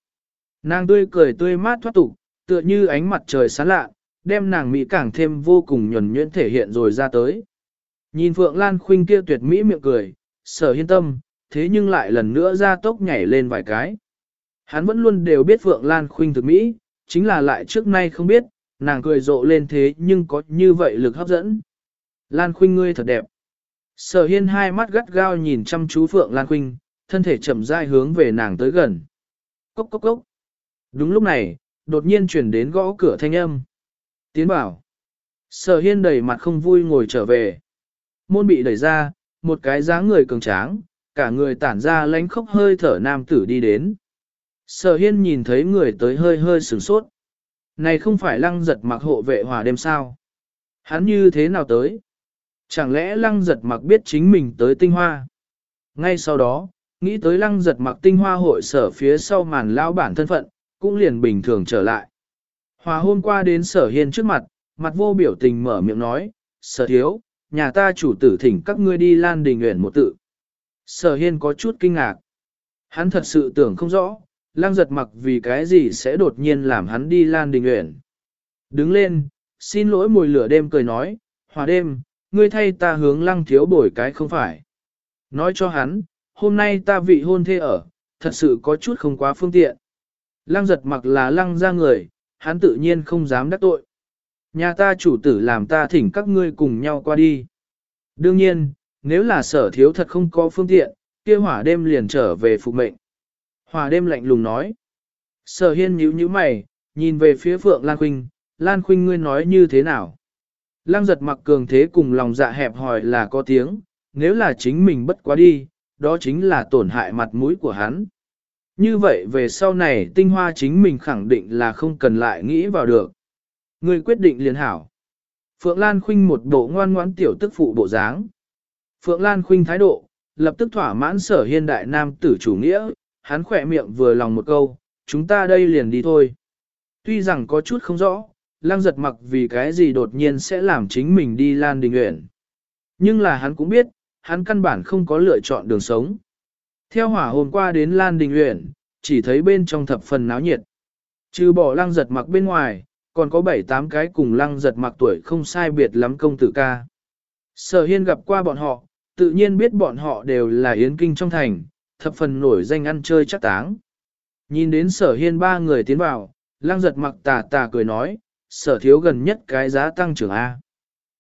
Nàng tươi cười tươi mát thoát tục, tựa như ánh mặt trời sáng lạ, đem nàng mỹ càng thêm vô cùng nhuẩn nhuyễn thể hiện rồi ra tới. Nhìn Phượng Lan Khuynh kia tuyệt mỹ miệng cười, sở hiên tâm, thế nhưng lại lần nữa ra tốc nhảy lên vài cái. Hắn vẫn luôn đều biết Phượng Lan Khuynh thực mỹ, chính là lại trước nay không biết, nàng cười rộ lên thế nhưng có như vậy lực hấp dẫn. Lan Khuynh ngươi thật đẹp. Sở hiên hai mắt gắt gao nhìn chăm chú Phượng Lan Khuynh, thân thể chậm rãi hướng về nàng tới gần. Cốc cốc cốc. Đúng lúc này, đột nhiên chuyển đến gõ cửa thanh âm. Tiến bảo. Sở hiên đầy mặt không vui ngồi trở về. Môn bị đẩy ra, một cái dáng người cường tráng, cả người tản ra lánh khốc hơi thở nam tử đi đến. Sở hiên nhìn thấy người tới hơi hơi sửng sốt. Này không phải lăng giật mặc hộ vệ hòa đêm sao? Hắn như thế nào tới? Chẳng lẽ lăng giật mặc biết chính mình tới tinh hoa? Ngay sau đó, nghĩ tới lăng giật mặc tinh hoa hội sở phía sau màn lao bản thân phận, cũng liền bình thường trở lại. Hòa hôm qua đến sở hiên trước mặt, mặt vô biểu tình mở miệng nói, sở thiếu, nhà ta chủ tử thỉnh các ngươi đi lan đình nguyện một tự. Sở hiên có chút kinh ngạc. Hắn thật sự tưởng không rõ, Lang giật mặc vì cái gì sẽ đột nhiên làm hắn đi lan đình nguyện. Đứng lên, xin lỗi mùi lửa đêm cười nói, hòa đêm, ngươi thay ta hướng lăng thiếu bổi cái không phải. Nói cho hắn, hôm nay ta vị hôn thê ở, thật sự có chút không quá phương tiện. Lăng giật mặc là lăng ra người, hắn tự nhiên không dám đắc tội. Nhà ta chủ tử làm ta thỉnh các ngươi cùng nhau qua đi. Đương nhiên, nếu là sở thiếu thật không có phương tiện, kia hỏa đêm liền trở về phục mệnh. Hỏa đêm lạnh lùng nói. Sở hiên nhíu nhíu mày, nhìn về phía Phượng Lan Khuynh, Lan Khuynh ngươi nói như thế nào? Lăng giật mặc cường thế cùng lòng dạ hẹp hòi là có tiếng, nếu là chính mình bất quá đi, đó chính là tổn hại mặt mũi của hắn. Như vậy về sau này tinh hoa chính mình khẳng định là không cần lại nghĩ vào được. Người quyết định liền hảo. Phượng Lan Khuynh một bộ ngoan ngoãn tiểu tức phụ bộ dáng. Phượng Lan Khuynh thái độ, lập tức thỏa mãn sở hiên đại nam tử chủ nghĩa, hắn khỏe miệng vừa lòng một câu, chúng ta đây liền đi thôi. Tuy rằng có chút không rõ, lang giật mặc vì cái gì đột nhiên sẽ làm chính mình đi Lan Đình Uyển. Nhưng là hắn cũng biết, hắn căn bản không có lựa chọn đường sống. Theo hỏa hôm qua đến Lan Đình Uyển, chỉ thấy bên trong thập phần náo nhiệt. Trừ bỏ lăng giật mặc bên ngoài, còn có bảy tám cái cùng lăng giật mặc tuổi không sai biệt lắm công tử ca. Sở hiên gặp qua bọn họ, tự nhiên biết bọn họ đều là yến kinh trong thành, thập phần nổi danh ăn chơi chắc táng. Nhìn đến sở hiên ba người tiến vào, lăng giật mặc tà tà cười nói, sở thiếu gần nhất cái giá tăng trưởng A.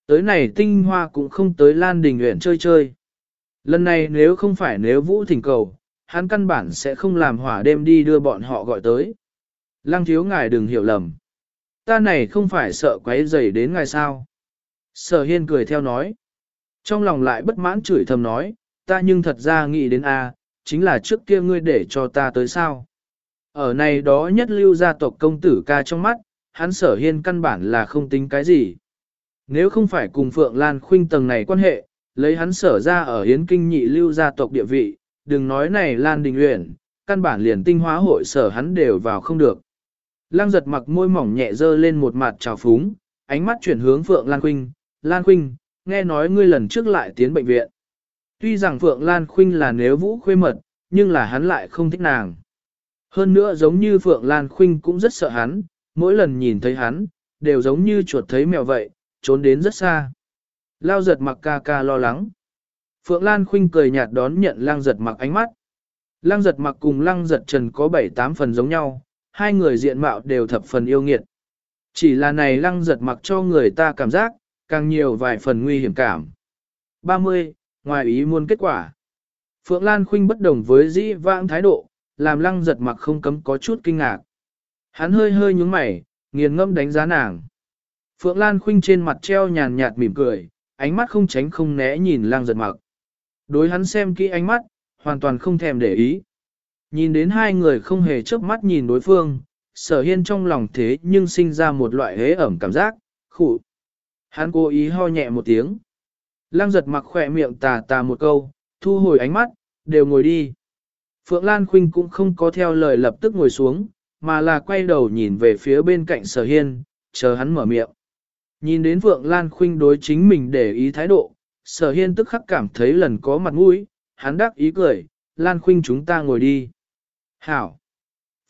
Tới này tinh hoa cũng không tới Lan Đình Uyển chơi chơi. Lần này nếu không phải nếu vũ thỉnh cầu, hắn căn bản sẽ không làm hỏa đêm đi đưa bọn họ gọi tới. Lăng thiếu ngài đừng hiểu lầm. Ta này không phải sợ quấy rầy đến ngài sao. Sở hiên cười theo nói. Trong lòng lại bất mãn chửi thầm nói, ta nhưng thật ra nghĩ đến A, chính là trước kia ngươi để cho ta tới sao. Ở này đó nhất lưu gia tộc công tử ca trong mắt, hắn sở hiên căn bản là không tính cái gì. Nếu không phải cùng Phượng Lan Khuynh tầng này quan hệ, lấy hắn sở ra ở hiến kinh nhị lưu gia tộc địa vị, đừng nói này Lan Đình Uyển, căn bản liền tinh hóa hội sở hắn đều vào không được. Lăng giật mặc môi mỏng nhẹ dơ lên một mặt trào phúng, ánh mắt chuyển hướng Phượng Lan Khuynh, Lan Khuynh, nghe nói ngươi lần trước lại tiến bệnh viện. Tuy rằng Phượng Lan Khuynh là nếu vũ khuê mật, nhưng là hắn lại không thích nàng. Hơn nữa giống như Phượng Lan Khuynh cũng rất sợ hắn, mỗi lần nhìn thấy hắn, đều giống như chuột thấy mèo vậy, trốn đến rất xa. Lao giật mặc ca ca lo lắng. Phượng Lan Khuynh cười nhạt đón nhận lang giật mặc ánh mắt. Lăng giật mặc cùng lăng giật trần có 7-8 phần giống nhau, hai người diện mạo đều thập phần yêu nghiệt. Chỉ là này lăng giật mặc cho người ta cảm giác, càng nhiều vài phần nguy hiểm cảm. 30. Ngoài ý muốn kết quả. Phượng Lan Khuynh bất đồng với dĩ vãng thái độ, làm lăng giật mặc không cấm có chút kinh ngạc. Hắn hơi hơi nhúng mày, nghiền ngâm đánh giá nàng. Phượng Lan Khuynh trên mặt treo nhàn nhạt mỉm cười, ánh mắt không tránh không né nhìn Lang giật mặc. Đối hắn xem kỹ ánh mắt, hoàn toàn không thèm để ý. Nhìn đến hai người không hề chớp mắt nhìn đối phương, sở hiên trong lòng thế nhưng sinh ra một loại hế ẩm cảm giác, khủ. Hắn cố ý ho nhẹ một tiếng. Lang giật mặc khỏe miệng tà tà một câu, thu hồi ánh mắt, đều ngồi đi. Phượng Lan Khuynh cũng không có theo lời lập tức ngồi xuống, mà là quay đầu nhìn về phía bên cạnh sở hiên, chờ hắn mở miệng. Nhìn đến Phượng Lan Khuynh đối chính mình để ý thái độ, sở hiên tức khắc cảm thấy lần có mặt mũi, hắn đắc ý cười, Lan Khuynh chúng ta ngồi đi. Hảo!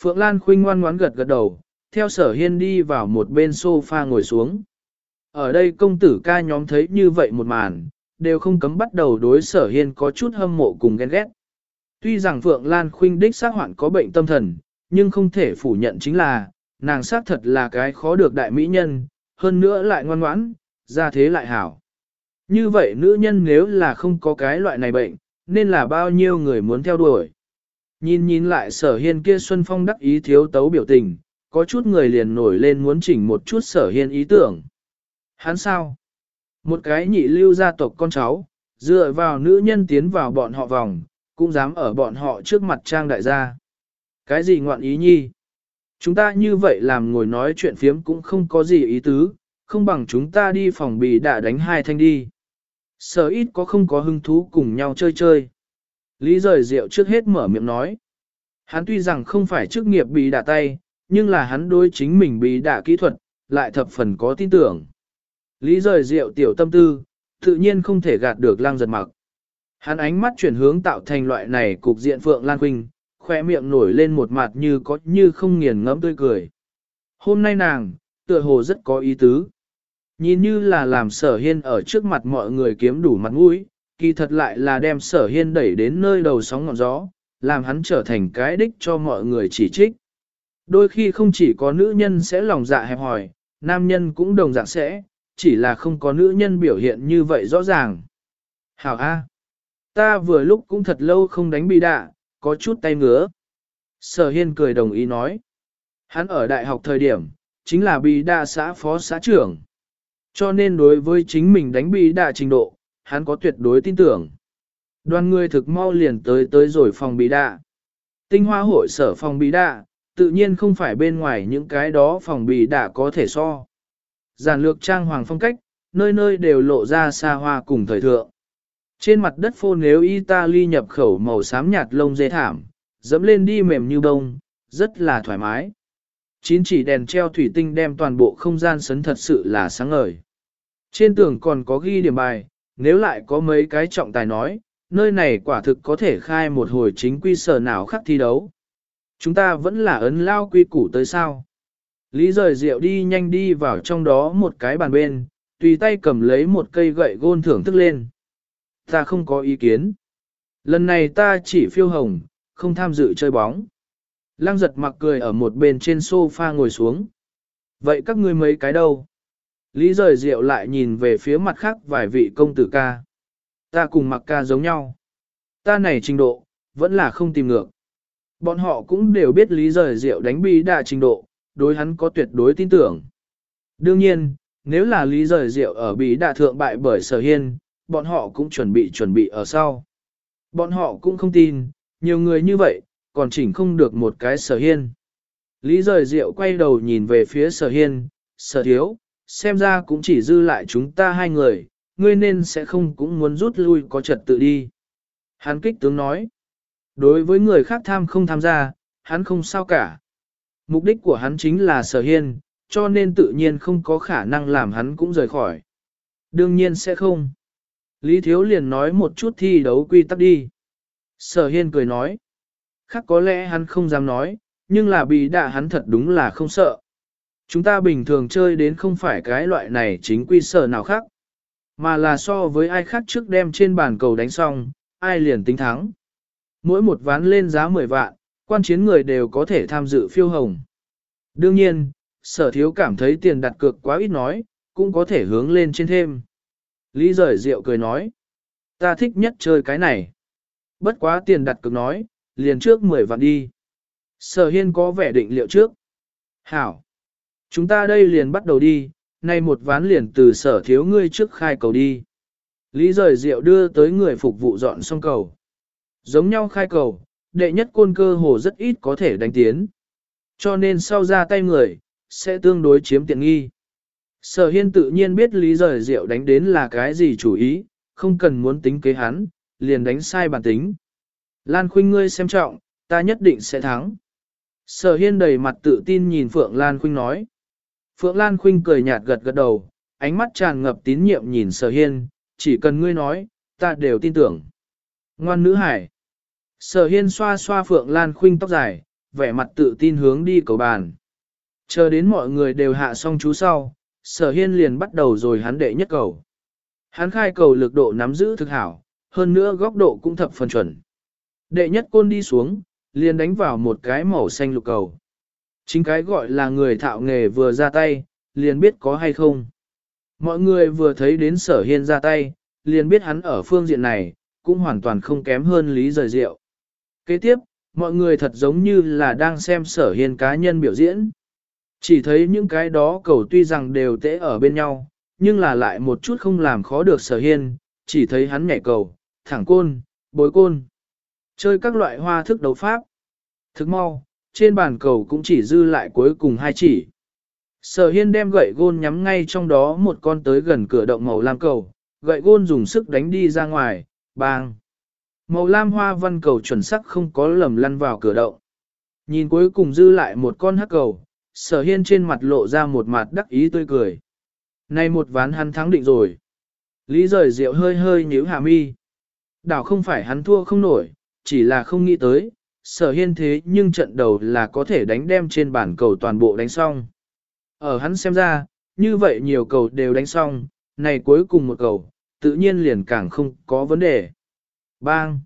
Phượng Lan Khuynh ngoan ngoãn gật gật đầu, theo sở hiên đi vào một bên sofa ngồi xuống. Ở đây công tử ca nhóm thấy như vậy một màn, đều không cấm bắt đầu đối sở hiên có chút hâm mộ cùng ghen ghét. Tuy rằng Phượng Lan Khuynh đích xác hoạn có bệnh tâm thần, nhưng không thể phủ nhận chính là, nàng xác thật là cái khó được đại mỹ nhân, hơn nữa lại ngoan ngoãn, ra thế lại hảo. Như vậy nữ nhân nếu là không có cái loại này bệnh, nên là bao nhiêu người muốn theo đuổi. Nhìn nhìn lại sở hiên kia Xuân Phong đắc ý thiếu tấu biểu tình, có chút người liền nổi lên muốn chỉnh một chút sở hiên ý tưởng. Hắn sao? Một cái nhị lưu gia tộc con cháu, dựa vào nữ nhân tiến vào bọn họ vòng, cũng dám ở bọn họ trước mặt trang đại gia. Cái gì ngoạn ý nhi? Chúng ta như vậy làm ngồi nói chuyện phiếm cũng không có gì ý tứ, không bằng chúng ta đi phòng bị đã đánh hai thanh đi. Sở ít có không có hứng thú cùng nhau chơi chơi. Lý rời rượu trước hết mở miệng nói. Hắn tuy rằng không phải chức nghiệp bị đả tay, nhưng là hắn đối chính mình bị đả kỹ thuật, lại thập phần có tin tưởng. Lý rời rượu tiểu tâm tư, tự nhiên không thể gạt được lang giật mặc. Hắn ánh mắt chuyển hướng tạo thành loại này cục diện Phượng Lan Khuynh, khoe miệng nổi lên một mặt như có như không nghiền ngẫm tươi cười. Hôm nay nàng, tựa hồ rất có ý tứ. Nhìn như là làm sở hiên ở trước mặt mọi người kiếm đủ mặt mũi, kỳ thật lại là đem sở hiên đẩy đến nơi đầu sóng ngọn gió, làm hắn trở thành cái đích cho mọi người chỉ trích. Đôi khi không chỉ có nữ nhân sẽ lòng dạ hẹp hòi, nam nhân cũng đồng dạng sẽ, chỉ là không có nữ nhân biểu hiện như vậy rõ ràng. Hảo A. Ta vừa lúc cũng thật lâu không đánh bị đạ, có chút tay ngứa. Sở hiên cười đồng ý nói. Hắn ở đại học thời điểm, chính là bị đa xã phó xã trưởng. Cho nên đối với chính mình đánh bị đa trình độ, hắn có tuyệt đối tin tưởng. Đoàn người thực mau liền tới tới rồi phòng bị đa. Tinh hoa hội sở phòng bị đa, tự nhiên không phải bên ngoài những cái đó phòng bị đa có thể so. Giản lược trang hoàng phong cách, nơi nơi đều lộ ra xa hoa cùng thời thượng. Trên mặt đất phô nếu Italy nhập khẩu màu xám nhạt lông dê thảm, dẫm lên đi mềm như bông, rất là thoải mái. Chín chỉ đèn treo thủy tinh đem toàn bộ không gian sấn thật sự là sáng ngời. Trên tường còn có ghi điểm bài, nếu lại có mấy cái trọng tài nói, nơi này quả thực có thể khai một hồi chính quy sở nào khác thi đấu. Chúng ta vẫn là ấn lao quy củ tới sao. Lý rời rượu đi nhanh đi vào trong đó một cái bàn bên, tùy tay cầm lấy một cây gậy gôn thưởng thức lên. Ta không có ý kiến. Lần này ta chỉ phiêu hồng, không tham dự chơi bóng. Lăng giật mặc cười ở một bên trên sofa ngồi xuống. Vậy các ngươi mấy cái đâu? Lý rời rượu lại nhìn về phía mặt khác vài vị công tử ca. Ta cùng mặc ca giống nhau. Ta này trình độ, vẫn là không tìm ngược. Bọn họ cũng đều biết lý rời rượu đánh bi Đạ trình độ, đối hắn có tuyệt đối tin tưởng. Đương nhiên, nếu là lý rời rượu ở bí Đạ thượng bại bởi sở hiên, bọn họ cũng chuẩn bị chuẩn bị ở sau. Bọn họ cũng không tin, nhiều người như vậy, còn chỉnh không được một cái sở hiên. Lý rời rượu quay đầu nhìn về phía sở hiên, sở thiếu, xem ra cũng chỉ dư lại chúng ta hai người, ngươi nên sẽ không cũng muốn rút lui có trật tự đi. Hắn kích tướng nói, đối với người khác tham không tham gia, hắn không sao cả. Mục đích của hắn chính là sở hiên, cho nên tự nhiên không có khả năng làm hắn cũng rời khỏi. Đương nhiên sẽ không. Lý Thiếu liền nói một chút thi đấu quy tắc đi. Sở hiên cười nói. Khác có lẽ hắn không dám nói, nhưng là bị đạ hắn thật đúng là không sợ. Chúng ta bình thường chơi đến không phải cái loại này chính quy sở nào khác, mà là so với ai khác trước đem trên bàn cầu đánh xong, ai liền tính thắng. Mỗi một ván lên giá 10 vạn, quan chiến người đều có thể tham dự phiêu hồng. Đương nhiên, sở thiếu cảm thấy tiền đặt cược quá ít nói, cũng có thể hướng lên trên thêm. Lý rời rượu cười nói, ta thích nhất chơi cái này. Bất quá tiền đặt cược nói, liền trước 10 vạn đi. Sở hiên có vẻ định liệu trước. Hảo. Chúng ta đây liền bắt đầu đi, nay một ván liền từ sở thiếu ngươi trước khai cầu đi. Lý rời rượu đưa tới người phục vụ dọn xong cầu. Giống nhau khai cầu, đệ nhất côn cơ hồ rất ít có thể đánh tiến. Cho nên sau ra tay người, sẽ tương đối chiếm tiện nghi. Sở hiên tự nhiên biết lý rời rượu đánh đến là cái gì chủ ý, không cần muốn tính kế hắn, liền đánh sai bản tính. Lan Khuynh ngươi xem trọng, ta nhất định sẽ thắng. Sở hiên đầy mặt tự tin nhìn Phượng Lan Khuynh nói. Phượng Lan Khuynh cười nhạt gật gật đầu, ánh mắt tràn ngập tín nhiệm nhìn sở hiên, chỉ cần ngươi nói, ta đều tin tưởng. Ngoan nữ hải. Sở hiên xoa xoa Phượng Lan Khuynh tóc dài, vẻ mặt tự tin hướng đi cầu bàn. Chờ đến mọi người đều hạ xong chú sau, sở hiên liền bắt đầu rồi hắn đệ nhất cầu. Hắn khai cầu lực độ nắm giữ thực hảo, hơn nữa góc độ cũng thập phần chuẩn. Đệ nhất côn đi xuống, liền đánh vào một cái màu xanh lục cầu. Chính cái gọi là người thạo nghề vừa ra tay, liền biết có hay không. Mọi người vừa thấy đến sở hiên ra tay, liền biết hắn ở phương diện này, cũng hoàn toàn không kém hơn lý rời rượu. Kế tiếp, mọi người thật giống như là đang xem sở hiên cá nhân biểu diễn. Chỉ thấy những cái đó cầu tuy rằng đều tễ ở bên nhau, nhưng là lại một chút không làm khó được sở hiên, chỉ thấy hắn nhảy cầu, thẳng côn, bối côn. Chơi các loại hoa thức đấu pháp. Thức mau, trên bàn cầu cũng chỉ dư lại cuối cùng hai chỉ. Sở hiên đem gậy gôn nhắm ngay trong đó một con tới gần cửa động màu lam cầu, gậy gôn dùng sức đánh đi ra ngoài, bang. Màu lam hoa văn cầu chuẩn sắc không có lầm lăn vào cửa động. Nhìn cuối cùng dư lại một con hắc cầu, sở hiên trên mặt lộ ra một mặt đắc ý tươi cười. Này một ván hắn thắng định rồi. Lý rời rượu hơi hơi nhíu hạ mi. Đảo không phải hắn thua không nổi, chỉ là không nghĩ tới, sở hiên thế nhưng trận đầu là có thể đánh đem trên bản cầu toàn bộ đánh xong. Ở hắn xem ra, như vậy nhiều cầu đều đánh xong, này cuối cùng một cầu, tự nhiên liền càng không có vấn đề. Bang!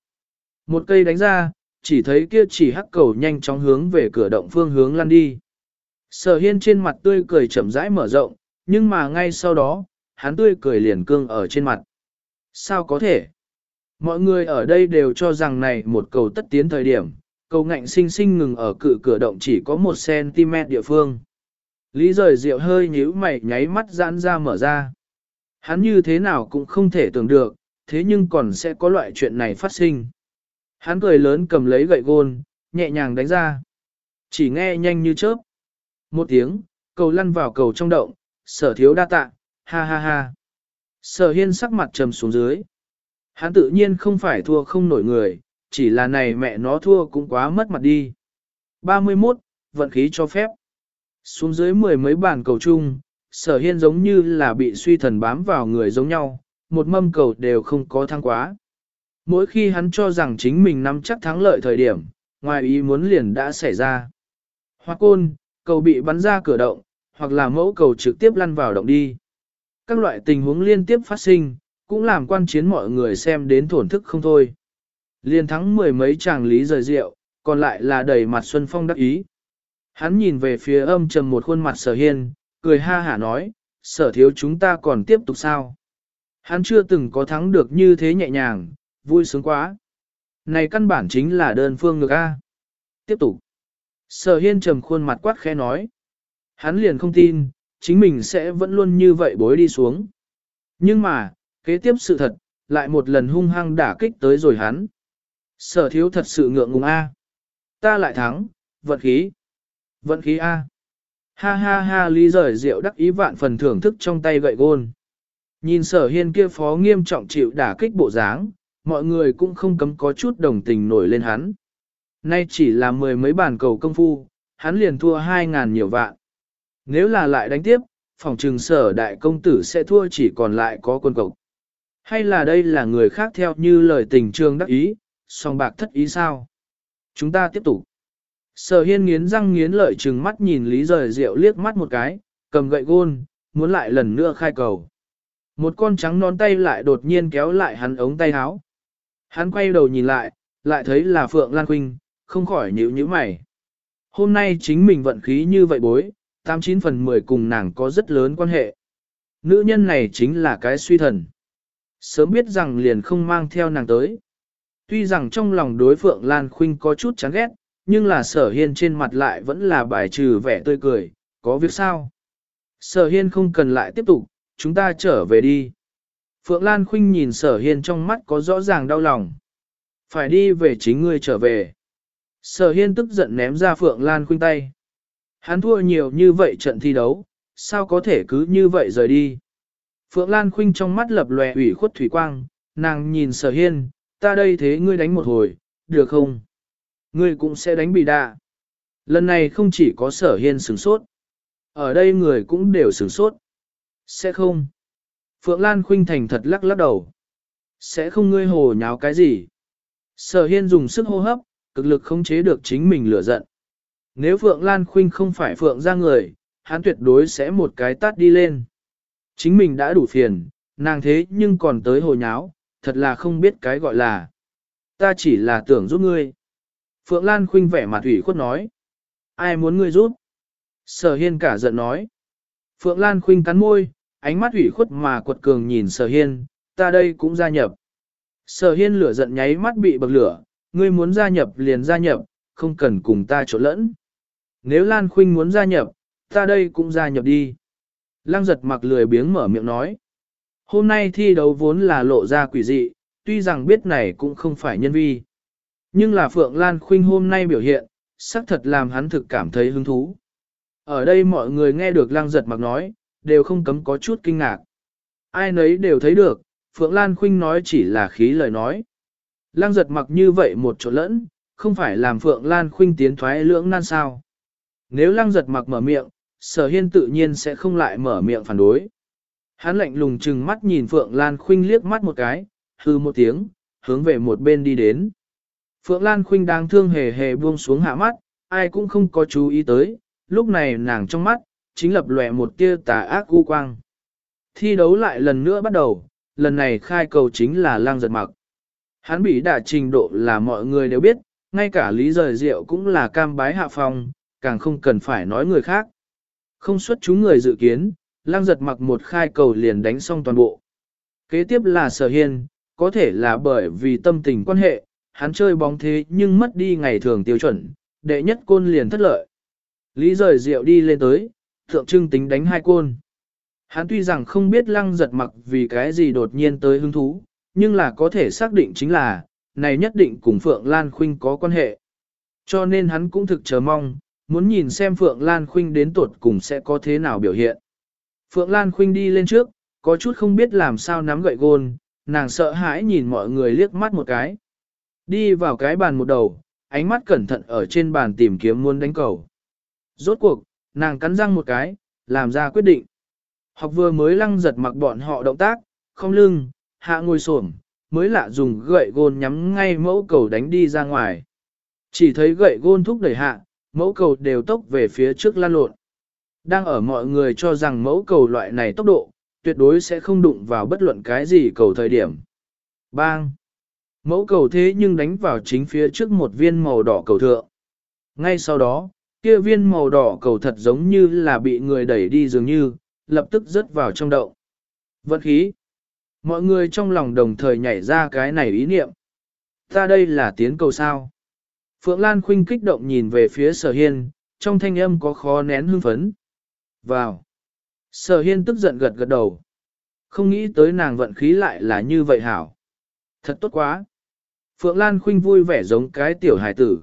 Một cây đánh ra, chỉ thấy kia chỉ hắc cầu nhanh chóng hướng về cửa động phương hướng lăn đi. Sở hiên trên mặt tươi cười chậm rãi mở rộng, nhưng mà ngay sau đó, hắn tươi cười liền cương ở trên mặt. Sao có thể? Mọi người ở đây đều cho rằng này một cầu tất tiến thời điểm, cầu ngạnh sinh sinh ngừng ở cự cửa động chỉ có 1cm địa phương. Lý rời rượu hơi nhíu mày nháy mắt giãn ra mở ra. Hắn như thế nào cũng không thể tưởng được, thế nhưng còn sẽ có loại chuyện này phát sinh. Hắn cười lớn cầm lấy gậy gôn, nhẹ nhàng đánh ra. Chỉ nghe nhanh như chớp. Một tiếng, cầu lăn vào cầu trong động, sở thiếu đa tạ, ha ha ha. Sở hiên sắc mặt trầm xuống dưới. Hắn tự nhiên không phải thua không nổi người, chỉ là này mẹ nó thua cũng quá mất mặt đi. 31. Vận khí cho phép. Xuống dưới mười mấy bàn cầu chung, sở hiên giống như là bị suy thần bám vào người giống nhau, một mâm cầu đều không có thăng quá. Mỗi khi hắn cho rằng chính mình nắm chắc thắng lợi thời điểm, ngoài ý muốn liền đã xảy ra. hoa côn, cầu bị bắn ra cửa động, hoặc là mẫu cầu trực tiếp lăn vào động đi. Các loại tình huống liên tiếp phát sinh, cũng làm quan chiến mọi người xem đến thổn thức không thôi. Liên thắng mười mấy chàng lý rời rượu, còn lại là đầy mặt Xuân Phong đắc ý. Hắn nhìn về phía âm trầm một khuôn mặt sở hiên, cười ha hả nói, sở thiếu chúng ta còn tiếp tục sao? Hắn chưa từng có thắng được như thế nhẹ nhàng, vui sướng quá. Này căn bản chính là đơn phương ngược A. Tiếp tục. Sở hiên trầm khuôn mặt quát khẽ nói. Hắn liền không tin, chính mình sẽ vẫn luôn như vậy bối đi xuống. Nhưng mà, kế tiếp sự thật, lại một lần hung hăng đả kích tới rồi hắn. Sở thiếu thật sự ngượng ngùng A. Ta lại thắng, vận khí. Vận khí A. Ha ha ha lý rời rượu đắc ý vạn phần thưởng thức trong tay gậy gôn. Nhìn sở hiên kia phó nghiêm trọng chịu đả kích bộ dáng, mọi người cũng không cấm có chút đồng tình nổi lên hắn. Nay chỉ là mười mấy bản cầu công phu, hắn liền thua hai ngàn nhiều vạn. Nếu là lại đánh tiếp, phòng trừng sở đại công tử sẽ thua chỉ còn lại có quân cộc. Hay là đây là người khác theo như lời tình trương đắc ý, song bạc thất ý sao? Chúng ta tiếp tục. Sở hiên nghiến răng nghiến lợi trừng mắt nhìn Lý rời rượu liếc mắt một cái, cầm gậy gôn, muốn lại lần nữa khai cầu. Một con trắng non tay lại đột nhiên kéo lại hắn ống tay áo. Hắn quay đầu nhìn lại, lại thấy là Phượng Lan Khuynh, không khỏi nhíu nhíu mày. Hôm nay chính mình vận khí như vậy bối, 89 phần 10 cùng nàng có rất lớn quan hệ. Nữ nhân này chính là cái suy thần. Sớm biết rằng liền không mang theo nàng tới. Tuy rằng trong lòng đối Phượng Lan Khuynh có chút chán ghét, nhưng là sở hiên trên mặt lại vẫn là bài trừ vẻ tươi cười, có việc sao? Sở hiên không cần lại tiếp tục, chúng ta trở về đi. Phượng Lan Khuynh nhìn sở hiên trong mắt có rõ ràng đau lòng. Phải đi về chính ngươi trở về. Sở hiên tức giận ném ra Phượng Lan Khuynh tay. Hắn thua nhiều như vậy trận thi đấu, sao có thể cứ như vậy rời đi. Phượng Lan Khuynh trong mắt lập lòe ủy khuất thủy quang, nàng nhìn sở hiên, ta đây thế ngươi đánh một hồi, được không? Ngươi cũng sẽ đánh bị đạ. Lần này không chỉ có sở hiên sửng sốt. Ở đây người cũng đều sửng sốt. Sẽ không. Phượng Lan Khuynh thành thật lắc lắc đầu. Sẽ không ngươi hồ nháo cái gì. Sở hiên dùng sức hô hấp, cực lực không chế được chính mình lửa giận. Nếu Phượng Lan Khuynh không phải Phượng ra người, hắn tuyệt đối sẽ một cái tát đi lên. Chính mình đã đủ phiền, nàng thế nhưng còn tới hồ nháo, thật là không biết cái gọi là. Ta chỉ là tưởng giúp ngươi. Phượng Lan Khuynh vẻ mặt ủy khuất nói. Ai muốn ngươi giúp? Sở Hiên cả giận nói. Phượng Lan Khuynh cắn môi, ánh mắt ủy khuất mà quật cường nhìn Sở Hiên, ta đây cũng gia nhập. Sở Hiên lửa giận nháy mắt bị bậc lửa, ngươi muốn gia nhập liền gia nhập, không cần cùng ta trộn lẫn. Nếu Lan Khuynh muốn gia nhập, ta đây cũng gia nhập đi. Lăng giật mặc lười biếng mở miệng nói. Hôm nay thi đấu vốn là lộ ra quỷ dị, tuy rằng biết này cũng không phải nhân vi. Nhưng là Phượng Lan Khuynh hôm nay biểu hiện, xác thật làm hắn thực cảm thấy hứng thú. Ở đây mọi người nghe được lăng giật mặc nói, đều không cấm có chút kinh ngạc. Ai nấy đều thấy được, Phượng Lan Khuynh nói chỉ là khí lời nói. Lang giật mặc như vậy một chỗ lẫn, không phải làm Phượng Lan Khuynh tiến thoái lưỡng nan sao. Nếu Lang giật mặc mở miệng, sở hiên tự nhiên sẽ không lại mở miệng phản đối. Hắn lạnh lùng chừng mắt nhìn Phượng Lan Khuynh liếc mắt một cái, hư một tiếng, hướng về một bên đi đến. Phượng Lan Khuynh đang thương hề hề buông xuống hạ mắt, ai cũng không có chú ý tới, lúc này nàng trong mắt, chính lập lòe một tia tà ác u quang. Thi đấu lại lần nữa bắt đầu, lần này khai cầu chính là lang giật mặc. Hắn bị đả trình độ là mọi người đều biết, ngay cả lý rời rượu cũng là cam bái hạ phong, càng không cần phải nói người khác. Không xuất chúng người dự kiến, lang giật mặc một khai cầu liền đánh xong toàn bộ. Kế tiếp là sở hiên, có thể là bởi vì tâm tình quan hệ, hắn chơi bóng thế nhưng mất đi ngày thường tiêu chuẩn, đệ nhất côn liền thất lợi. Lý rời rượu đi lên tới, thượng trưng tính đánh hai côn. Hắn tuy rằng không biết lăng giật mặc vì cái gì đột nhiên tới hứng thú, nhưng là có thể xác định chính là, này nhất định cùng Phượng Lan Khuynh có quan hệ. Cho nên hắn cũng thực chờ mong, muốn nhìn xem Phượng Lan Khuynh đến tuột cùng sẽ có thế nào biểu hiện. Phượng Lan Khuynh đi lên trước, có chút không biết làm sao nắm gậy gôn, nàng sợ hãi nhìn mọi người liếc mắt một cái. Đi vào cái bàn một đầu, ánh mắt cẩn thận ở trên bàn tìm kiếm muốn đánh cầu. Rốt cuộc, nàng cắn răng một cái, làm ra quyết định. Học vừa mới lăng giật mặc bọn họ động tác, không lưng, hạ ngồi xổm, mới lạ dùng gậy gôn nhắm ngay mẫu cầu đánh đi ra ngoài. Chỉ thấy gậy gôn thúc đẩy hạ, mẫu cầu đều tốc về phía trước lan lộn. Đang ở mọi người cho rằng mẫu cầu loại này tốc độ, tuyệt đối sẽ không đụng vào bất luận cái gì cầu thời điểm. Bang! Mẫu cầu thế nhưng đánh vào chính phía trước một viên màu đỏ cầu thượng. Ngay sau đó, kia viên màu đỏ cầu thật giống như là bị người đẩy đi dường như, lập tức rớt vào trong đậu. Vận khí! Mọi người trong lòng đồng thời nhảy ra cái này ý niệm. Ta đây là tiến cầu sao. Phượng Lan Khuynh kích động nhìn về phía sở hiên, trong thanh âm có khó nén hương phấn. Vào. Sở hiên tức giận gật gật đầu. Không nghĩ tới nàng vận khí lại là như vậy hảo. Thật tốt quá. Phượng Lan Khuynh vui vẻ giống cái tiểu hải tử.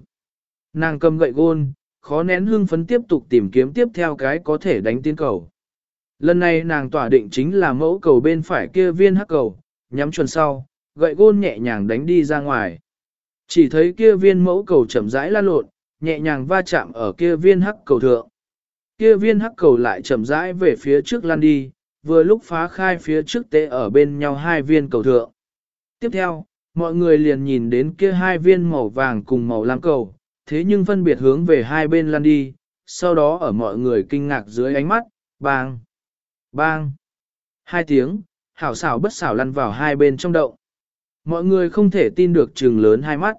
Nàng cầm gậy gôn, khó nén hương phấn tiếp tục tìm kiếm tiếp theo cái có thể đánh tiến cầu. Lần này nàng tỏa định chính là mẫu cầu bên phải kia viên hắc cầu, nhắm chuẩn sau, gậy gôn nhẹ nhàng đánh đi ra ngoài. Chỉ thấy kia viên mẫu cầu chậm rãi lan lộn, nhẹ nhàng va chạm ở kia viên hắc cầu thượng. Kia viên hắc cầu lại chậm rãi về phía trước lan đi, vừa lúc phá khai phía trước tế ở bên nhau hai viên cầu thượng. Tiếp theo, mọi người liền nhìn đến kia hai viên màu vàng cùng màu lam cầu, thế nhưng phân biệt hướng về hai bên lan đi, sau đó ở mọi người kinh ngạc dưới ánh mắt, bang. Bang! Hai tiếng, hảo xảo bất xảo lăn vào hai bên trong động. Mọi người không thể tin được trừng lớn hai mắt.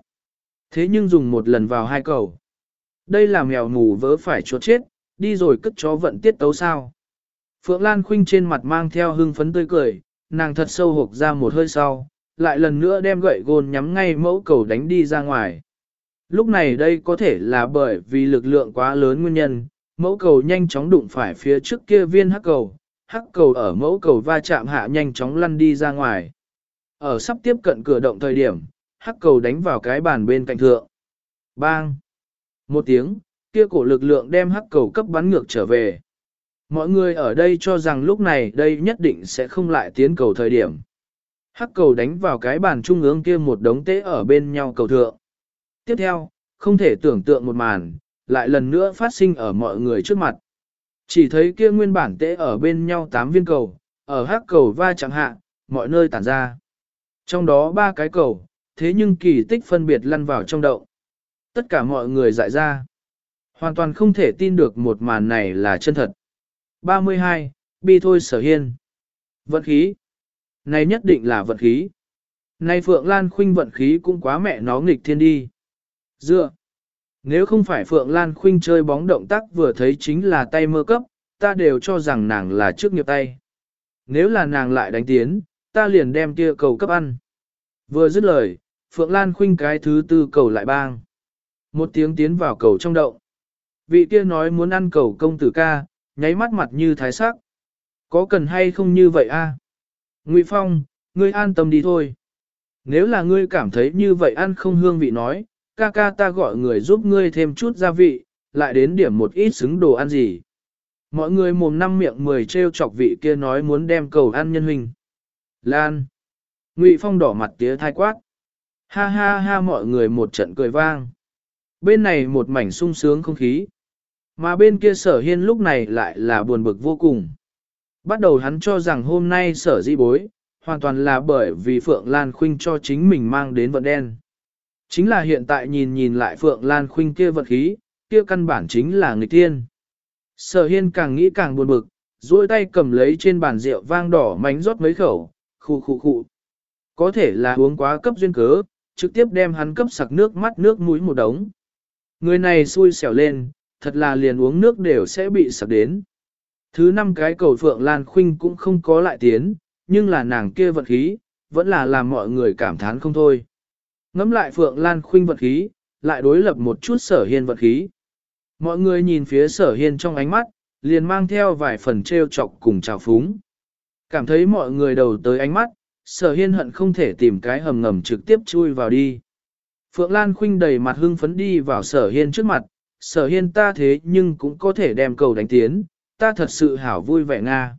Thế nhưng dùng một lần vào hai cầu. Đây là mèo mù vỡ phải chuột chết, đi rồi cất chó vận tiết tấu sao. Phượng Lan Khuynh trên mặt mang theo hưng phấn tươi cười, nàng thật sâu hộp ra một hơi sau, lại lần nữa đem gậy gôn nhắm ngay mẫu cầu đánh đi ra ngoài. Lúc này đây có thể là bởi vì lực lượng quá lớn nguyên nhân, mẫu cầu nhanh chóng đụng phải phía trước kia viên hắc cầu, hắc cầu ở mẫu cầu va chạm hạ nhanh chóng lăn đi ra ngoài. Ở sắp tiếp cận cửa động thời điểm, hắc cầu đánh vào cái bàn bên cạnh thượng. Bang! Một tiếng, kia cổ lực lượng đem hắc cầu cấp bắn ngược trở về. Mọi người ở đây cho rằng lúc này đây nhất định sẽ không lại tiến cầu thời điểm. Hắc cầu đánh vào cái bàn trung ương kia một đống tế ở bên nhau cầu thượng. Tiếp theo, không thể tưởng tượng một màn, lại lần nữa phát sinh ở mọi người trước mặt. Chỉ thấy kia nguyên bản tế ở bên nhau tám viên cầu, ở hắc cầu va chẳng hạ, mọi nơi tản ra. Trong đó ba cái cầu, thế nhưng kỳ tích phân biệt lăn vào trong đậu. Tất cả mọi người dại ra. Hoàn toàn không thể tin được một màn này là chân thật. 32. Bi thôi sở hiên. Vận khí. Này nhất định là vận khí. Này Phượng Lan Khuynh vận khí cũng quá mẹ nó nghịch thiên đi. Dựa. Nếu không phải Phượng Lan Khuynh chơi bóng động tác vừa thấy chính là tay mơ cấp, ta đều cho rằng nàng là trước nghiệp tay. Nếu là nàng lại đánh tiến, ta liền đem kia cầu cấp ăn. Vừa dứt lời, Phượng Lan Khuynh cái thứ tư cầu lại bang. Một tiếng tiến vào cầu trong động. Vị kia nói muốn ăn cầu công tử ca, nháy mắt mặt như thái sắc. Có cần hay không như vậy a? Ngụy Phong, ngươi an tâm đi thôi. Nếu là ngươi cảm thấy như vậy ăn không hương vị nói, ca ca ta gọi người giúp ngươi thêm chút gia vị, lại đến điểm một ít xứng đồ ăn gì. Mọi người mồm năm miệng mười treo chọc vị kia nói muốn đem cầu ăn nhân huynh. Lan. Ngụy Phong đỏ mặt tía thai quát. Ha ha ha mọi người một trận cười vang. Bên này một mảnh sung sướng không khí. Mà bên kia sở hiên lúc này lại là buồn bực vô cùng. Bắt đầu hắn cho rằng hôm nay sở di bối, hoàn toàn là bởi vì Phượng Lan Khuynh cho chính mình mang đến vận đen. Chính là hiện tại nhìn nhìn lại Phượng Lan Khuynh kia vật khí, kia căn bản chính là người tiên. Sở hiên càng nghĩ càng buồn bực, duỗi tay cầm lấy trên bàn rượu vang đỏ mánh rót mấy khẩu, khu khu khu. Có thể là uống quá cấp duyên cớ, trực tiếp đem hắn cấp sặc nước mắt nước mũi một đống. Người này xui xẻo lên, thật là liền uống nước đều sẽ bị sặc đến. Thứ năm cái cầu Phượng Lan Khuynh cũng không có lại tiến, nhưng là nàng kia vật khí, vẫn là làm mọi người cảm thán không thôi. Ngắm lại Phượng Lan Khuynh vật khí, lại đối lập một chút sở hiên vật khí. Mọi người nhìn phía sở hiên trong ánh mắt, liền mang theo vài phần treo chọc cùng trào phúng. Cảm thấy mọi người đầu tới ánh mắt, sở hiên hận không thể tìm cái hầm ngầm trực tiếp chui vào đi. Phượng Lan Khuynh đầy mặt hưng phấn đi vào sở hiên trước mặt, sở hiên ta thế nhưng cũng có thể đem cầu đánh tiến, ta thật sự hảo vui vẻ Nga.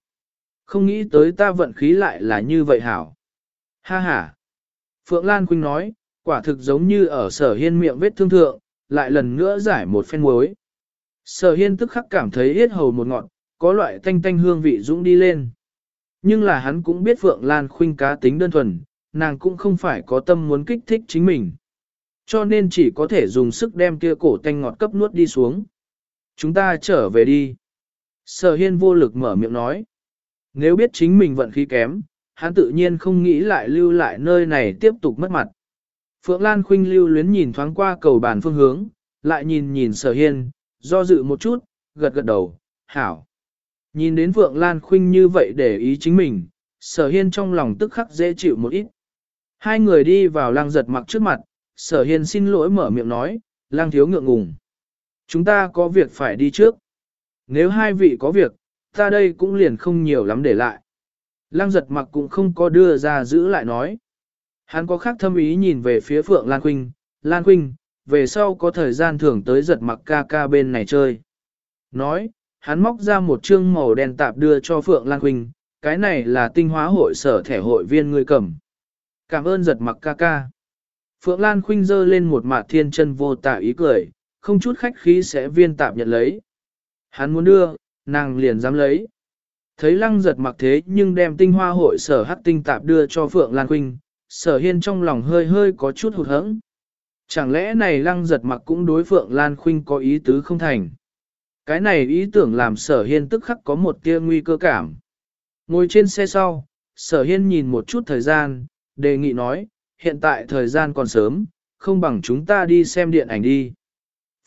Không nghĩ tới ta vận khí lại là như vậy hảo. Ha ha. Phượng Lan Khuynh nói, quả thực giống như ở sở hiên miệng vết thương thượng, lại lần nữa giải một phen muối. Sở hiên tức khắc cảm thấy yết hầu một ngọn, có loại tanh tanh hương vị dũng đi lên. Nhưng là hắn cũng biết Phượng Lan Khuynh cá tính đơn thuần, nàng cũng không phải có tâm muốn kích thích chính mình. Cho nên chỉ có thể dùng sức đem kia cổ tanh ngọt cấp nuốt đi xuống. Chúng ta trở về đi. Sở hiên vô lực mở miệng nói. Nếu biết chính mình vận khí kém, hắn tự nhiên không nghĩ lại lưu lại nơi này tiếp tục mất mặt. Phượng Lan Khuynh lưu luyến nhìn thoáng qua cầu bàn phương hướng, lại nhìn nhìn sở hiên, do dự một chút, gật gật đầu, hảo. Nhìn đến Phượng Lan Khuynh như vậy để ý chính mình, sở hiên trong lòng tức khắc dễ chịu một ít. Hai người đi vào lang giật mặc trước mặt, sở hiên xin lỗi mở miệng nói, lang thiếu ngượng ngùng. Chúng ta có việc phải đi trước. Nếu hai vị có việc, ta đây cũng liền không nhiều lắm để lại. Lăng giật mặc cũng không có đưa ra giữ lại nói. Hắn có khác thâm ý nhìn về phía Phượng Lan Quynh, Lan Quynh, về sau có thời gian thưởng tới giật mặc ca ca bên này chơi. Nói, hắn móc ra một chương màu đen tạp đưa cho Phượng Lan Quynh, cái này là tinh hóa hội sở thẻ hội viên người cầm. Cảm ơn giật mặc ca ca. Phượng Lan Khuynh giơ lên một mạt thiên chân vô tạ ý cười, không chút khách khí sẽ viên tạp nhận lấy. Hắn muốn đưa, nàng liền dám lấy. Thấy lăng giật mặc thế nhưng đem tinh hoa hội sở hắc tinh tạp đưa cho Phượng Lan Khuynh, sở hiên trong lòng hơi hơi có chút hụt hẫng. Chẳng lẽ này lăng giật mặc cũng đối Phượng Lan Khuynh có ý tứ không thành? Cái này ý tưởng làm sở hiên tức khắc có một tia nguy cơ cảm. Ngồi trên xe sau, sở hiên nhìn một chút thời gian, đề nghị nói, hiện tại thời gian còn sớm, không bằng chúng ta đi xem điện ảnh đi.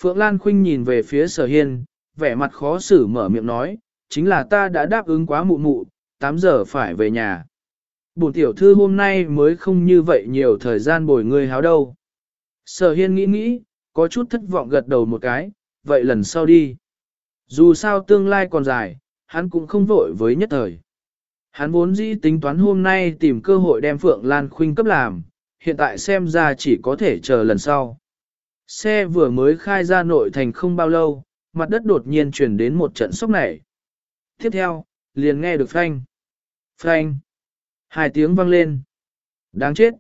Phượng Lan Khuynh nhìn về phía sở hiên, vẻ mặt khó xử mở miệng nói, chính là ta đã đáp ứng quá mụ mụ, 8 giờ phải về nhà. Bổn tiểu thư hôm nay mới không như vậy nhiều thời gian bồi ngươi háo đâu. Sở hiên nghĩ nghĩ, có chút thất vọng gật đầu một cái, vậy lần sau đi. Dù sao tương lai còn dài, hắn cũng không vội với nhất thời. Hắn vốn dĩ tính toán hôm nay tìm cơ hội đem Phượng Lan Khuynh cấp làm, hiện tại xem ra chỉ có thể chờ lần sau. Xe vừa mới khai ra nội thành không bao lâu, mặt đất đột nhiên chuyển đến một trận sốc nảy. Tiếp theo, liền nghe được phanh. Phanh. Hai tiếng vang lên. Đáng chết.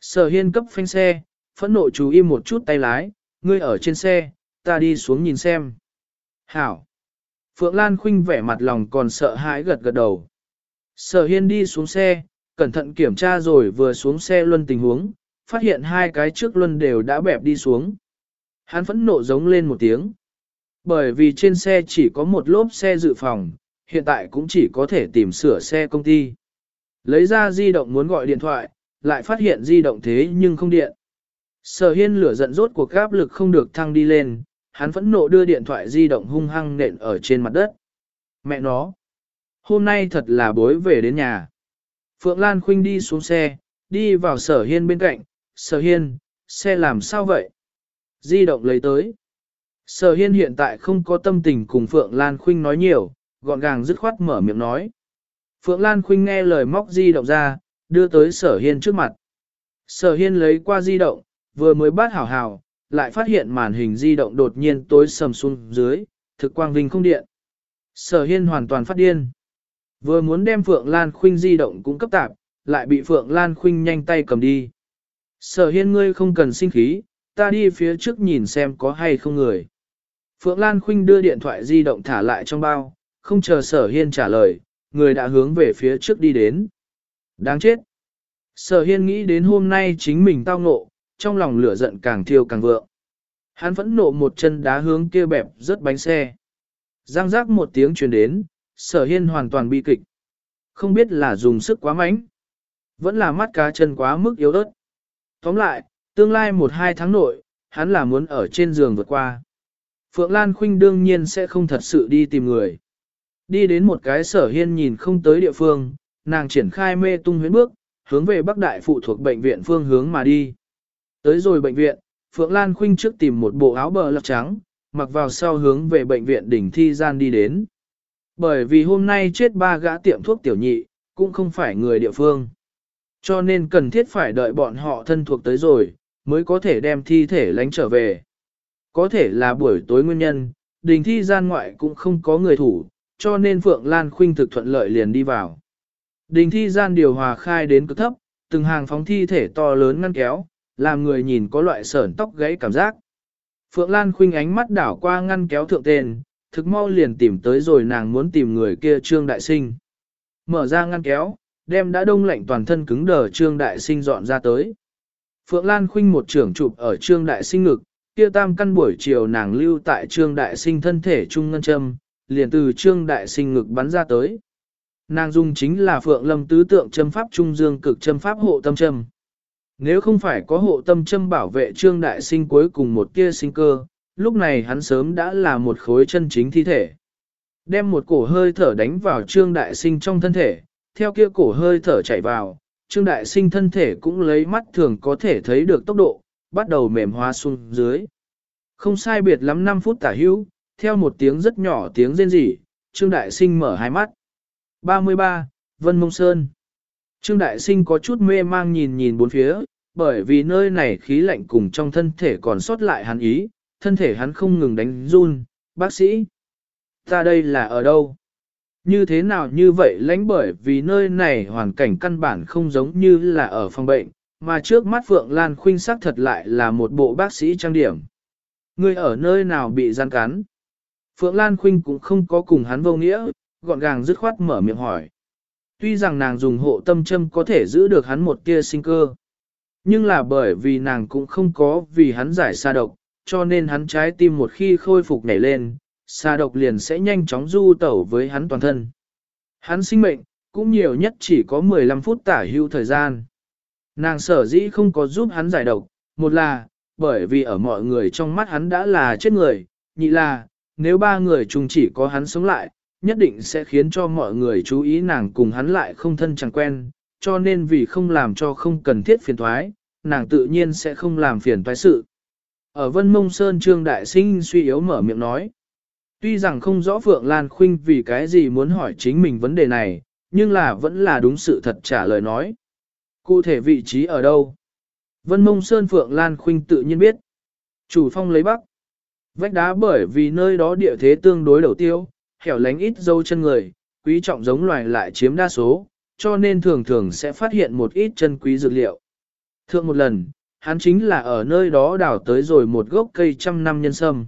Sở hiên cấp phanh xe, phẫn nộ chú im một chút tay lái, ngươi ở trên xe, ta đi xuống nhìn xem. Hảo. Phượng Lan Khinh vẻ mặt lòng còn sợ hãi gật gật đầu. Sở hiên đi xuống xe, cẩn thận kiểm tra rồi vừa xuống xe luân tình huống, phát hiện hai cái trước luân đều đã bẹp đi xuống. Hắn phẫn nộ giống lên một tiếng. Bởi vì trên xe chỉ có một lốp xe dự phòng, hiện tại cũng chỉ có thể tìm sửa xe công ty. Lấy ra di động muốn gọi điện thoại, lại phát hiện di động thế nhưng không điện. Sở hiên lửa giận rốt cuộc áp lực không được thăng đi lên, hắn phẫn nộ đưa điện thoại di động hung hăng nện ở trên mặt đất. Mẹ nó! Hôm nay thật là bối về đến nhà. Phượng Lan Khuynh đi xuống xe, đi vào sở hiên bên cạnh. Sở hiên, xe làm sao vậy? Di động lấy tới. Sở hiên hiện tại không có tâm tình cùng Phượng Lan Khuynh nói nhiều, gọn gàng dứt khoát mở miệng nói. Phượng Lan Khuynh nghe lời móc di động ra, đưa tới sở hiên trước mặt. Sở hiên lấy qua di động, vừa mới bắt hảo hảo, lại phát hiện màn hình di động đột nhiên tối sầm xuống dưới, thực quang vinh không điện. Sở hiên hoàn toàn phát điên. Vừa muốn đem Phượng Lan Khuynh di động cũng cấp tạp, lại bị Phượng Lan Khuynh nhanh tay cầm đi. Sở hiên ngươi không cần sinh khí, ta đi phía trước nhìn xem có hay không người. Phượng Lan Khuynh đưa điện thoại di động thả lại trong bao, không chờ sở hiên trả lời, người đã hướng về phía trước đi đến. Đáng chết! Sở hiên nghĩ đến hôm nay chính mình tao ngộ, trong lòng lửa giận càng thiêu càng vượng. Hắn vẫn nộ một chân đá hướng kia bẹp rớt bánh xe. Giang giác một tiếng truyền đến, sở hiên hoàn toàn bi kịch. Không biết là dùng sức quá mạnh, vẫn là mắt cá chân quá mức yếu ớt. Tóm lại, tương lai một hai tháng nội, hắn là muốn ở trên giường vượt qua. Phượng Lan Khuynh đương nhiên sẽ không thật sự đi tìm người. Đi đến một cái sở hiên nhìn không tới địa phương, nàng triển khai mê tung huyến bước, hướng về Bắc Đại phụ thuộc bệnh viện phương hướng mà đi. Tới rồi bệnh viện, Phượng Lan Khuynh trước tìm một bộ áo bờ lọc trắng, mặc vào sau hướng về bệnh viện đỉnh thi gian đi đến. Bởi vì hôm nay chết ba gã tiệm thuốc tiểu nhị, cũng không phải người địa phương. Cho nên cần thiết phải đợi bọn họ thân thuộc tới rồi, mới có thể đem thi thể lánh trở về. Có thể là buổi tối nguyên nhân, đình thi gian ngoại cũng không có người thủ, cho nên Phượng Lan Khuynh thực thuận lợi liền đi vào. Đình thi gian điều hòa khai đến cực thấp, từng hàng phóng thi thể to lớn ngăn kéo, làm người nhìn có loại sởn tóc gãy cảm giác. Phượng Lan Khuynh ánh mắt đảo qua ngăn kéo thượng tên, thực mau liền tìm tới rồi nàng muốn tìm người kia Trương Đại Sinh. Mở ra ngăn kéo, đem đã đông lạnh toàn thân cứng đờ Trương Đại Sinh dọn ra tới. Phượng Lan Khuynh một trưởng chụp ở Trương Đại Sinh ngực, kia tam căn buổi chiều nàng lưu tại Trương Đại Sinh thân thể trung ngân châm, liền từ Trương Đại Sinh ngực bắn ra tới. Nàng dùng chính là Phượng Lâm tứ tượng châm pháp trung dương cực châm pháp hộ tâm châm. Nếu không phải có hộ tâm châm bảo vệ Trương Đại Sinh cuối cùng một tia sinh cơ, lúc này hắn sớm đã là một khối chân chính thi thể. Đem một cổ hơi thở đánh vào Trương Đại Sinh trong thân thể, theo kia cổ hơi thở chảy vào, Trương Đại Sinh thân thể cũng lấy mắt thường có thể thấy được tốc độ, bắt đầu mềm hóa xuống dưới. Không sai biệt lắm 5 phút tả hữu, theo một tiếng rất nhỏ tiếng rên rỉ, Trương Đại Sinh mở hai mắt. 33. Vân Mông Sơn Trương Đại Sinh có chút mê mang nhìn nhìn bốn phía, bởi vì nơi này khí lạnh cùng trong thân thể còn sót lại hắn ý, thân thể hắn không ngừng đánh run, bác sĩ. Ta đây là ở đâu? Như thế nào như vậy lãnh bởi vì nơi này hoàn cảnh căn bản không giống như là ở phòng bệnh, mà trước mắt Phượng Lan Khuynh sắc thật lại là một bộ bác sĩ trang điểm. Người ở nơi nào bị gian cắn? Phượng Lan Khuynh cũng không có cùng hắn vô nghĩa, gọn gàng dứt khoát mở miệng hỏi. Tuy rằng nàng dùng hộ tâm châm có thể giữ được hắn một tia sinh cơ, nhưng là bởi vì nàng cũng không có vì hắn giải xa độc, cho nên hắn trái tim một khi khôi phục nhảy lên, xa độc liền sẽ nhanh chóng du tẩu với hắn toàn thân. Hắn sinh mệnh, cũng nhiều nhất chỉ có 15 phút tả hưu thời gian. Nàng sở dĩ không có giúp hắn giải độc, một là, bởi vì ở mọi người trong mắt hắn đã là chết người, nhị là, nếu ba người chung chỉ có hắn sống lại, nhất định sẽ khiến cho mọi người chú ý nàng cùng hắn lại không thân chẳng quen, cho nên vì không làm cho không cần thiết phiền thoái, nàng tự nhiên sẽ không làm phiền toái sự. Ở Vân Mông Sơn Trương Đại Sinh suy yếu mở miệng nói. Tuy rằng không rõ Phượng Lan Khuynh vì cái gì muốn hỏi chính mình vấn đề này, nhưng là vẫn là đúng sự thật trả lời nói. Cụ thể vị trí ở đâu? Vân Mông Sơn Phượng Lan Khuynh tự nhiên biết. Chủ phong lấy bắc. Vách đá bởi vì nơi đó địa thế tương đối đầu tiêu, hẻo lánh ít dâu chân người, quý trọng giống loài lại chiếm đa số, cho nên thường thường sẽ phát hiện một ít chân quý dược liệu. Thượng một lần, hắn chính là ở nơi đó đào tới rồi một gốc cây trăm năm nhân sâm.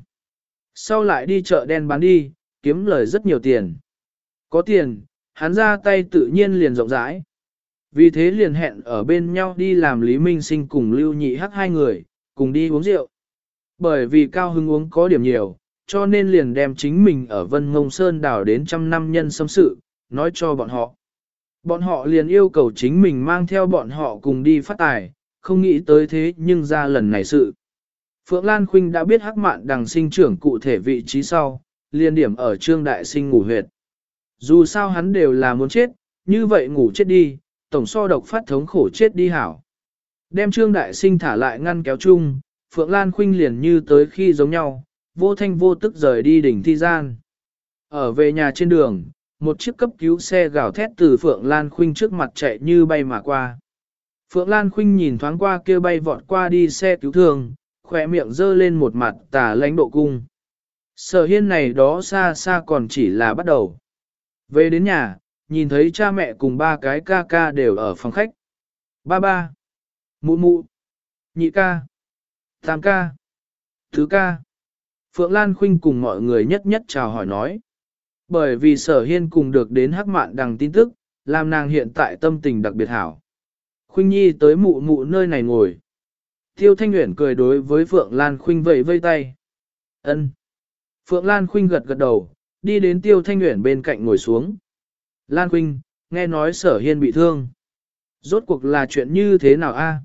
Sau lại đi chợ đen bán đi, kiếm lời rất nhiều tiền. Có tiền, hắn ra tay tự nhiên liền rộng rãi. Vì thế liền hẹn ở bên nhau đi làm Lý Minh Sinh cùng Lưu Nhị Hắc hai người, cùng đi uống rượu. Bởi vì Cao Hưng uống có điểm nhiều, cho nên liền đem chính mình ở Vân Ngông Sơn đảo đến trăm năm nhân xâm sự, nói cho bọn họ. Bọn họ liền yêu cầu chính mình mang theo bọn họ cùng đi phát tài, không nghĩ tới thế nhưng ra lần này sự. Phượng Lan Khuynh đã biết hắc mạn đằng sinh trưởng cụ thể vị trí sau, liền điểm ở trương đại sinh ngủ huyệt. Dù sao hắn đều là muốn chết, như vậy ngủ chết đi, tổng so độc phát thống khổ chết đi hảo. Đem trương đại sinh thả lại ngăn kéo chung, Phượng Lan Khuynh liền như tới khi giống nhau, vô thanh vô tức rời đi đỉnh thi gian. Ở về nhà trên đường, một chiếc cấp cứu xe gào thét từ Phượng Lan Khuynh trước mặt chạy như bay mà qua. Phượng Lan Khuynh nhìn thoáng qua kia bay vọt qua đi xe cứu thương, khỏe miệng dơ lên một mặt tà lãnh độ cung. Sở hiên này đó xa xa còn chỉ là bắt đầu. Về đến nhà, nhìn thấy cha mẹ cùng ba cái ca ca đều ở phòng khách. Ba ba, mụ mụ, nhị ca, tam ca, thứ ca. Phượng Lan Khuynh cùng mọi người nhất nhất chào hỏi nói. Bởi vì sở hiên cùng được đến hắc mạn đằng tin tức, làm nàng hiện tại tâm tình đặc biệt hảo. Khuynh Nhi tới mụ mụ nơi này ngồi. Tiêu Thanh Nguyễn cười đối với Phượng Lan Khuynh vẫy vây tay. Ân. Phượng Lan Khuynh gật gật đầu, đi đến Tiêu Thanh Nguyễn bên cạnh ngồi xuống. Lan Khuynh, nghe nói sở hiên bị thương. Rốt cuộc là chuyện như thế nào a?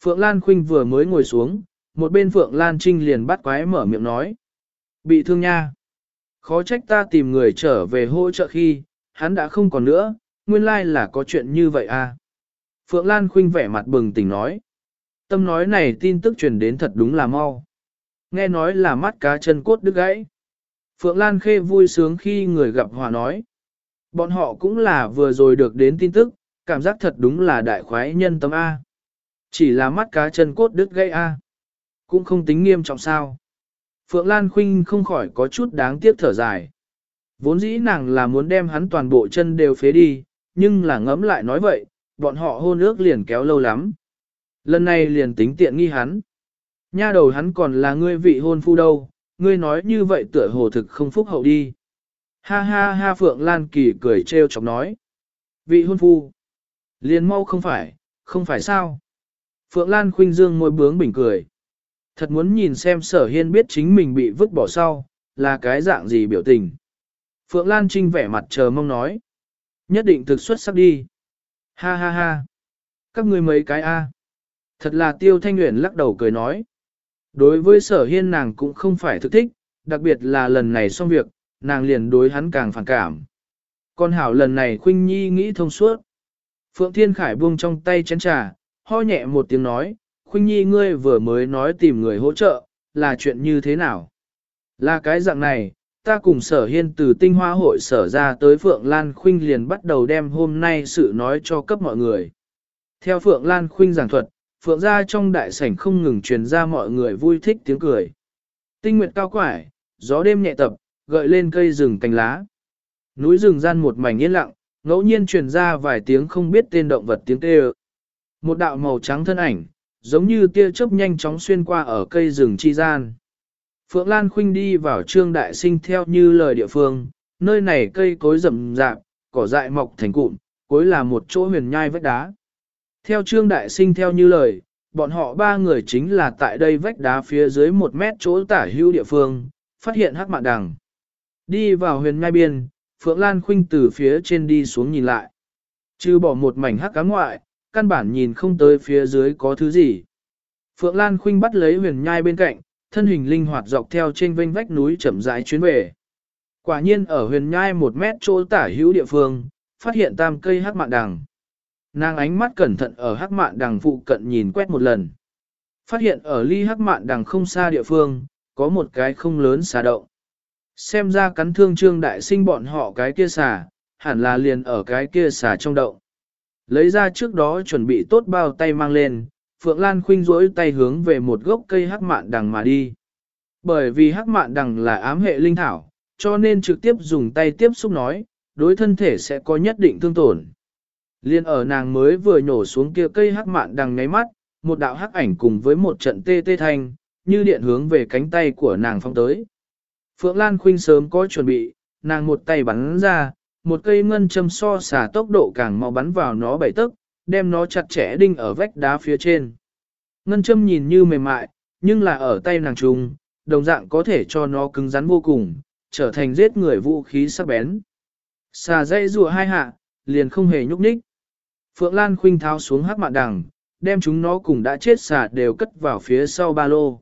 Phượng Lan Khuynh vừa mới ngồi xuống, một bên Phượng Lan Trinh liền bắt quái mở miệng nói. Bị thương nha. Khó trách ta tìm người trở về hỗ trợ khi, hắn đã không còn nữa, nguyên lai là có chuyện như vậy a. Phượng Lan Khuynh vẻ mặt bừng tỉnh nói. Tâm nói này tin tức truyền đến thật đúng là mau. Nghe nói là mắt cá chân cốt đứt gãy. Phượng Lan Khê vui sướng khi người gặp hòa nói. Bọn họ cũng là vừa rồi được đến tin tức, cảm giác thật đúng là đại khoái nhân tâm A. Chỉ là mắt cá chân cốt đứt gãy A. Cũng không tính nghiêm trọng sao. Phượng Lan Khuynh không khỏi có chút đáng tiếc thở dài. Vốn dĩ nàng là muốn đem hắn toàn bộ chân đều phế đi, nhưng là ngẫm lại nói vậy, bọn họ hôn ước liền kéo lâu lắm. Lần này liền tính tiện nghi hắn. Nha đầu hắn còn là ngươi vị hôn phu đâu, ngươi nói như vậy tựa hồ thực không phúc hậu đi. Ha ha ha Phượng Lan Kỳ cười trêu chọc nói. Vị hôn phu. Liền mau không phải, không phải sao. Phượng Lan khuynh dương môi bướng bình cười. Thật muốn nhìn xem sở hiên biết chính mình bị vứt bỏ sau, là cái dạng gì biểu tình. Phượng Lan Trinh vẻ mặt chờ mong nói. Nhất định thực xuất sắc đi. Ha ha ha. Các ngươi mấy cái a. Thật là tiêu thanh nguyện lắc đầu cười nói. Đối với sở hiên nàng cũng không phải thực thích, đặc biệt là lần này xong việc, nàng liền đối hắn càng phản cảm. Con hảo lần này khuynh nhi nghĩ thông suốt. Phượng Thiên Khải buông trong tay chén trà, ho nhẹ một tiếng nói, khuynh nhi ngươi vừa mới nói tìm người hỗ trợ, là chuyện như thế nào? Là cái dạng này, ta cùng sở hiên từ tinh hoa hội sở ra tới Phượng Lan Khuynh liền bắt đầu đem hôm nay sự nói cho cấp mọi người. Theo Phượng Lan Khuynh giảng thuật, Phượng gia trong đại sảnh không ngừng truyền ra mọi người vui thích tiếng cười. Tinh nguyệt cao quải, gió đêm nhẹ tập, gợi lên cây rừng cành lá. Núi rừng gian một mảnh yên lặng, ngẫu nhiên truyền ra vài tiếng không biết tên động vật tiếng kêu. Một đạo màu trắng thân ảnh, giống như tia chớp nhanh chóng xuyên qua ở cây rừng chi gian. Phượng Lan Khuynh đi vào trương đại sinh theo như lời địa phương, nơi này cây cối rậm rạp, cỏ dại mọc thành cụm, cuối là một chỗ huyền nhai vách đá. Theo trương đại sinh theo như lời, bọn họ ba người chính là tại đây vách đá phía dưới một mét chỗ tả hữu địa phương, phát hiện hắc mạn đằng. Đi vào huyền nhai biên, Phượng Lan Khuynh từ phía trên đi xuống nhìn lại. Chứ bỏ một mảnh hắc cá ngoại, căn bản nhìn không tới phía dưới có thứ gì. Phượng Lan Khuynh bắt lấy huyền nhai bên cạnh, thân hình linh hoạt dọc theo trên vênh vách núi chậm rãi chuyến về. Quả nhiên ở huyền nhai một mét chỗ tả hữu địa phương, phát hiện tam cây hắc mạn đằng. Nàng ánh mắt cẩn thận ở hắc mạn đằng phụ cận nhìn quét một lần. Phát hiện ở ly hắc mạn đằng không xa địa phương, có một cái không lớn xà động. Xem ra cắn thương trương đại sinh bọn họ cái kia xà, hẳn là liền ở cái kia xà trong động. Lấy ra trước đó chuẩn bị tốt bao tay mang lên, Phượng Lan khuynh rỗi tay hướng về một gốc cây hắc mạn đằng mà đi. Bởi vì hắc mạn đằng là ám hệ linh thảo, cho nên trực tiếp dùng tay tiếp xúc nói, đối thân thể sẽ có nhất định thương tổn. Liên ở nàng mới vừa nhổ xuống kia cây hắc mạn đằng ngáy mắt, một đạo hắc ảnh cùng với một trận tê tê thanh, như điện hướng về cánh tay của nàng phong tới. Phượng Lan Khuynh sớm có chuẩn bị, nàng một tay bắn ra, một cây ngân châm so xả tốc độ càng mau bắn vào nó bảy tấc, đem nó chặt chẽ đinh ở vách đá phía trên. Ngân châm nhìn như mềm mại, nhưng là ở tay nàng trùng, đồng dạng có thể cho nó cứng rắn vô cùng, trở thành giết người vũ khí sắc bén. Xà dây rùa hai hạ, liền không hề nhúc nhích. Phượng Lan khuynh tháo xuống hắc mạn đằng, đem chúng nó cùng đã chết xà đều cất vào phía sau ba lô.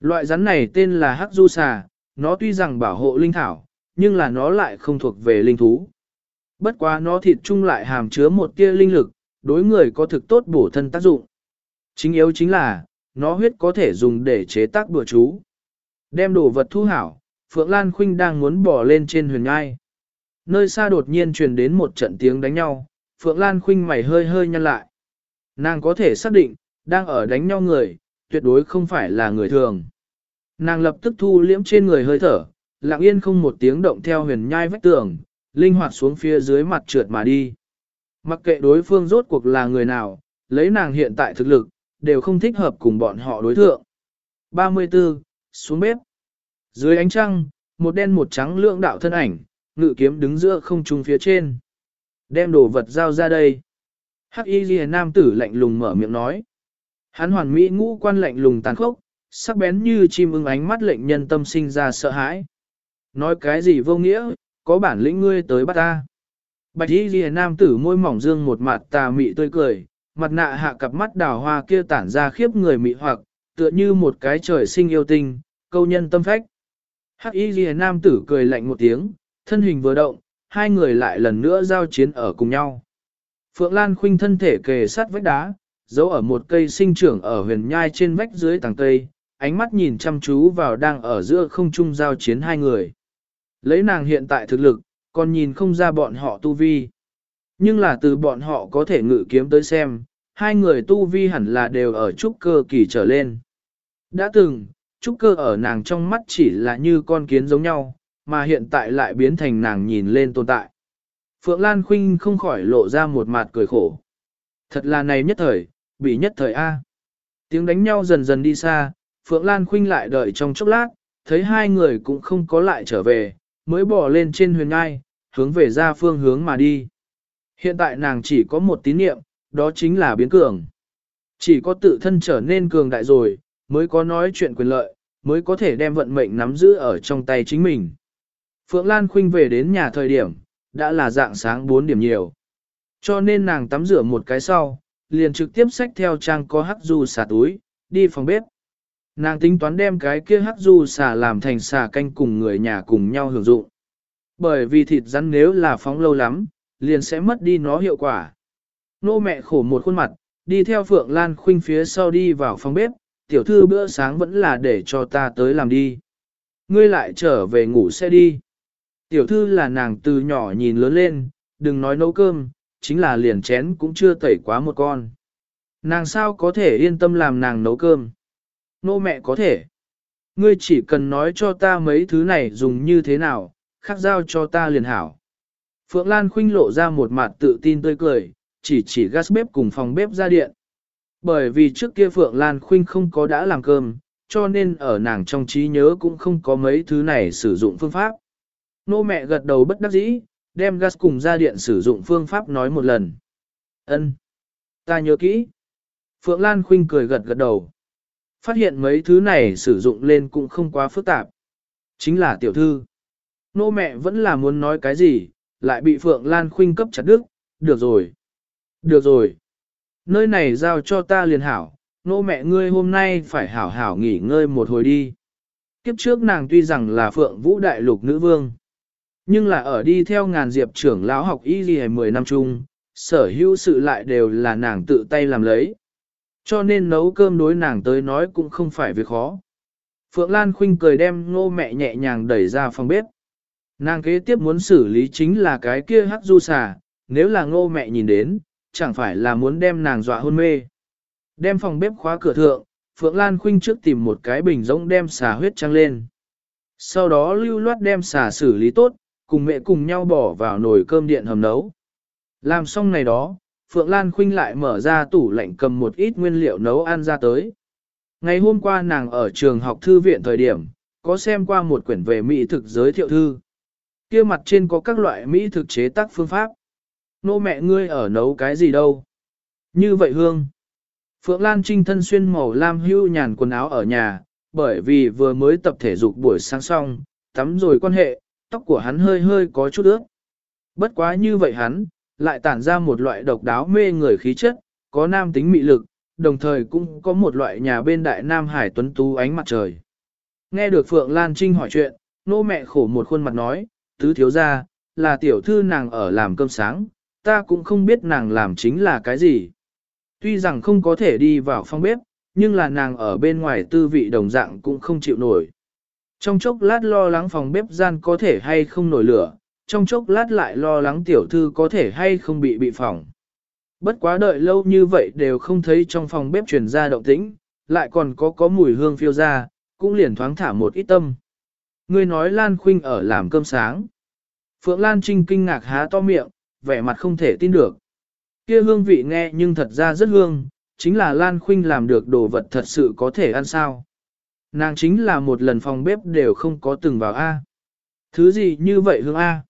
Loại rắn này tên là hắc du xà, nó tuy rằng bảo hộ linh thảo, nhưng là nó lại không thuộc về linh thú. Bất quá nó thịt chung lại hàm chứa một tia linh lực, đối người có thực tốt bổ thân tác dụng. Chính yếu chính là, nó huyết có thể dùng để chế tác bữa chú. Đem đồ vật thu hảo, Phượng Lan Khuynh đang muốn bỏ lên trên huyền ngai. Nơi xa đột nhiên truyền đến một trận tiếng đánh nhau, Phượng Lan Khuynh mày hơi hơi nhăn lại. Nàng có thể xác định, đang ở đánh nhau người, tuyệt đối không phải là người thường. Nàng lập tức thu liễm trên người hơi thở, lặng yên không một tiếng động theo huyền nhai vách tường, linh hoạt xuống phía dưới mặt trượt mà đi. Mặc kệ đối phương rốt cuộc là người nào, lấy nàng hiện tại thực lực, đều không thích hợp cùng bọn họ đối thượng. 34. Xuống bếp. Dưới ánh trăng, một đen một trắng lượng đạo thân ảnh, ngự kiếm đứng giữa không trung phía trên. Đem đồ vật giao ra đây. Hắc y ghi nam tử lạnh lùng mở miệng nói. Hắn hoàn mỹ ngũ quan lạnh lùng tàn khốc, sắc bén như chim ưng ánh mắt lệnh nhân tâm sinh ra sợ hãi. Nói cái gì vô nghĩa, có bản lĩnh ngươi tới bắt ta. Bạch y ghi nam tử môi mỏng dương một mặt tà mị tươi cười, mặt nạ hạ cặp mắt đào hoa kia tản ra khiếp người mị hoặc, tựa như một cái trời sinh yêu tinh, câu nhân tâm phách. Hắc y ghi nam tử cười lạnh một tiếng, thân hình vừa động, hai người lại lần nữa giao chiến ở cùng nhau. Phượng Lan khuynh thân thể kề sát vách đá, giấu ở một cây sinh trưởng ở huyền nhai trên vách dưới tàng cây, ánh mắt nhìn chăm chú vào đang ở giữa không trung giao chiến hai người. Lấy nàng hiện tại thực lực, còn nhìn không ra bọn họ tu vi. Nhưng là từ bọn họ có thể ngự kiếm tới xem, hai người tu vi hẳn là đều ở trúc cơ kỳ trở lên. Đã từng, trúc cơ ở nàng trong mắt chỉ là như con kiến giống nhau, mà hiện tại lại biến thành nàng nhìn lên tồn tại. Phượng Lan Khuynh không khỏi lộ ra một mặt cười khổ. Thật là này nhất thời, bị nhất thời A. Tiếng đánh nhau dần dần đi xa, Phượng Lan Khuynh lại đợi trong chốc lát, thấy hai người cũng không có lại trở về, mới bỏ lên trên huyền ngai, hướng về ra phương hướng mà đi. Hiện tại nàng chỉ có một tín niệm, đó chính là biến cường. Chỉ có tự thân trở nên cường đại rồi, mới có nói chuyện quyền lợi, mới có thể đem vận mệnh nắm giữ ở trong tay chính mình. Phượng Lan Khuynh về đến nhà thời điểm, đã là dạng sáng 4 điểm nhiều. Cho nên nàng tắm rửa một cái sau, liền trực tiếp xách theo trang có hắc du xả túi, đi phòng bếp. Nàng tính toán đem cái kia hắc du xả làm thành xả canh cùng người nhà cùng nhau hưởng dụng. Bởi vì thịt rắn nếu là phóng lâu lắm, liền sẽ mất đi nó hiệu quả. Nô mẹ khổ một khuôn mặt, đi theo Phượng Lan Khuynh phía sau đi vào phòng bếp, tiểu thư bữa sáng vẫn là để cho ta tới làm đi. Ngươi lại trở về ngủ sẽ đi. Tiểu thư là nàng từ nhỏ nhìn lớn lên, đừng nói nấu cơm, chính là liền chén cũng chưa tẩy quá một con. Nàng sao có thể yên tâm làm nàng nấu cơm? Nô mẹ có thể. Ngươi chỉ cần nói cho ta mấy thứ này dùng như thế nào, khắc giao cho ta liền hảo. Phượng Lan khinh lộ ra một mặt tự tin tươi cười, chỉ chỉ gas bếp cùng phòng bếp ra điện. Bởi vì trước kia Phượng Lan Khinh không có đã làm cơm, cho nên ở nàng trong trí nhớ cũng không có mấy thứ này sử dụng phương pháp. Nô mẹ gật đầu bất đắc dĩ, đem gas cùng ra điện sử dụng phương pháp nói một lần. Ân, Ta nhớ kỹ. Phượng Lan Khinh cười gật gật đầu. Phát hiện mấy thứ này sử dụng lên cũng không quá phức tạp. Chính là tiểu thư. Nô mẹ vẫn là muốn nói cái gì, lại bị Phượng Lan Khuynh cấp chặt đứt. Được rồi. Được rồi. Nơi này giao cho ta liền hảo, nô mẹ ngươi hôm nay phải hảo hảo nghỉ ngơi một hồi đi. Kiếp trước nàng tuy rằng là Phượng Vũ Đại Lục Nữ Vương, nhưng là ở đi theo ngàn diệp trưởng lão học y gì 10 năm chung, sở hữu sự lại đều là nàng tự tay làm lấy. Cho nên nấu cơm đối nàng tới nói cũng không phải việc khó. Phượng Lan Khuynh cười đem ngô mẹ nhẹ nhàng đẩy ra phòng bếp. Nàng kế tiếp muốn xử lý chính là cái kia hắc du xà, nếu là ngô mẹ nhìn đến, chẳng phải là muốn đem nàng dọa hôn mê. Đem phòng bếp khóa cửa thượng, Phượng Lan Khuynh trước tìm một cái bình rỗng đem xà huyết trăng lên. Sau đó lưu loát đem xà xử lý tốt, cùng mẹ cùng nhau bỏ vào nồi cơm điện hầm nấu. Làm xong này đó, Phượng Lan Khuynh lại mở ra tủ lạnh cầm một ít nguyên liệu nấu ăn ra tới. Ngày hôm qua nàng ở trường học thư viện thời điểm, có xem qua một quyển về mỹ thực giới thiệu thư. kia mặt trên có các loại mỹ thực chế tác phương pháp. Nô mẹ ngươi ở nấu cái gì đâu? Như vậy hương. Phượng Lan Trinh thân xuyên màu lam hưu nhàn quần áo ở nhà, bởi vì vừa mới tập thể dục buổi sáng xong, tắm rồi quan hệ, tóc của hắn hơi hơi có chút ướt. Bất quá như vậy hắn, lại tản ra một loại độc đáo mê người khí chất, có nam tính mị lực, đồng thời cũng có một loại nhà bên đại nam hải tuấn tú ánh mặt trời. Nghe được Phượng Lan Trinh hỏi chuyện, nô mẹ khổ một khuôn mặt nói, tứ thiếu ra, là tiểu thư nàng ở làm cơm sáng, ta cũng không biết nàng làm chính là cái gì. Tuy rằng không có thể đi vào phòng bếp, nhưng là nàng ở bên ngoài tư vị đồng dạng cũng không chịu nổi. Trong chốc lát lo lắng phòng bếp gian có thể hay không nổi lửa, trong chốc lát lại lo lắng tiểu thư có thể hay không bị bị phỏng. Bất quá đợi lâu như vậy đều không thấy trong phòng bếp truyền ra động tĩnh, lại còn có có mùi hương phiêu ra, cũng liền thoáng thả một ít tâm. Ngươi nói Lan Khuynh ở làm cơm sáng. Phượng Lan Trinh kinh ngạc há to miệng, vẻ mặt không thể tin được. Kia hương vị nghe nhưng thật ra rất hương, chính là Lan Khuynh làm được đồ vật thật sự có thể ăn sao. Nàng chính là một lần phòng bếp đều không có từng vào A. Thứ gì như vậy hương A?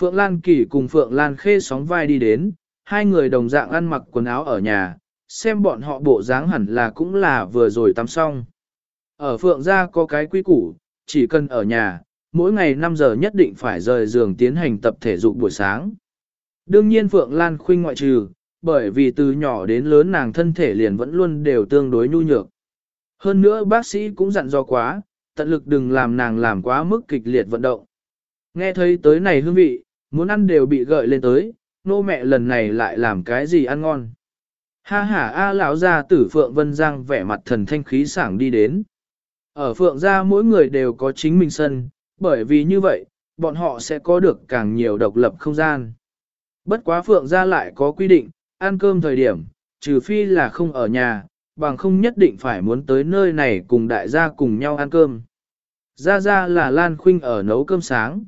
Phượng Lan Kỳ cùng Phượng Lan Khê sóng vai đi đến, hai người đồng dạng ăn mặc quần áo ở nhà, xem bọn họ bộ dáng hẳn là cũng là vừa rồi tắm xong. Ở Phượng gia có cái quy củ, chỉ cần ở nhà, mỗi ngày 5 giờ nhất định phải rời giường tiến hành tập thể dục buổi sáng. Đương nhiên Phượng Lan Khuynh ngoại trừ, bởi vì từ nhỏ đến lớn nàng thân thể liền vẫn luôn đều tương đối nhu nhược. Hơn nữa bác sĩ cũng dặn dò quá, tận lực đừng làm nàng làm quá mức kịch liệt vận động. Nghe thấy tới này hương vị, muốn ăn đều bị gợi lên tới, nô mẹ lần này lại làm cái gì ăn ngon. Ha ha a lão gia tử Phượng Vân Giang vẻ mặt thần thanh khí sảng đi đến. Ở Phượng gia mỗi người đều có chính mình sân, bởi vì như vậy, bọn họ sẽ có được càng nhiều độc lập không gian. Bất quá Phượng gia lại có quy định, ăn cơm thời điểm, trừ phi là không ở nhà, bằng không nhất định phải muốn tới nơi này cùng đại gia cùng nhau ăn cơm. Gia Gia là Lan Khuynh ở nấu cơm sáng.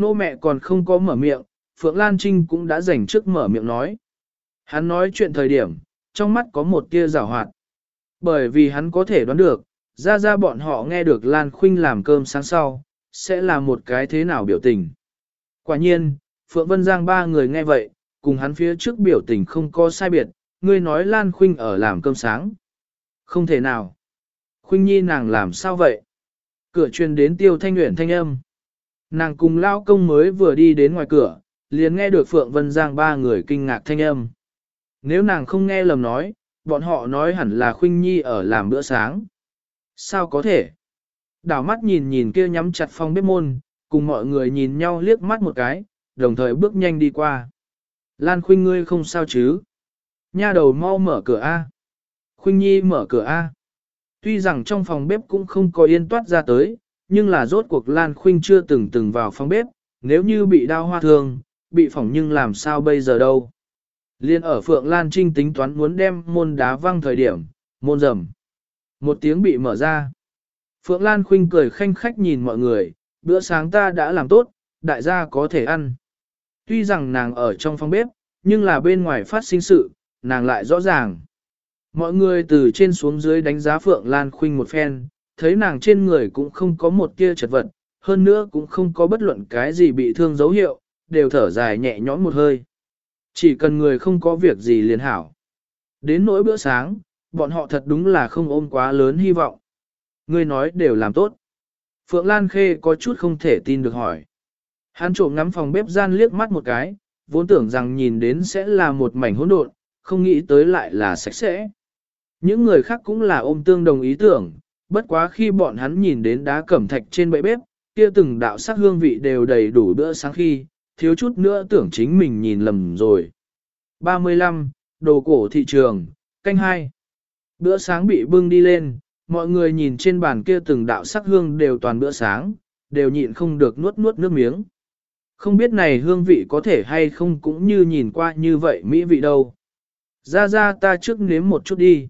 Nô mẹ còn không có mở miệng, Phượng Lan Trinh cũng đã dành trước mở miệng nói. Hắn nói chuyện thời điểm, trong mắt có một tia rào hoạt. Bởi vì hắn có thể đoán được, ra ra bọn họ nghe được Lan Khuynh làm cơm sáng sau, sẽ là một cái thế nào biểu tình. Quả nhiên, Phượng Vân Giang ba người nghe vậy, cùng hắn phía trước biểu tình không có sai biệt, ngươi nói Lan Khuynh ở làm cơm sáng. Không thể nào. Khuynh nhi nàng làm sao vậy? Cửa truyền đến tiêu thanh nguyện thanh âm. Nàng cùng lao công mới vừa đi đến ngoài cửa, liền nghe được Phượng Vân Giang ba người kinh ngạc thanh âm. Nếu nàng không nghe lầm nói, bọn họ nói hẳn là Khuynh Nhi ở làm bữa sáng. Sao có thể? Đảo mắt nhìn nhìn kia nhắm chặt phong bếp môn, cùng mọi người nhìn nhau liếc mắt một cái, đồng thời bước nhanh đi qua. Lan Khuynh ngươi không sao chứ? Nha đầu mau mở cửa A. Khuynh Nhi mở cửa A. Tuy rằng trong phòng bếp cũng không có yên toát ra tới, nhưng là rốt cuộc Lan Khuynh chưa từng từng vào phòng bếp, nếu như bị đau hoa thương, bị phỏng nhưng làm sao bây giờ đâu. Liên ở Phượng Lan Trinh tính toán muốn đem môn đá văng thời điểm, môn rầm. Một tiếng bị mở ra. Phượng Lan Khuynh cười khanh khách nhìn mọi người, bữa sáng ta đã làm tốt, đại gia có thể ăn. Tuy rằng nàng ở trong phòng bếp, nhưng là bên ngoài phát sinh sự, nàng lại rõ ràng. Mọi người từ trên xuống dưới đánh giá Phượng Lan Khuynh một phen, thấy nàng trên người cũng không có một tia chật vật, hơn nữa cũng không có bất luận cái gì bị thương dấu hiệu, đều thở dài nhẹ nhõm một hơi. Chỉ cần người không có việc gì liền hảo. Đến nỗi bữa sáng, bọn họ thật đúng là không ôm quá lớn hy vọng. Người nói đều làm tốt. Phượng Lan Khê có chút không thể tin được hỏi. Hắn trộm ngắm phòng bếp gian liếc mắt một cái, vốn tưởng rằng nhìn đến sẽ là một mảnh hỗn độn, không nghĩ tới lại là sạch sẽ. Những người khác cũng là ôm tương đồng ý tưởng, bất quá khi bọn hắn nhìn đến đá cẩm thạch trên bệ bếp, kia từng đạo sắc hương vị đều đầy đủ bữa sáng khi, thiếu chút nữa tưởng chính mình nhìn lầm rồi. 35. Đồ cổ thị trường, canh hai. Bữa sáng bị bưng đi lên, mọi người nhìn trên bàn kia từng đạo sắc hương đều toàn bữa sáng, đều nhịn không được nuốt nuốt nước miếng. Không biết này hương vị có thể hay không cũng như nhìn qua như vậy mỹ vị đâu. Ra ra ta trước nếm một chút đi.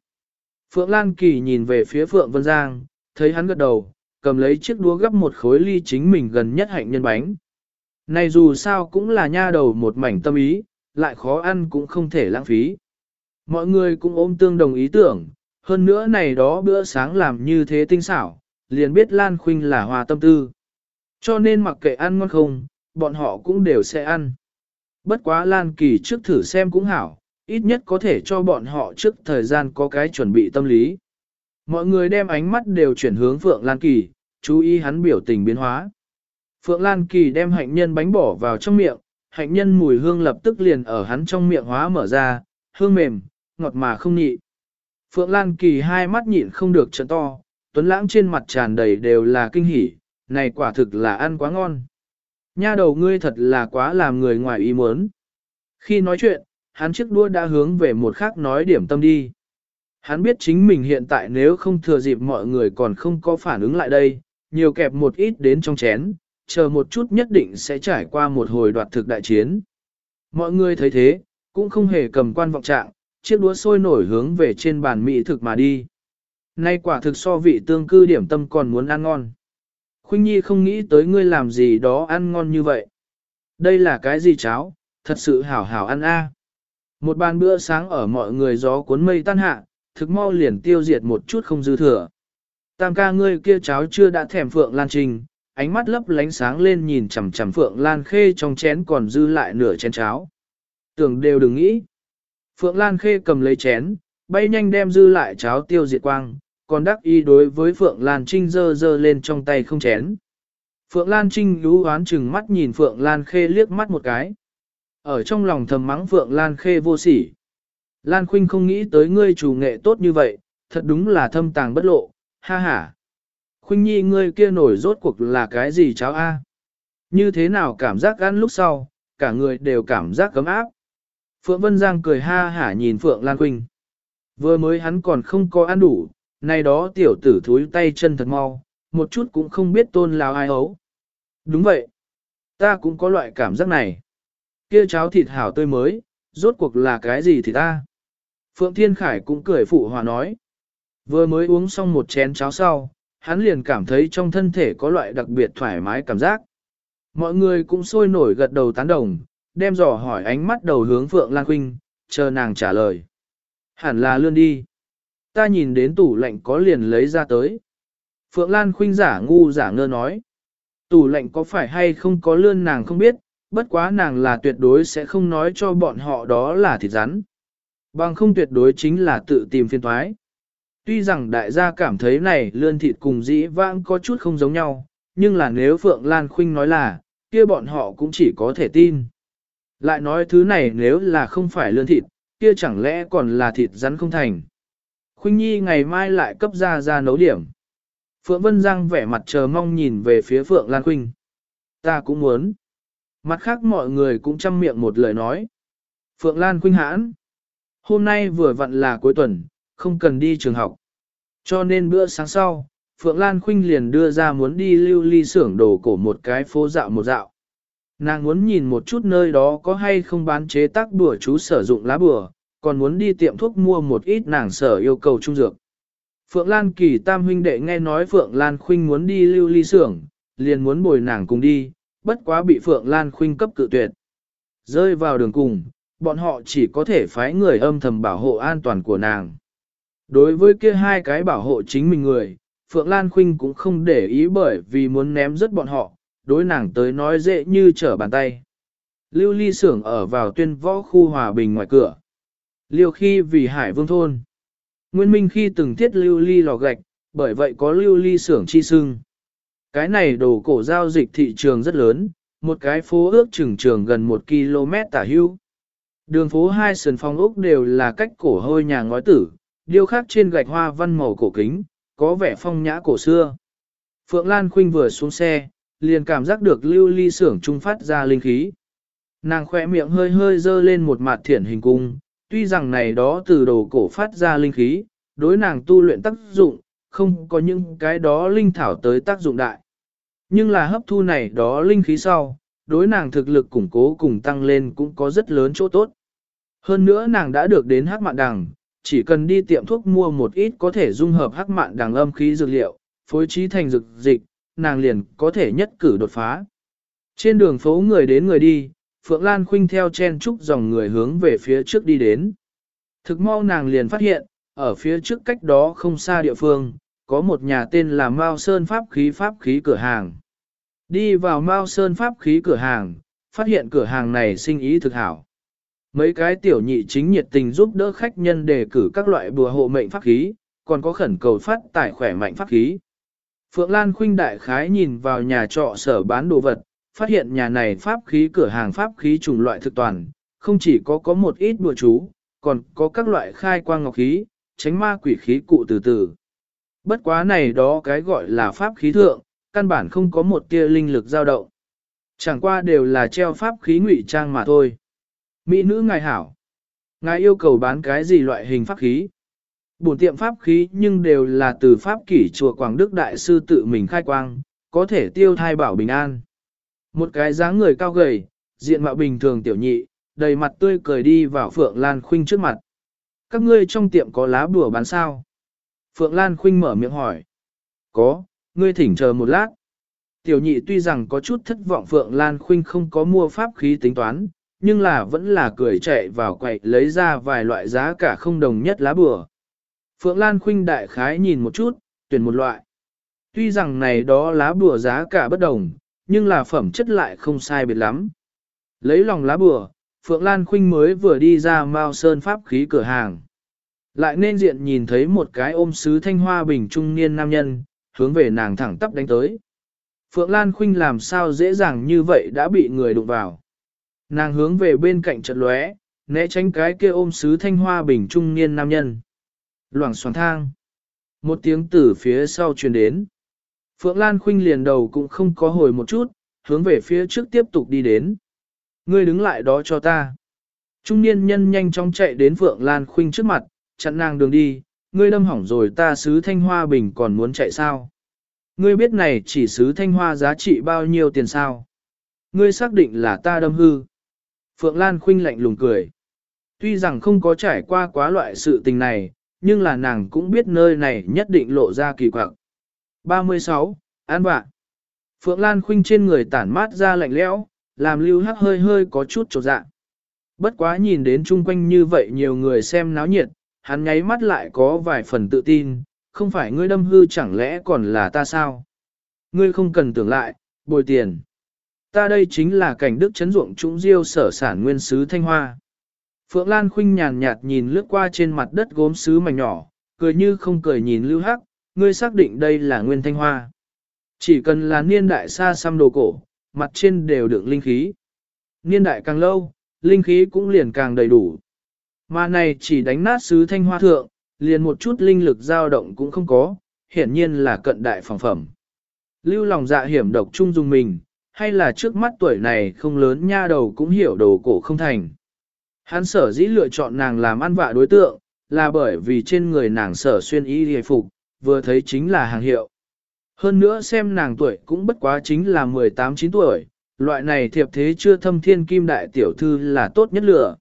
Phượng Lan Kỳ nhìn về phía Phượng Vân Giang, thấy hắn gật đầu, cầm lấy chiếc đũa gấp một khối ly chính mình gần nhất hạnh nhân bánh. Này dù sao cũng là nha đầu một mảnh tâm ý, lại khó ăn cũng không thể lãng phí. Mọi người cũng ôm tương đồng ý tưởng, hơn nữa này đó bữa sáng làm như thế tinh xảo, liền biết Lan Khuynh là hòa tâm tư. Cho nên mặc kệ ăn ngon không, bọn họ cũng đều sẽ ăn. Bất quá Lan Kỳ trước thử xem cũng hảo, ít nhất có thể cho bọn họ trước thời gian có cái chuẩn bị tâm lý. Mọi người đem ánh mắt đều chuyển hướng Phượng Lan Kỳ, chú ý hắn biểu tình biến hóa. Phượng Lan Kỳ đem hạnh nhân bánh bỏ vào trong miệng, hạnh nhân mùi hương lập tức liền ở hắn trong miệng hóa mở ra, hương mềm, ngọt mà không nhị. Phượng Lan Kỳ hai mắt nhịn không được trận to, tuấn lãng trên mặt tràn đầy đều là kinh hỉ, này quả thực là ăn quá ngon. Nha đầu ngươi thật là quá làm người ngoài ý muốn. Khi nói chuyện, hắn chiếc đua đã hướng về một khác nói điểm tâm đi. Hắn biết chính mình hiện tại nếu không thừa dịp mọi người còn không có phản ứng lại đây, nhiều kẹp một ít đến trong chén, chờ một chút nhất định sẽ trải qua một hồi đoạt thực đại chiến. Mọi người thấy thế, cũng không hề cầm quan vọng trạng, chiếc đũa sôi nổi hướng về trên bàn mỹ thực mà đi. Nay quả thực so vị tương cư điểm tâm còn muốn ăn ngon. Khuynh Nhi không nghĩ tới ngươi làm gì đó ăn ngon như vậy. Đây là cái gì cháo, thật sự hảo hảo ăn a. Một bàn bữa sáng ở mọi người gió cuốn mây tan hạ, thực mau liền tiêu diệt một chút không dư thừa. Tam ca ngươi kia cháo chưa đã thèm Phượng Lan Trình, ánh mắt lấp lánh sáng lên nhìn chằm chằm Phượng Lan Khê trong chén còn dư lại nửa chén cháo. Tưởng đều đừng nghĩ. Phượng Lan Khê cầm lấy chén, bay nhanh đem dư lại cháo tiêu diệt quang, còn đắc y đối với Phượng Lan Trinh dơ dơ lên trong tay không chén. Phượng Lan Trinh lú hoán chừng mắt nhìn Phượng Lan Khê liếc mắt một cái. Ở trong lòng thầm mắng Phượng Lan Khê vô sỉ. Lan Khuynh không nghĩ tới ngươi chủ nghệ tốt như vậy, thật đúng là thâm tàng bất lộ, ha ha. Khuynh nhi ngươi kia nổi rốt cuộc là cái gì cháu a? Như thế nào cảm giác ăn lúc sau, cả người đều cảm giác cấm áp. Phượng Vân Giang cười ha hả nhìn Phượng Lan Khuynh. Vừa mới hắn còn không có ăn đủ, nay đó tiểu tử thúi tay chân thật mau, một chút cũng không biết tôn lao ai ấu. Đúng vậy. Ta cũng có loại cảm giác này. Kia cháo thịt hảo tươi mới, rốt cuộc là cái gì thì ta? Phượng Thiên Khải cũng cười phụ hòa nói. Vừa mới uống xong một chén cháo sau, hắn liền cảm thấy trong thân thể có loại đặc biệt thoải mái cảm giác. Mọi người cũng sôi nổi gật đầu tán đồng, đem dò hỏi ánh mắt đầu hướng Phượng Lan Quynh, chờ nàng trả lời. Hẳn là lươn đi. Ta nhìn đến tủ lạnh có liền lấy ra tới. Phượng Lan Khuynh giả ngu giả ngơ nói. Tủ lạnh có phải hay không có lươn nàng không biết, bất quá nàng là tuyệt đối sẽ không nói cho bọn họ đó là thịt rắn. Bằng không tuyệt đối chính là tự tìm phiên thoái. Tuy rằng đại gia cảm thấy này lươn thịt cùng dĩ vãng có chút không giống nhau, nhưng là nếu Phượng Lan Khuynh nói là, kia bọn họ cũng chỉ có thể tin. Lại nói thứ này nếu là không phải lươn thịt, kia chẳng lẽ còn là thịt rắn không thành. Khuynh Nhi ngày mai lại cấp ra ra nấu điểm. Phượng Vân Giang vẻ mặt chờ mong nhìn về phía Phượng Lan Khuynh. Ta cũng muốn. Mặt khác mọi người cũng chăm miệng một lời nói. Phượng Lan Khuynh hãn. Hôm nay vừa vặn là cuối tuần, không cần đi trường học. Cho nên bữa sáng sau, Phượng Lan Khuynh liền đưa ra muốn đi lưu ly xưởng đồ cổ một cái phố dạo một dạo. Nàng muốn nhìn một chút nơi đó có hay không bán chế tác bùa chú sử dụng lá bùa, còn muốn đi tiệm thuốc mua một ít nàng sở yêu cầu trung dược. Phượng Lan Kỳ tam huynh đệ nghe nói Phượng Lan Khuynh muốn đi lưu ly xưởng, liền muốn bồi nàng cùng đi, bất quá bị Phượng Lan Khuynh cấp cự tuyệt. Rơi vào đường cùng, bọn họ chỉ có thể phái người âm thầm bảo hộ an toàn của nàng. Đối với kia hai cái bảo hộ chính mình người, Phượng Lan Khuynh cũng không để ý bởi vì muốn ném rất bọn họ, đối nàng tới nói dễ như trở bàn tay. Lưu ly xưởng ở vào tuyên võ khu hòa bình ngoài cửa. Liêu khi vì hải vương thôn. Nguyên minh khi từng thiết lưu ly lò gạch, bởi vậy có lưu ly xưởng chi sưng. Cái này đồ cổ giao dịch thị trường rất lớn, một cái phố ước chừng trường gần một km tả hưu. Đường phố hai sườn phong ốc đều là cách cổ hôi nhà ngói tử, điêu khắc trên gạch hoa văn màu cổ kính, có vẻ phong nhã cổ xưa. Phượng Lan Khuynh vừa xuống xe, liền cảm giác được lưu ly xưởng trung phát ra linh khí. Nàng khỏe miệng hơi hơi dơ lên một mặt thiển hình cung, tuy rằng này đó từ đồ cổ phát ra linh khí, đối nàng tu luyện tác dụng, không có những cái đó linh thảo tới tác dụng đại. Nhưng là hấp thu này đó linh khí sau, đối nàng thực lực củng cố cùng tăng lên cũng có rất lớn chỗ tốt. Hơn nữa nàng đã được đến hắc mạn đằng, chỉ cần đi tiệm thuốc mua một ít có thể dung hợp hắc mạn đằng âm khí dược liệu, phối trí thành dược dịch, nàng liền có thể nhất cử đột phá. Trên đường phố người đến người đi, Phượng Lan Khuynh theo chen chúc dòng người hướng về phía trước đi đến. Thực mau nàng liền phát hiện, ở phía trước cách đó không xa địa phương, có một nhà tên là Mao Sơn Pháp Khí Pháp Khí cửa hàng. Đi vào Mao Sơn Pháp Khí cửa hàng, phát hiện cửa hàng này sinh ý thực hảo. Mấy cái tiểu nhị chính nhiệt tình giúp đỡ khách nhân đề cử các loại bùa hộ mệnh pháp khí, còn có khẩn cầu phát tài khỏe mạnh pháp khí. Phượng Lan Khuynh đại khái nhìn vào nhà trọ sở bán đồ vật, phát hiện nhà này pháp khí cửa hàng pháp khí chủng loại thực toàn, không chỉ có có một ít bùa chú, còn có các loại khai quang ngọc khí, tránh ma quỷ khí cụ từ từ. Bất quá này đó cái gọi là pháp khí thượng, căn bản không có một tia linh lực dao động. Chẳng qua đều là treo pháp khí ngụy trang mà thôi. Mỹ nữ ngài hảo. Ngài yêu cầu bán cái gì loại hình pháp khí? Bổn tiệm pháp khí nhưng đều là từ pháp kỷ chùa Quảng Đức Đại Sư tự mình khai quang, có thể tiêu thai bảo bình an. Một cái dáng người cao gầy, diện mạo bình thường tiểu nhị, đầy mặt tươi cười đi vào Phượng Lan Khuynh trước mặt. Các ngươi trong tiệm có lá bùa bán sao? Phượng Lan Khuynh mở miệng hỏi. Có, ngươi thỉnh chờ một lát. Tiểu nhị tuy rằng có chút thất vọng Phượng Lan Khuynh không có mua pháp khí tính toán, nhưng là vẫn là cười chạy vào quậy lấy ra vài loại giá cả không đồng nhất lá bùa. Phượng Lan Khuynh đại khái nhìn một chút, tuyển một loại. Tuy rằng này đó lá bùa giá cả bất đồng, nhưng là phẩm chất lại không sai biệt lắm. Lấy lòng lá bùa, Phượng Lan Khuynh mới vừa đi ra Mao Sơn Pháp khí cửa hàng. Lại nên diện nhìn thấy một cái ôm sứ thanh hoa bình trung niên nam nhân, hướng về nàng thẳng tắp đánh tới. Phượng Lan Khuynh làm sao dễ dàng như vậy đã bị người đụng vào. Nàng hướng về bên cạnh chợt lóe, né tránh cái kia ôm sứ thanh hoa bình trung niên nam nhân. Loảng xoảng thang. Một tiếng từ phía sau truyền đến. Phượng Lan Khuynh liền đầu cũng không có hồi một chút, hướng về phía trước tiếp tục đi đến. Ngươi đứng lại đó cho ta. Trung niên nhân nhanh chóng chạy đến Phượng Lan Khuynh trước mặt, chặn nàng đường đi, ngươi đâm hỏng rồi ta sứ thanh hoa bình còn muốn chạy sao. Ngươi biết này chỉ sứ thanh hoa giá trị bao nhiêu tiền sao? Ngươi xác định là ta đâm hư. Phượng Lan Khuynh lạnh lùng cười. Tuy rằng không có trải qua quá loại sự tình này, nhưng là nàng cũng biết nơi này nhất định lộ ra kỳ quặc. 36. An bạn Phượng Lan Khuynh trên người tản mát ra lạnh lẽo, làm lưu hắc hơi hơi có chút trột dạ. Bất quá nhìn đến chung quanh như vậy nhiều người xem náo nhiệt, hắn nháy mắt lại có vài phần tự tin, không phải ngươi đâm hư chẳng lẽ còn là ta sao? Ngươi không cần tưởng lại, bồi tiền. Ta đây chính là cảnh đức chấn ruộng trũng diêu sở sản nguyên sứ Thanh Hoa. Phượng Lan khinh nhàn nhạt nhìn lướt qua trên mặt đất gốm sứ mảnh nhỏ, cười như không cười nhìn lưu hắc, ngươi xác định đây là nguyên Thanh Hoa. Chỉ cần là niên đại xa xăm đồ cổ, mặt trên đều đựng linh khí. Niên đại càng lâu, linh khí cũng liền càng đầy đủ. Mà này chỉ đánh nát sứ thanh hoa thượng, liền một chút linh lực dao động cũng không có, hiển nhiên là cận đại phòng phẩm. Lưu lòng dạ hiểm độc chung dùng mình, hay là trước mắt tuổi này không lớn nha đầu cũng hiểu đồ cổ không thành. Hắn sở dĩ lựa chọn nàng làm ăn vạ đối tượng, là bởi vì trên người nàng sở xuyên y hề phục, vừa thấy chính là hàng hiệu. Hơn nữa xem nàng tuổi cũng bất quá chính là 18-9 tuổi, loại này thiệp thế chưa thâm thiên kim đại tiểu thư là tốt nhất lựa.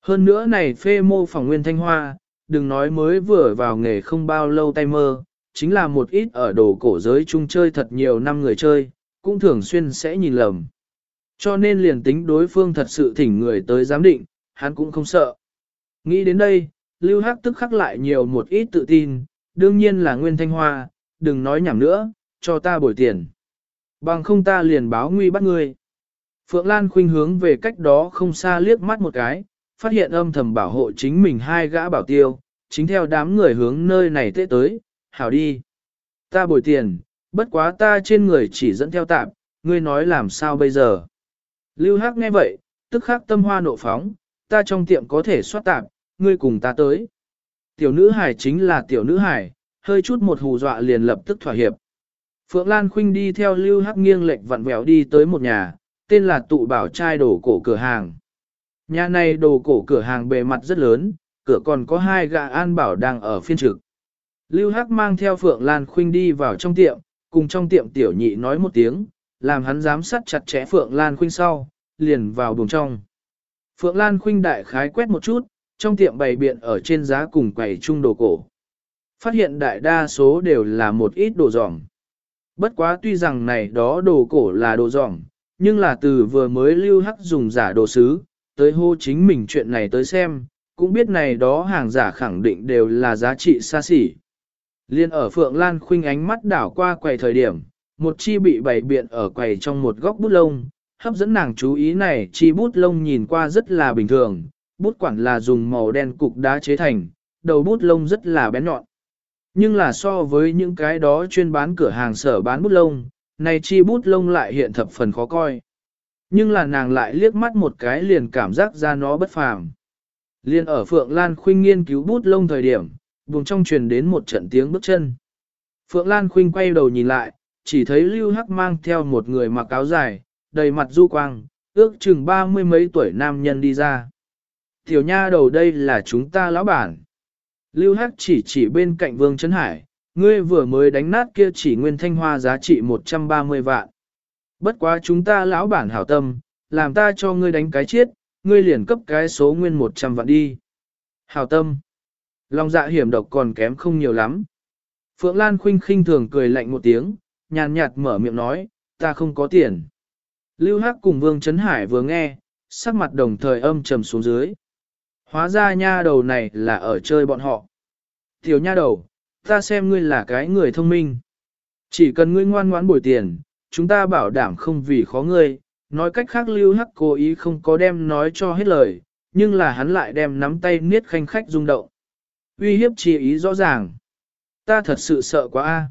Hơn nữa này phê mô phòng nguyên thanh hoa, đừng nói mới vừa vào nghề không bao lâu tay mơ, chính là một ít ở đồ cổ giới chung chơi thật nhiều năm người chơi, cũng thường xuyên sẽ nhìn lầm. Cho nên liền tính đối phương thật sự thỉnh người tới giám định, hắn cũng không sợ. Nghĩ đến đây, Lưu Hắc tức khắc lại nhiều một ít tự tin, đương nhiên là nguyên thanh hoa, đừng nói nhảm nữa, cho ta bồi tiền. Bằng không ta liền báo nguy bắt ngươi. Phượng Lan khuynh hướng về cách đó không xa liếc mắt một cái, phát hiện âm thầm bảo hộ chính mình hai gã bảo tiêu, chính theo đám người hướng nơi này tệ tới, hảo đi. Ta bồi tiền, bất quá ta trên người chỉ dẫn theo tạm, ngươi nói làm sao bây giờ. Lưu Hắc nghe vậy, tức khắc tâm hoa nộ phóng, ta trong tiệm có thể soát tạm, ngươi cùng ta tới. Tiểu nữ hải chính là tiểu nữ hải, hơi chút một hù dọa liền lập tức thỏa hiệp. Phượng Lan Khuynh đi theo Lưu Hắc nghiêng lệch vặn vẹo đi tới một nhà, tên là tụ bảo trai đồ cổ cửa hàng. Nhà này đồ cổ cửa hàng bề mặt rất lớn, cửa còn có hai gã an bảo đang ở phiên trực. Lưu Hắc mang theo Phượng Lan Khuynh đi vào trong tiệm, cùng trong tiệm tiểu nhị nói một tiếng, làm hắn giám sát chặt chẽ Phượng Lan Khuynh sau, liền vào buồng trong. Phượng Lan Khuynh đại khái quét một chút, trong tiệm bày biện ở trên giá cùng quầy trung đồ cổ. Phát hiện đại đa số đều là một ít đồ giỏng. Bất quá tuy rằng này đó đồ cổ là đồ giỏng, nhưng là từ vừa mới lưu hắc dùng giả đồ sứ, tới hô chính mình chuyện này tới xem, cũng biết này đó hàng giả khẳng định đều là giá trị xa xỉ. Liên ở Phượng Lan khuynh ánh mắt đảo qua quầy thời điểm, một chi bị bày biện ở quầy trong một góc bút lông, hấp dẫn nàng chú ý này chi bút lông nhìn qua rất là bình thường, bút quản là dùng màu đen cục đá chế thành, đầu bút lông rất là bén nhọn. Nhưng là so với những cái đó chuyên bán cửa hàng sở bán bút lông, này chi bút lông lại hiện thập phần khó coi. Nhưng là nàng lại liếc mắt một cái liền cảm giác ra nó bất phàm. Liên ở Phượng Lan Khuynh nghiên cứu bút lông thời điểm, vùng trong truyền đến một trận tiếng bước chân. Phượng Lan Khuynh quay đầu nhìn lại, chỉ thấy Lưu Hắc mang theo một người mặc áo dài, đầy mặt du quang, ước chừng ba mươi mấy tuổi nam nhân đi ra. Tiểu nha đầu đây là chúng ta lão bản. Lưu Hắc chỉ chỉ bên cạnh Vương Trấn Hải, ngươi vừa mới đánh nát kia chỉ nguyên thanh hoa giá trị 130 vạn. Bất quá chúng ta lão bản hảo tâm, làm ta cho ngươi đánh cái chiết, ngươi liền cấp cái số nguyên 100 vạn đi. Hảo tâm. Lòng dạ hiểm độc còn kém không nhiều lắm. Phượng Lan khinh khinh thường cười lạnh một tiếng, nhàn nhạt mở miệng nói, ta không có tiền. Lưu Hắc cùng Vương Trấn Hải vừa nghe, sắc mặt đồng thời âm trầm xuống dưới. Hóa ra nha đầu này là ở chơi bọn họ. Tiểu nha đầu, ta xem ngươi là cái người thông minh. Chỉ cần ngươi ngoan ngoãn bồi tiền, chúng ta bảo đảm không vì khó ngươi. Nói cách khác lưu hắc cố ý không có đem nói cho hết lời, nhưng là hắn lại đem nắm tay niết khanh khách rung động. Uy hiếp chỉ ý rõ ràng. Ta thật sự sợ quá a.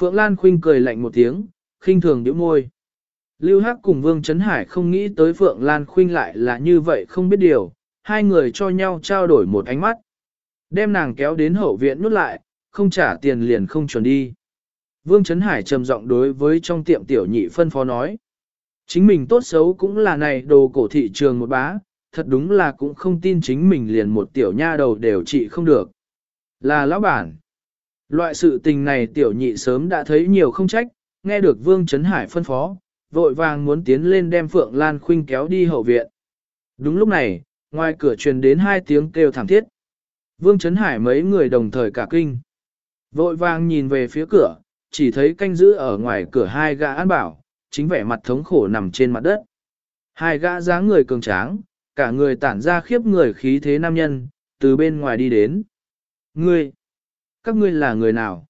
Phượng Lan Khuynh cười lạnh một tiếng, khinh thường nhíu môi. Lưu Hắc cùng Vương Trấn Hải không nghĩ tới Phượng Lan Khuynh lại là như vậy không biết điều, hai người cho nhau trao đổi một ánh mắt. Đem nàng kéo đến hậu viện nút lại, không trả tiền liền không chuẩn đi. Vương Trấn Hải trầm giọng đối với trong tiệm tiểu nhị phân phó nói. Chính mình tốt xấu cũng là này đồ cổ thị trường một bá, thật đúng là cũng không tin chính mình liền một tiểu nha đầu đều trị không được. Là lão bản. Loại sự tình này tiểu nhị sớm đã thấy nhiều không trách, nghe được Vương Trấn Hải phân phó, vội vàng muốn tiến lên đem Phượng Lan Khuynh kéo đi hậu viện. Đúng lúc này, ngoài cửa truyền đến hai tiếng kêu thảm thiết. Vương Trấn Hải mấy người đồng thời cả kinh. Vội vàng nhìn về phía cửa, chỉ thấy canh giữ ở ngoài cửa hai gã an bảo, chính vẻ mặt thống khổ nằm trên mặt đất. Hai gã dáng người cường tráng, cả người tản ra khiếp người khí thế nam nhân, từ bên ngoài đi đến. Ngươi! Các ngươi là người nào?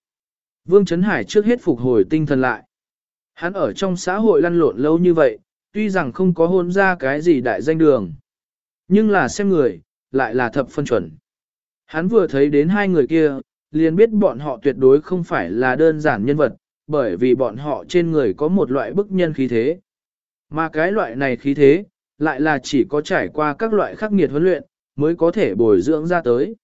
Vương Trấn Hải trước hết phục hồi tinh thần lại. Hắn ở trong xã hội lăn lộn lâu như vậy, tuy rằng không có hôn ra cái gì đại danh đường. Nhưng là xem người, lại là thập phân chuẩn. Hắn vừa thấy đến hai người kia, liền biết bọn họ tuyệt đối không phải là đơn giản nhân vật, bởi vì bọn họ trên người có một loại bức nhân khí thế. Mà cái loại này khí thế, lại là chỉ có trải qua các loại khắc nghiệt huấn luyện, mới có thể bồi dưỡng ra tới.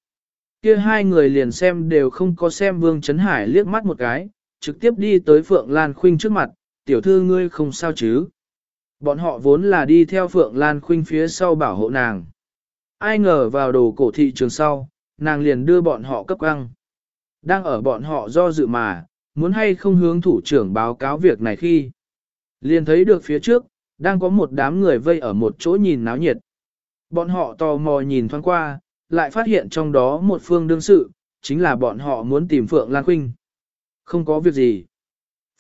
Kia hai người liền xem đều không có xem Vương Trấn Hải liếc mắt một cái, trực tiếp đi tới Phượng Lan Khuynh trước mặt, tiểu thư ngươi không sao chứ. Bọn họ vốn là đi theo Phượng Lan Khuynh phía sau bảo hộ nàng. Ai ngờ vào đồ cổ thị trường sau, nàng liền đưa bọn họ cấp căng. Đang ở bọn họ do dự mà, muốn hay không hướng thủ trưởng báo cáo việc này khi. Liền thấy được phía trước, đang có một đám người vây ở một chỗ nhìn náo nhiệt. Bọn họ tò mò nhìn thoáng qua, lại phát hiện trong đó một phương đương sự, chính là bọn họ muốn tìm Phượng Lan Khuynh. Không có việc gì.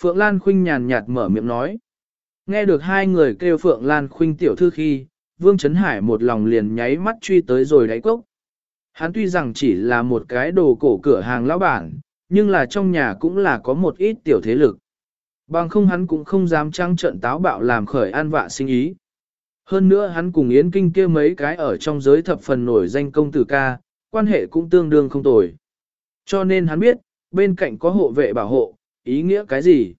Phượng Lan Khuynh nhàn nhạt mở miệng nói. Nghe được hai người kêu Phượng Lan Khuynh tiểu thư khi, Vương Trấn Hải một lòng liền nháy mắt truy tới rồi đáy cốc. Hắn tuy rằng chỉ là một cái đồ cổ cửa hàng lão bản, nhưng là trong nhà cũng là có một ít tiểu thế lực. Bằng không hắn cũng không dám trăng trận táo bạo làm khởi an vạ sinh ý. Hơn nữa hắn cùng Yến Kinh kia mấy cái ở trong giới thập phần nổi danh công tử ca, quan hệ cũng tương đương không tồi. Cho nên hắn biết, bên cạnh có hộ vệ bảo hộ, ý nghĩa cái gì?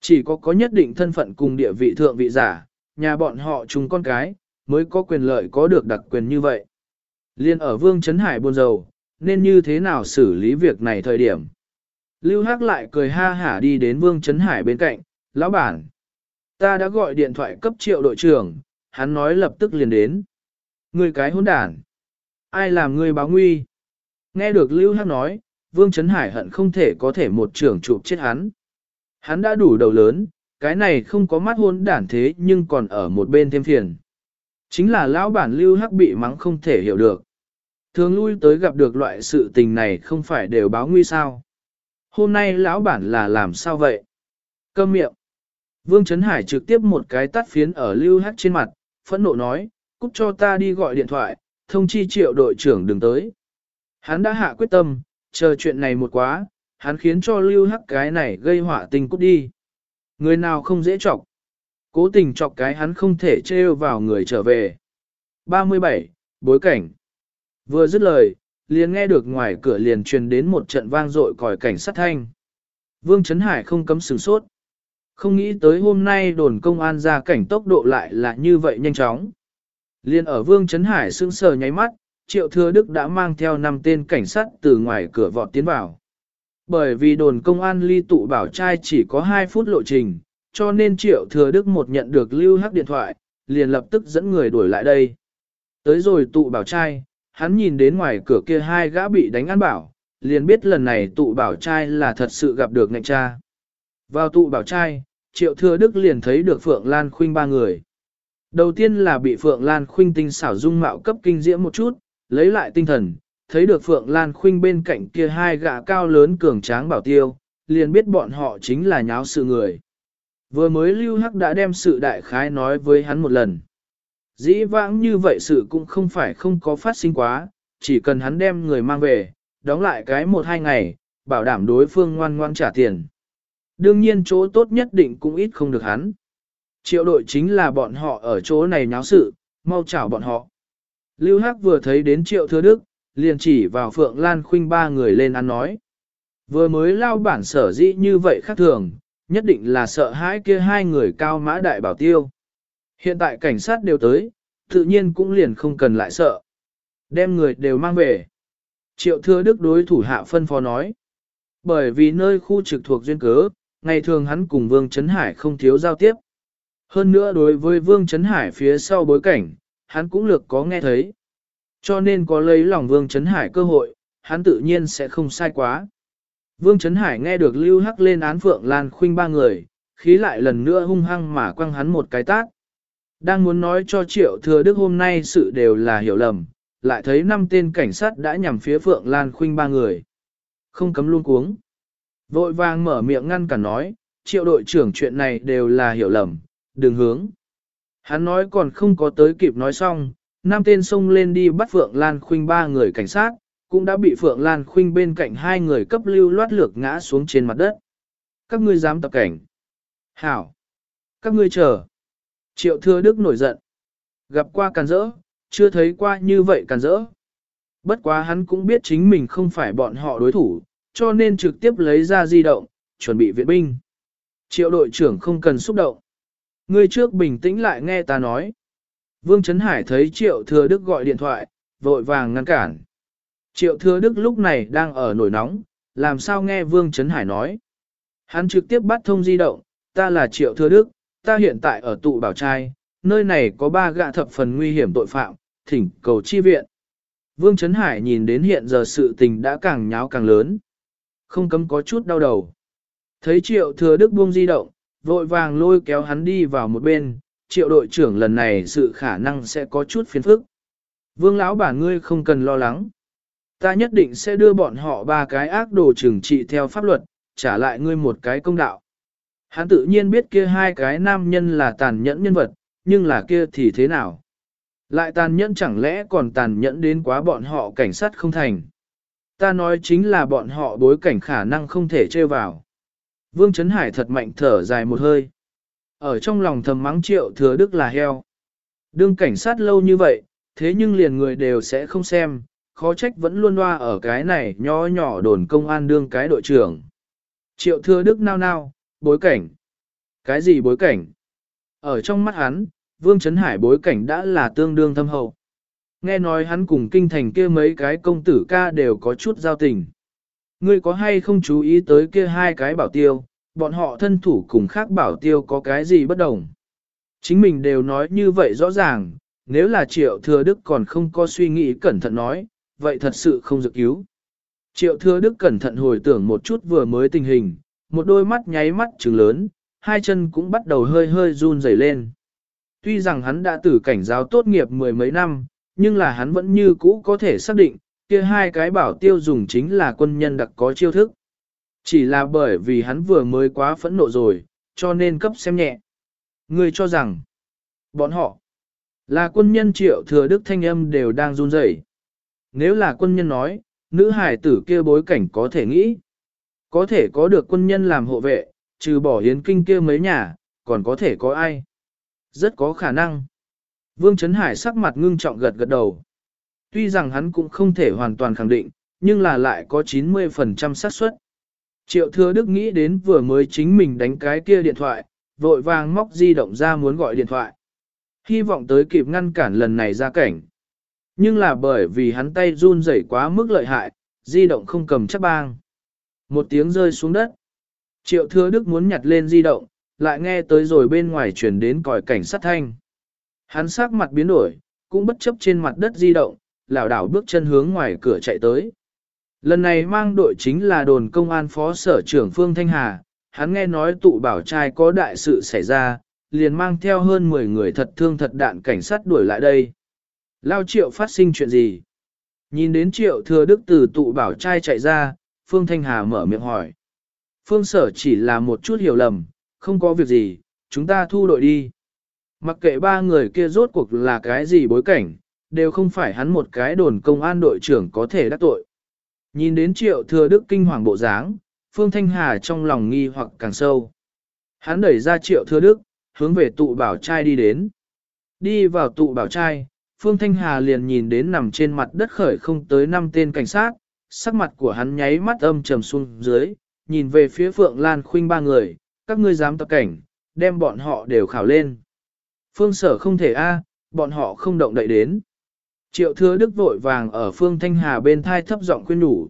Chỉ có có nhất định thân phận cùng địa vị thượng vị giả, nhà bọn họ chung con cái, mới có quyền lợi có được đặc quyền như vậy. Liên ở Vương Trấn Hải buồn rầu, nên như thế nào xử lý việc này thời điểm. Lưu Hắc lại cười ha hả đi đến Vương Trấn Hải bên cạnh, lão bản. Ta đã gọi điện thoại cấp triệu đội trưởng, hắn nói lập tức liền đến. Người cái hỗn đản. Ai làm người báo nguy? Nghe được Lưu Hắc nói, Vương Trấn Hải hận không thể có thể một trưởng chụp chết hắn. Hắn đã đủ đầu lớn, cái này không có mắt hôn đản thế nhưng còn ở một bên thêm phiền. Chính là lão bản Lưu Hắc bị mắng không thể hiểu được. Thường lui tới gặp được loại sự tình này không phải đều báo nguy sao. Hôm nay lão bản là làm sao vậy? Câm miệng. Vương Trấn Hải trực tiếp một cái tắt phiến ở Lưu Hắc trên mặt, phẫn nộ nói, cút cho ta đi gọi điện thoại, thông chi triệu đội trưởng đừng tới. Hắn đã hạ quyết tâm, chờ chuyện này một quá, hắn khiến cho Lưu Hắc cái này gây họa tình cút đi. Người nào không dễ chọc. Cố tình chọc cái hắn không thể trêu vào người trở về. 37. Bối cảnh Vừa dứt lời, liền nghe được ngoài cửa liền truyền đến một trận vang dội còi cảnh sát thanh. Vương Trấn Hải không cấm sửng sốt. Không nghĩ tới hôm nay đồn công an ra cảnh tốc độ lại là như vậy nhanh chóng. Liên ở Vương Trấn Hải sững sờ nháy mắt, Triệu Thừa Đức đã mang theo năm tên cảnh sát từ ngoài cửa vọt tiến vào. Bởi vì đồn công an ly tụ bảo trai chỉ có 2 phút lộ trình, cho nên Triệu Thừa Đức một nhận được lưu hắc điện thoại, liền lập tức dẫn người đuổi lại đây. Tới rồi tụ bảo trai, hắn nhìn đến ngoài cửa kia hai gã bị đánh ăn bảo, liền biết lần này tụ bảo trai là thật sự gặp được ngạnh cha. Vào tụ bảo trai, Triệu Thừa Đức liền thấy được Phượng Lan Khuynh ba người. Đầu tiên là bị Phượng Lan Khuynh tinh xảo dung mạo cấp kinh diễm một chút, lấy lại tinh thần, thấy được Phượng Lan Khuynh bên cạnh kia hai gã cao lớn cường tráng bảo tiêu, liền biết bọn họ chính là nháo sự người. Vừa mới Lưu Hắc đã đem sự đại khái nói với hắn một lần. Dĩ vãng như vậy sự cũng không phải không có phát sinh quá, chỉ cần hắn đem người mang về, đóng lại cái một hai ngày, bảo đảm đối phương ngoan ngoan trả tiền. Đương nhiên chỗ tốt nhất định cũng ít không được hắn. Triệu đội chính là bọn họ ở chỗ này nháo sự, mau chảo bọn họ. Lưu Hắc vừa thấy đến triệu thừa đức, liền chỉ vào Phượng Lan Khuynh ba người lên ăn nói. Vừa mới lao bản sở dĩ như vậy khác thường, nhất định là sợ hãi kia hai người cao mã đại bảo tiêu. Hiện tại cảnh sát đều tới, tự nhiên cũng liền không cần lại sợ. Đem người đều mang về. Triệu Thừa Đức đối thủ hạ phân phó nói. Bởi vì nơi khu trực thuộc duyên cớ, ngày thường hắn cùng Vương Trấn Hải không thiếu giao tiếp. Hơn nữa đối với Vương Trấn Hải phía sau bối cảnh, hắn cũng lược có nghe thấy. Cho nên có lấy lòng Vương Trấn Hải cơ hội, hắn tự nhiên sẽ không sai quá. Vương Trấn Hải nghe được Lưu Hắc lên án Phượng Lan Khuynh ba người, khí lại lần nữa hung hăng mà quăng hắn một cái tát. Đang muốn nói cho Triệu Thừa Đức hôm nay sự đều là hiểu lầm, lại thấy năm tên cảnh sát đã nhằm phía Phượng Lan Khuynh ba người. Không cấm luôn cuống. Vội vàng mở miệng ngăn cản nói, Triệu đội trưởng chuyện này đều là hiểu lầm, đừng hướng. Hắn nói còn không có tới kịp nói xong, Nam tên xông lên đi bắt Phượng Lan Khuynh ba người cảnh sát, cũng đã bị Phượng Lan Khuynh bên cạnh hai người cấp lưu loát lược ngã xuống trên mặt đất. Các ngươi dám tập cảnh. Hảo. Các ngươi chờ. Triệu Thừa Đức nổi giận. Gặp qua càn rỡ, chưa thấy qua như vậy càn rỡ. Bất quá hắn cũng biết chính mình không phải bọn họ đối thủ, cho nên trực tiếp lấy ra di động, chuẩn bị viện binh. Triệu đội trưởng không cần xúc động. Ngươi trước bình tĩnh lại nghe ta nói. Vương Trấn Hải thấy Triệu Thừa Đức gọi điện thoại, vội vàng ngăn cản. Triệu Thừa Đức lúc này đang ở nổi nóng, làm sao nghe Vương Trấn Hải nói. Hắn trực tiếp bắt thông di động, ta là Triệu Thừa Đức, ta hiện tại ở tụ bảo trai, nơi này có ba gạ thập phần nguy hiểm tội phạm, thỉnh cầu chi viện. Vương Trấn Hải nhìn đến hiện giờ sự tình đã càng nháo càng lớn. Không cấm có chút đau đầu. Thấy Triệu Thừa Đức buông di động, vội vàng lôi kéo hắn đi vào một bên, Triệu đội trưởng lần này sự khả năng sẽ có chút phiền phức. Vương lão bản ngươi không cần lo lắng. Ta nhất định sẽ đưa bọn họ ba cái ác đồ trừng trị theo pháp luật, trả lại ngươi một cái công đạo. Hắn tự nhiên biết kia hai cái nam nhân là tàn nhẫn nhân vật, nhưng là kia thì thế nào? Lại tàn nhẫn chẳng lẽ còn tàn nhẫn đến quá bọn họ cảnh sát không thành? Ta nói chính là bọn họ bối cảnh khả năng không thể chơi vào. Vương Trấn Hải thật mạnh thở dài một hơi. Ở trong lòng thầm mắng triệu thừa đức là heo. Đương cảnh sát lâu như vậy, thế nhưng liền người đều sẽ không xem, khó trách vẫn luôn loa ở cái này nhỏ nhỏ đồn công an đương cái đội trưởng. Triệu thừa đức nao nao, bối cảnh. Cái gì bối cảnh? Ở trong mắt hắn, Vương Trấn Hải bối cảnh đã là tương đương thâm hậu. Nghe nói hắn cùng kinh thành kia mấy cái công tử ca đều có chút giao tình. Ngươi có hay không chú ý tới kia hai cái bảo tiêu, bọn họ thân thủ cùng khác bảo tiêu có cái gì bất đồng. Chính mình đều nói như vậy rõ ràng, nếu là triệu thừa đức còn không có suy nghĩ cẩn thận nói, vậy thật sự không dự cứu. Triệu thừa đức cẩn thận hồi tưởng một chút vừa mới tình hình, một đôi mắt nháy mắt trừng lớn, hai chân cũng bắt đầu hơi hơi run rẩy lên. Tuy rằng hắn đã từ cảnh giáo tốt nghiệp mười mấy năm, nhưng là hắn vẫn như cũ có thể xác định, kia hai cái bảo tiêu dùng chính là quân nhân đặc có chiêu thức. Chỉ là bởi vì hắn vừa mới quá phẫn nộ rồi, cho nên cấp xem nhẹ. Người cho rằng, bọn họ, là quân nhân triệu thừa đức thanh âm đều đang run rẩy. Nếu là quân nhân nói, nữ hải tử kia bối cảnh có thể nghĩ. Có thể có được quân nhân làm hộ vệ, trừ bỏ hiến kinh kia mấy nhà, còn có thể có ai. Rất có khả năng. Vương Trấn Hải sắc mặt ngưng trọng gật gật đầu. Tuy rằng hắn cũng không thể hoàn toàn khẳng định, nhưng là lại có 90% xác suất. Triệu Thừa Đức nghĩ đến vừa mới chính mình đánh cái kia điện thoại, vội vàng móc di động ra muốn gọi điện thoại. Hy vọng tới kịp ngăn cản lần này ra cảnh. Nhưng là bởi vì hắn tay run rẩy quá mức lợi hại, di động không cầm chắc bang. Một tiếng rơi xuống đất. Triệu Thừa Đức muốn nhặt lên di động, lại nghe tới rồi bên ngoài chuyển đến còi cảnh sát thanh. Hắn sắc mặt biến đổi, cũng bất chấp trên mặt đất di động, lảo đảo bước chân hướng ngoài cửa chạy tới. Lần này mang đội chính là đồn công an phó sở trưởng Phương Thanh Hà, hắn nghe nói tụ bảo trai có đại sự xảy ra, liền mang theo hơn 10 người thật thương thật đạn cảnh sát đuổi lại đây. Lao triệu phát sinh chuyện gì? Nhìn đến triệu thừa đức từ tụ bảo trai chạy ra, Phương Thanh Hà mở miệng hỏi. Phương sở chỉ là một chút hiểu lầm, không có việc gì, chúng ta thu đội đi. Mặc kệ ba người kia rốt cuộc là cái gì bối cảnh, đều không phải hắn một cái đồn công an đội trưởng có thể đắc tội. Nhìn đến triệu thừa đức kinh hoàng bộ dáng, Phương Thanh Hà trong lòng nghi hoặc càng sâu. Hắn đẩy ra triệu thừa đức, hướng về tụ bảo trai đi đến. Đi vào tụ bảo trai, Phương Thanh Hà liền nhìn đến nằm trên mặt đất khởi không tới năm tên cảnh sát, sắc mặt của hắn nháy mắt âm trầm xuống dưới, nhìn về phía Phượng Lan Khuynh ba người, các ngươi dám tập cảnh, đem bọn họ đều khảo lên. Phương sở không thể a, bọn họ không động đậy đến. Triệu thừa đức vội vàng ở Phương Thanh Hà bên thai thấp giọng khuyên nhủ.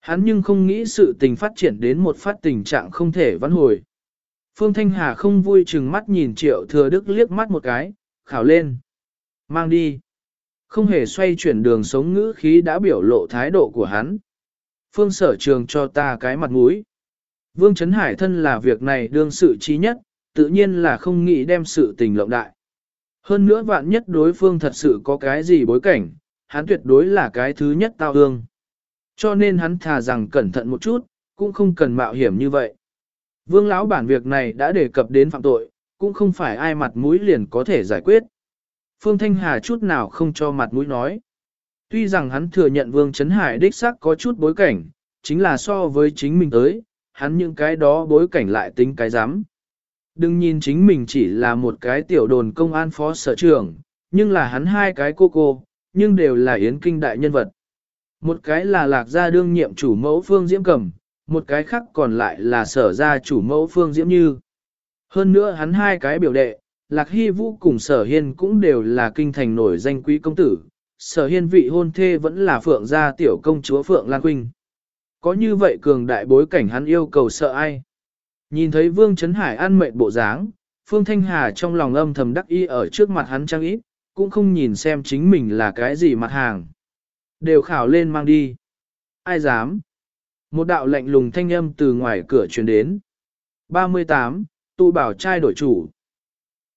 Hắn nhưng không nghĩ sự tình phát triển đến một phát tình trạng không thể vãn hồi. Phương Thanh Hà không vui chừng mắt nhìn triệu thừa đức liếc mắt một cái, khảo lên. Mang đi. Không hề xoay chuyển đường sống ngữ khí đã biểu lộ thái độ của hắn. Phương sở trường cho ta cái mặt mũi. Vương Trấn Hải thân là việc này đương sự trí nhất, tự nhiên là không nghĩ đem sự tình lộng đại. Hơn nữa vạn nhất đối phương thật sự có cái gì bối cảnh, hắn tuyệt đối là cái thứ nhất tao ương. Cho nên hắn thà rằng cẩn thận một chút, cũng không cần mạo hiểm như vậy. Vương lão bản việc này đã đề cập đến phạm tội, cũng không phải ai mặt mũi liền có thể giải quyết. Phương Thanh Hà chút nào không cho mặt mũi nói. Tuy rằng hắn thừa nhận Vương Trấn Hải đích xác có chút bối cảnh, chính là so với chính mình tới, hắn những cái đó bối cảnh lại tính cái dám. Đừng nhìn chính mình chỉ là một cái tiểu đồn công an phó sở trưởng, nhưng là hắn hai cái cô cô, nhưng đều là yến kinh đại nhân vật. Một cái là lạc gia đương nhiệm chủ mẫu phương diễm cầm, một cái khác còn lại là sở gia chủ mẫu phương diễm như. Hơn nữa hắn hai cái biểu đệ, lạc hy vũ cùng sở hiên cũng đều là kinh thành nổi danh quý công tử, sở hiên vị hôn thê vẫn là phượng gia tiểu công chúa phượng lan quynh. Có như vậy cường đại bối cảnh hắn yêu cầu sợ ai. Nhìn thấy Vương Trấn Hải ăn mệt bộ dáng, Phương Thanh Hà trong lòng âm thầm đắc y ở trước mặt hắn trang ít, cũng không nhìn xem chính mình là cái gì mặt hàng. Đều khảo lên mang đi. Ai dám? Một đạo lạnh lùng thanh âm từ ngoài cửa truyền đến. 38. Tu bảo trai đổi chủ.